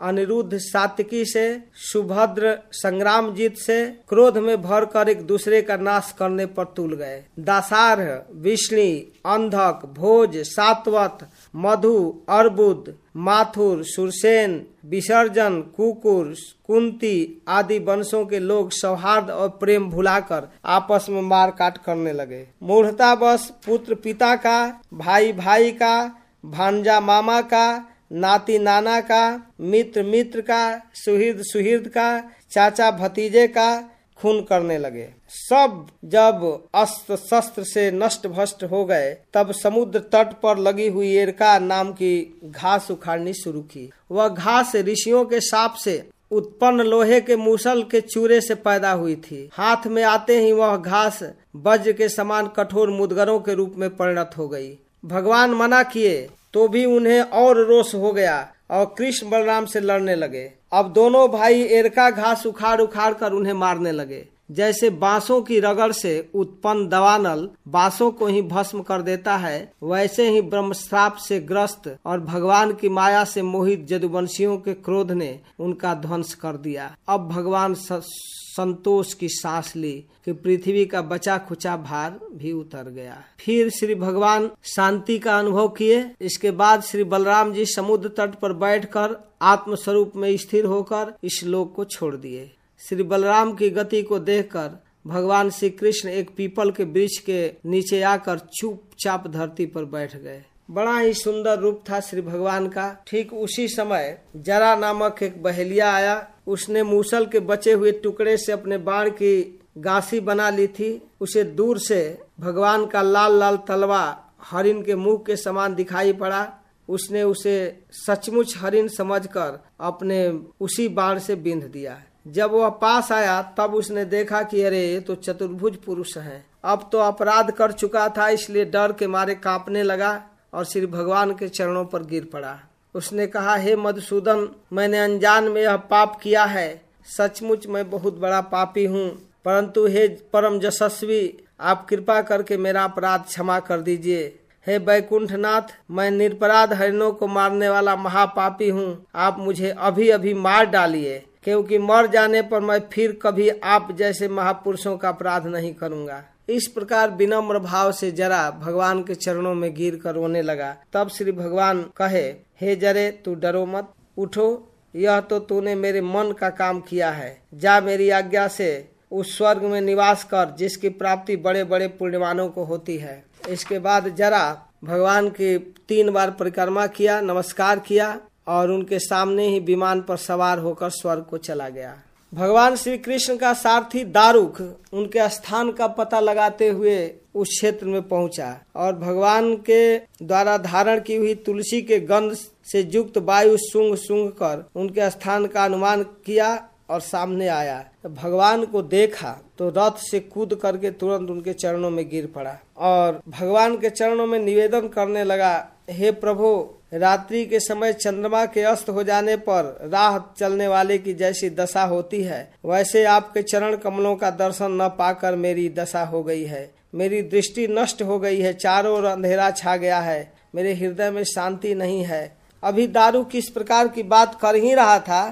अनिरुद्ध सातकी से, सुभद्र संग्राम जीत से क्रोध में भर कर एक दूसरे का नाश करने पर तुल गए। दासार विष्णु, अंधक, भोज, सातवत, मधु, अर्बुद, माथुर, सुरसेन, विसर्जन, कुकुर, कुंती आदि वंशों के लोग सौहार्द और प्रेम भुलाकर आपस में मार काट करने लगे। बस पुत्र पिता का भाई भाई का, भांजा मामा का नाती नाना का, मित्र मित्र का, सुहृद सुहृद का, चाचा भतीजे का खून करने लगे। सब जब अस्त्र शस्त्र से नष्ट भ्रष्ट हो गए, तब समुद्र तट पर लगी हुई एरका नाम की घास उखाड़नी शुरू की। वह घास ऋषियों के साप से, उत्पन्न लोहे के मूसल के चूरे से पैदा हुई थी। हाथ में आते ही वह घास वज्र के समान कठोर मुदगरों के रूप में परिणत हो गई। भगवान मना किए तो भी उन्हें और रोष हो गया और कृष्ण बलराम से लड़ने लगे। अब दोनों भाई एरका घास उखाड़ उखाड़ कर उन्हें मारने लगे। जैसे बांसों की रगड़ से उत्पन्न दवानल बांसों को ही भस्म कर देता है, वैसे ही ब्रह्मश्राप से ग्रस्त और भगवान की माया से मोहित जदुवंशियों के क्रोध ने उनका ध्वंस कर दिया। अब भगवान संतोष की सांस ली कि पृथ्वी का बचा खुचा भार भी उतर गया। फिर श्री भगवान शांति का अनुभव किए। इसके बाद श्री बलराम जी समुद्र तट पर बैठकर आत्म स्वरूप में स्थिर होकर इस लोक को छोड़ दिए। श्री बलराम की गति को देखकर भगवान श्री कृष्ण एक पीपल के वृक्ष के नीचे आकर चुपचाप धरती पर बैठ गए। बड़ा ही सुंदर रूप था श्री भगवान का। ठीक उसी समय जरा नामक एक बहेलिया आया। उसने मूसल के बचे हुए टुकड़े से अपने बाण की गासी बना ली थी। उसे दूर से भगवान का लाल लाल तलवा हरिन के मुँह के समान दिखाई पड़ा। उसने उसे सचमुच हरिन समझकर अपने उसी बाण से बिंध दिया। जब वह पास आया, तब उसने देखा कि अरे तो चतुर्भुज पुरुष है। अब तो अपराध कर चुका था, इसलिए डर के मारे कांपने लगा और श्री भगवान के चरणों पर गिर पड़ा। उसने कहा, हे मधुसूदन, मैंने अनजान में यह पाप किया है। सचमुच मैं बहुत बड़ा पापी हूँ। परंतु हे परम यशस्वी आप कृपा करके मेरा अपराध क्षमा कर दीजिए। हे बैकुंठनाथ, मैं निरपराध हरिणों को मारने वाला महापापी हूँ। आप मुझे अभी अभी मार डालिए। क्योंकि मर जाने पर मैं फिर कभी आप जैसे महापुरुषों का अपराध नहीं करूँगा। इस प्रकार विनम्र भाव से जरा भगवान के चरणों में गिर कर रोने लगा। तब श्री भगवान कहे, हे जरे, तू डरो मत। उठो, यह तो तूने मेरे मन का काम किया है। जा मेरी आज्ञा से उस स्वर्ग में निवास कर, जिसकी प्राप्ति बड़े बड़े पुण्यवानों को होती है। इसके बाद जरा भगवान की तीन बार परिक्रमा किया, नमस्कार किया। और उनके सामने ही विमान पर सवार होकर स्वर्ग को चला गया। भगवान श्री कृष्ण का सारथी दारुक उनके स्थान का पता लगाते हुए उस क्षेत्र में पहुँचा और भगवान के द्वारा धारण की हुई तुलसी के गंध से युक्त वायु सुंग सुंग कर उनके स्थान का अनुमान किया और सामने आया। भगवान को देखा तो रथ से कूद करके तुरंत उनके चरणों में गिर पड़ा और भगवान के चरणों में निवेदन करने लगा, हे प्रभु रात्रि के समय चंद्रमा के अस्त हो जाने पर राह चलने वाले की जैसी दशा होती है, वैसे आपके चरण कमलों का दर्शन न पाकर मेरी दशा हो गई है। मेरी दृष्टि नष्ट हो गई है, चारों ओर अंधेरा छा गया है, मेरे हृदय में शांति नहीं है। अभी दारू किस प्रकार की बात कर ही रहा था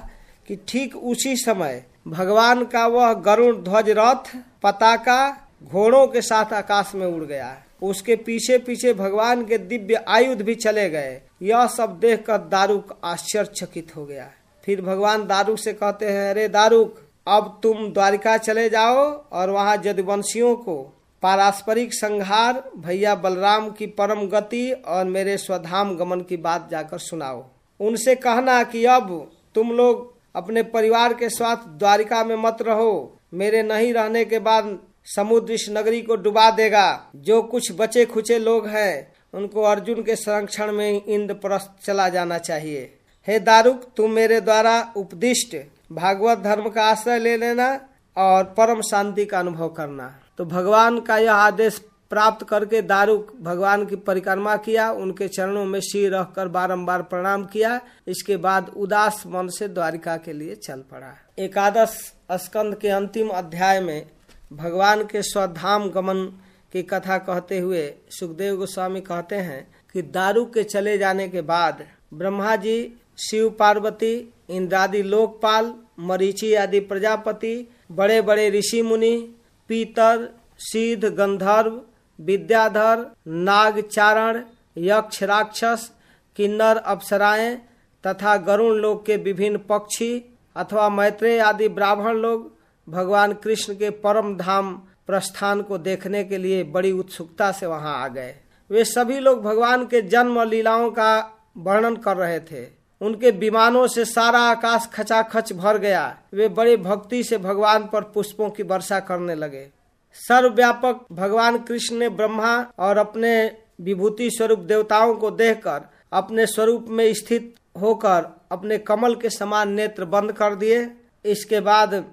कि ठीक उसी समय भगवान का वह गरुण ध्वज रथ, पताका घोड़ों के साथ आकाश में उड़ गया। उसके पीछे पीछे भगवान के दिव्य आयुध भी चले गए। यह सब देखकर दारुक आश्चर्यचकित हो गया। फिर भगवान दारुक से कहते हैं, अरे दारुक, अब तुम द्वारिका चले जाओ और वहाँ जदवंशियों को, पारस्परिक संहार, भैया बलराम की परम गति और मेरे स्वधाम गमन की बात जाकर सुनाओ। उनसे कहना कि अब तुम लोग अपने परिवार के साथ द्वारिका में मत रहो। मेरे नहीं रहने के बाद समुद्र इस नगरी को डुबा देगा। जो कुछ बचे खुचे लोग हैं, उनको अर्जुन के संरक्षण में इंद्रप्रस्थ चला जाना चाहिए। हे दारुक तुम मेरे द्वारा उपदिष्ट भागवत धर्म का आश्रय ले लेना और परम शांति का अनुभव करना। तो भगवान का यह आदेश प्राप्त करके दारुक भगवान की परिक्रमा किया, उनके चरणों में सिर रखकर बारंबार प्रणाम किया। इसके बाद उदास मन से द्वारिका के लिए चल पड़ा। एकादश स्कंद के अंतिम अध्याय में भगवान के स्वधाम गमन की कथा कहते हुए सुखदेव गोस्वामी कहते हैं कि दारू के चले जाने के बाद ब्रह्मा जी, शिव पार्वती, इंद्रादि लोकपाल, मरीचि आदि प्रजापति बड़े बड़े ऋषि मुनि, पीतर, सिद्ध गंधर्व, विद्याधर नागचारण यक्ष राक्षस, किन्नर अप्सराएँ तथा गरुण लोग के विभिन्न पक्षी अथवा मैत्रेय आदि ब्राह्मण लोग भगवान कृष्ण के परम धाम प्रस्थान को देखने के लिए बड़ी उत्सुकता से वहाँ आ गए। वे सभी लोग भगवान के जन्म और लीलाओं का वर्णन कर रहे थे। उनके विमानों से सारा आकाश खचाखच भर गया। वे बड़ी भक्ति से भगवान पर पुष्पों की वर्षा करने लगे। सर्वव्यापक भगवान कृष्ण ने ब्रह्मा और अपने विभूति स्वरूप देवताओं को देखकर, अपने स्वरूप में स्थित होकर, अपने कमल के समान नेत्र बंद कर दिए। इसके बाद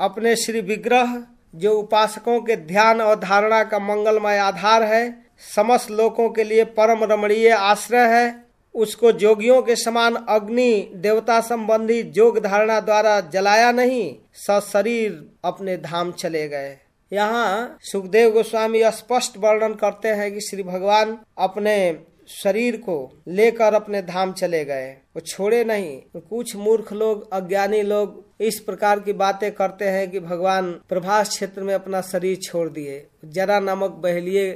अपने श्री विग्रह, जो उपासकों के ध्यान और धारणा का मंगलमय आधार है, समस्त लोगों के लिए परम रमणीय आश्रय है। उसको जोगियों के समान अग्नि, देवता संबंधी जोग धारणा द्वारा जलाया नहीं, सशरीर अपने धाम चले गए। यहाँ सुखदेव गोस्वामी स्पष्ट वर्णन करते हैं कि श्री भगवान अपने शरीर को लेकर अपने धाम चले गए। वो छोड़े नहीं। कुछ मूर्ख लोग, अज्ञानी लोग इस प्रकार की बातें करते हैं कि भगवान प्रभास क्षेत्र में अपना शरीर छोड़ दिए। जरा नामक बहलिए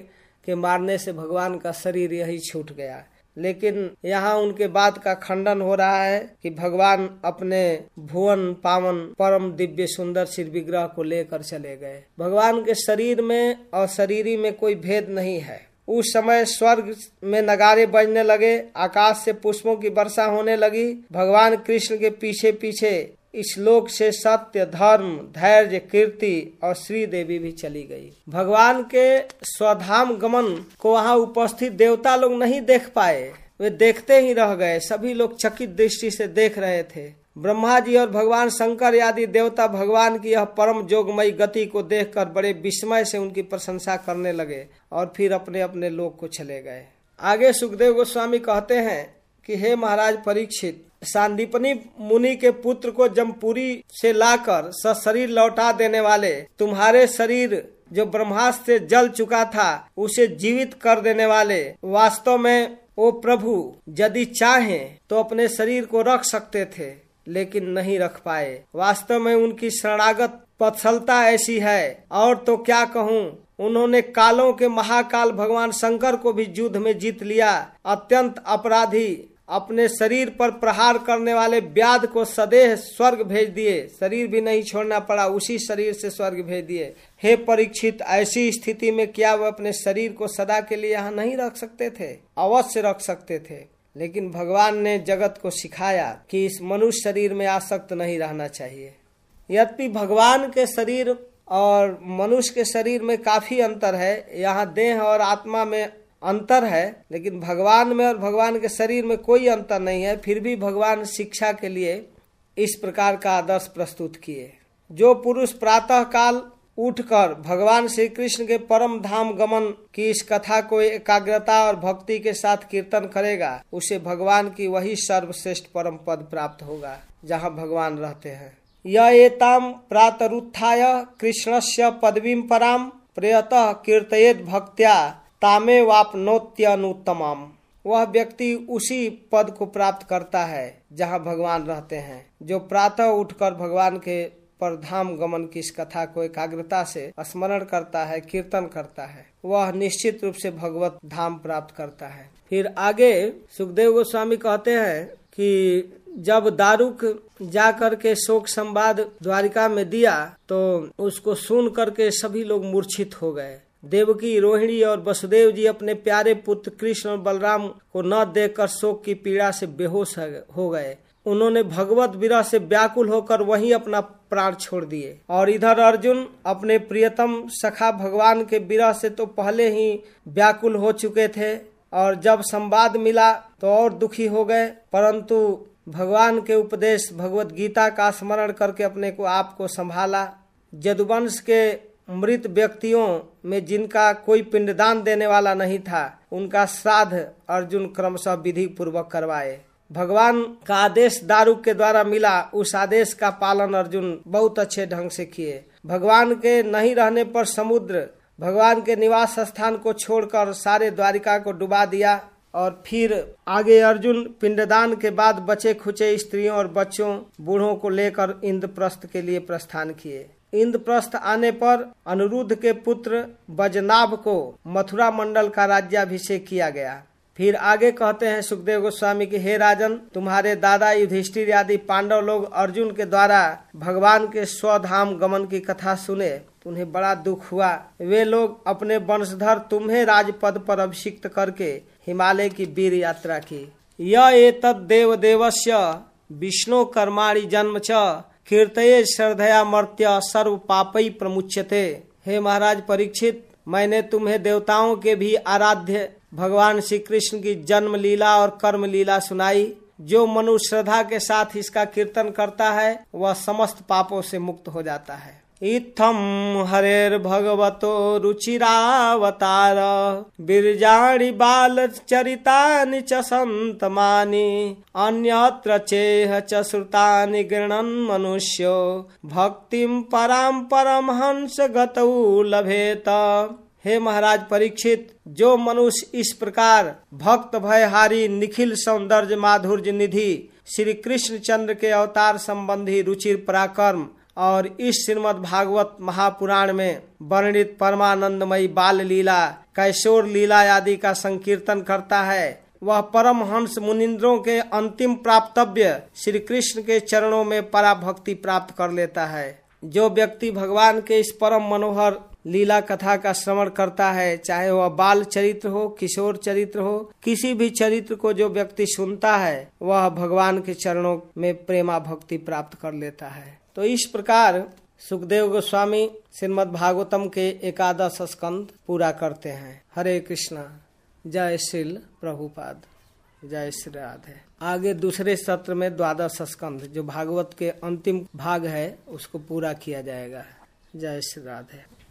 के मारने से भगवान का शरीर यही छूट गया। लेकिन यहाँ उनके बात का खंडन हो रहा है कि भगवान अपने भुवन, पावन, परम, दिव्य, सुंदर सिर विग्रह को लेकर चले गए। भगवान के शरीर में और शरीरी में कोई भेद नहीं है। उस समय स्वर्ग में नगारे बजने लगे, आकाश से पुष्पों की वर्षा होने लगी। भगवान कृष्ण के पीछे पीछे इस लोक से सत्य, धर्म, धैर्य, कीर्ति और श्री देवी भी चली गई। भगवान के स्वधाम गमन को वहाँ उपस्थित देवता लोग नहीं देख पाए। वे देखते ही रह गए। सभी लोग चकित दृष्टि से देख रहे थे। ब्रह्मा जी और भगवान शंकर आदि देवता भगवान की यह परम जोगमयी गति को देखकर बड़े विस्मय से उनकी प्रशंसा करने लगे और फिर अपने अपने लोक को चले गए। आगे सुखदेव गोस्वामी कहते हैं कि, हे महाराज परीक्षित, सांदीपनी मुनि के पुत्र को जमपुरी से लाकर सशरीर लौटा देने वाले, तुम्हारे शरीर जो ब्रह्मास्त्र से जल चुका था, उसे जीवित कर देने वाले, वास्तव में, ओ प्रभु, यदि चाहे तो अपने शरीर को रख सकते थे। लेकिन नहीं रख पाए। वास्तव में उनकी शरणागत पथलता ऐसी है। और तो क्या कहूँ? उन्होंने कालों के महाकाल भगवान शंकर को भी युद्ध में जीत लिया। अत्यंत अपराधी। अपने शरीर पर प्रहार करने वाले व्याध को सदेह स्वर्ग भेज दिए। शरीर भी नहीं छोड़ना पड़ा, उसी शरीर से स्वर्ग भेज दिए। हे परीक्षित, ऐसी स्थिति में क्या वह अपने शरीर को सदा के लिए यहाँ नहीं रख सकते थे? अवश्य रख सकते थे। लेकिन भगवान ने जगत को सिखाया कि इस मनुष्य शरीर में आसक्त नहीं रहना चाहिए। यद्यपि भगवान के शरीर और मनुष्य के शरीर में काफ़ी अंतर है, यहाँ देह और आत्मा में अंतर है, लेकिन भगवान में और भगवान के शरीर में कोई अंतर नहीं है, फिर भी भगवान शिक्षा के लिए इस प्रकार का आदर्श प्रस्तुत किए। जो पुरुष प्रातः काल उठकर भगवान श्री कृष्ण के परम धाम गमन की इस कथा को एकाग्रता और भक्ति के साथ कीर्तन करेगा, उसे भगवान की वही सर्वश्रेष्ठ परम पद प्राप्त होगा, जहाँ भगवान रहते हैं। यह एताम प्रातरुत्थाय कृष्णस्य पदवीं पराम प्रयतः कीर्तयेत भक्त्या तामे वापनोत्यनुत्तमाम वह व्यक्ति उसी पद को प्राप्त करता है, जहाँ भगवान रहते हैं, जो प्रातः उठकर भगवान के परधाम गमन की इस कथा को एकाग्रता से स्मरण करता है, कीर्तन करता है। वह निश्चित रूप से भगवत धाम प्राप्त करता है। फिर आगे सुखदेव गोस्वामी कहते हैं कि जब दारुक जा करके शोक संवाद द्वारिका में दिया तो उसको सुन करके सभी लोग मूर्छित हो गए। देवकी, रोहिणी और वसुदेव जी अपने प्यारे पुत्र कृष्ण और बलराम को न देखकर शोक की पीड़ा से बेहोश हो गए। उन्होंने भगवत विरह से व्याकुल होकर वहीं अपना प्राण छोड़ दिए। और इधर अर्जुन अपने प्रियतम सखा भगवान के विरह से तो पहले ही व्याकुल हो चुके थे और जब संवाद मिला तो और दुखी हो गए। परंतु भगवान के उपदेश भगवत गीता का स्मरण करके अपने को आप को संभाला। जदुवंश के मृत व्यक्तियों में जिनका कोई पिंडदान देने वाला नहीं था, उनका श्राद्ध अर्जुन क्रमशः विधि पूर्वक करवाए। भगवान का आदेश दारू के द्वारा मिला, उस आदेश का पालन अर्जुन बहुत अच्छे ढंग से किए। भगवान के नहीं रहने पर समुद्र, भगवान के निवास स्थान को छोड़कर सारे द्वारिका को डुबा दिया और फिर आगे अर्जुन पिंडदान के बाद बचे खुचे स्त्रियों और बच्चों, बूढ़ों को लेकर इंद्रप्रस्थ के लिए प्रस्थान किए। इंद्रप्रस्थ आने पर अनुरुद्ध के पुत्र बजनाभ को मथुरा मंडल का राज्याभिषेक किया गया। फिर आगे कहते हैं सुखदेव गोस्वामी की, हे राजन, तुम्हारे दादा युधिष्ठिर आदि पांडव लोग अर्जुन के द्वारा भगवान के स्वधाम गमन की कथा सुने। उन्हें बड़ा दुख हुआ। वे लोग अपने वंशधर तुम्हें राजपद पर अभिषिक्त करके हिमालय की वीर यात्रा की। यह तद देव देवस्य विष्णु कर्माणी जन्म च, कीर्तये श्रद्धया मर्त्य सर्व पापई प्रमुच्यते। हे महाराज, परीक्षित, मैंने तुम्हें देवताओं के भी आराध्य भगवान श्री कृष्ण की जन्म लीला और कर्म लीला सुनाई। जो मनु श्रद्धा के साथ इसका कीर्तन करता है, वह समस्त पापों से मुक्त हो जाता है। इत्थम हरेर भगवतो रुचिरावतार, बिरजाणि बाल चरितानि च संतमानि, अन्यत्र चेह च श्रुतानि गृणन् मनुष्यो भक्तिम पराम परमहंस गतौ लभेत। हे महाराज परीक्षित, जो मनुष्य इस प्रकार भक्त भयहारी निखिल सौंदर्य माधुर्य निधि श्री कृष्ण चंद्र के अवतार संबंधी रुचिर पराक्रम और इस श्रीमद भागवत महापुराण में वर्णित परमानंदमयी बाल लीला कैशोर लीला आदि का संकीर्तन करता है, वह परम हंस मुनिंद्रों के अंतिम प्राप्तव्य श्री कृष्ण के चरणों में पराभक्ति प्राप्त कर लेता है। जो व्यक्ति भगवान के इस परम मनोहर लीला कथा का श्रवण करता है, चाहे वह बाल चरित्र हो, किशोर चरित्र हो, किसी भी चरित्र को जो व्यक्ति सुनता है, वह भगवान के चरणों में प्रेमा भक्ति प्राप्त कर लेता है। तो इस प्रकार सुखदेव गोस्वामी श्रीमद भागवतम के एकादश स्कंद पूरा करते हैं। हरे कृष्णा, जय श्रील प्रभुपाद, जय श्री राधे। आगे दूसरे सत्र में द्वादश स्कंद, जो भागवत के अंतिम भाग है, उसको पूरा किया जाएगा। जय श्री राधे।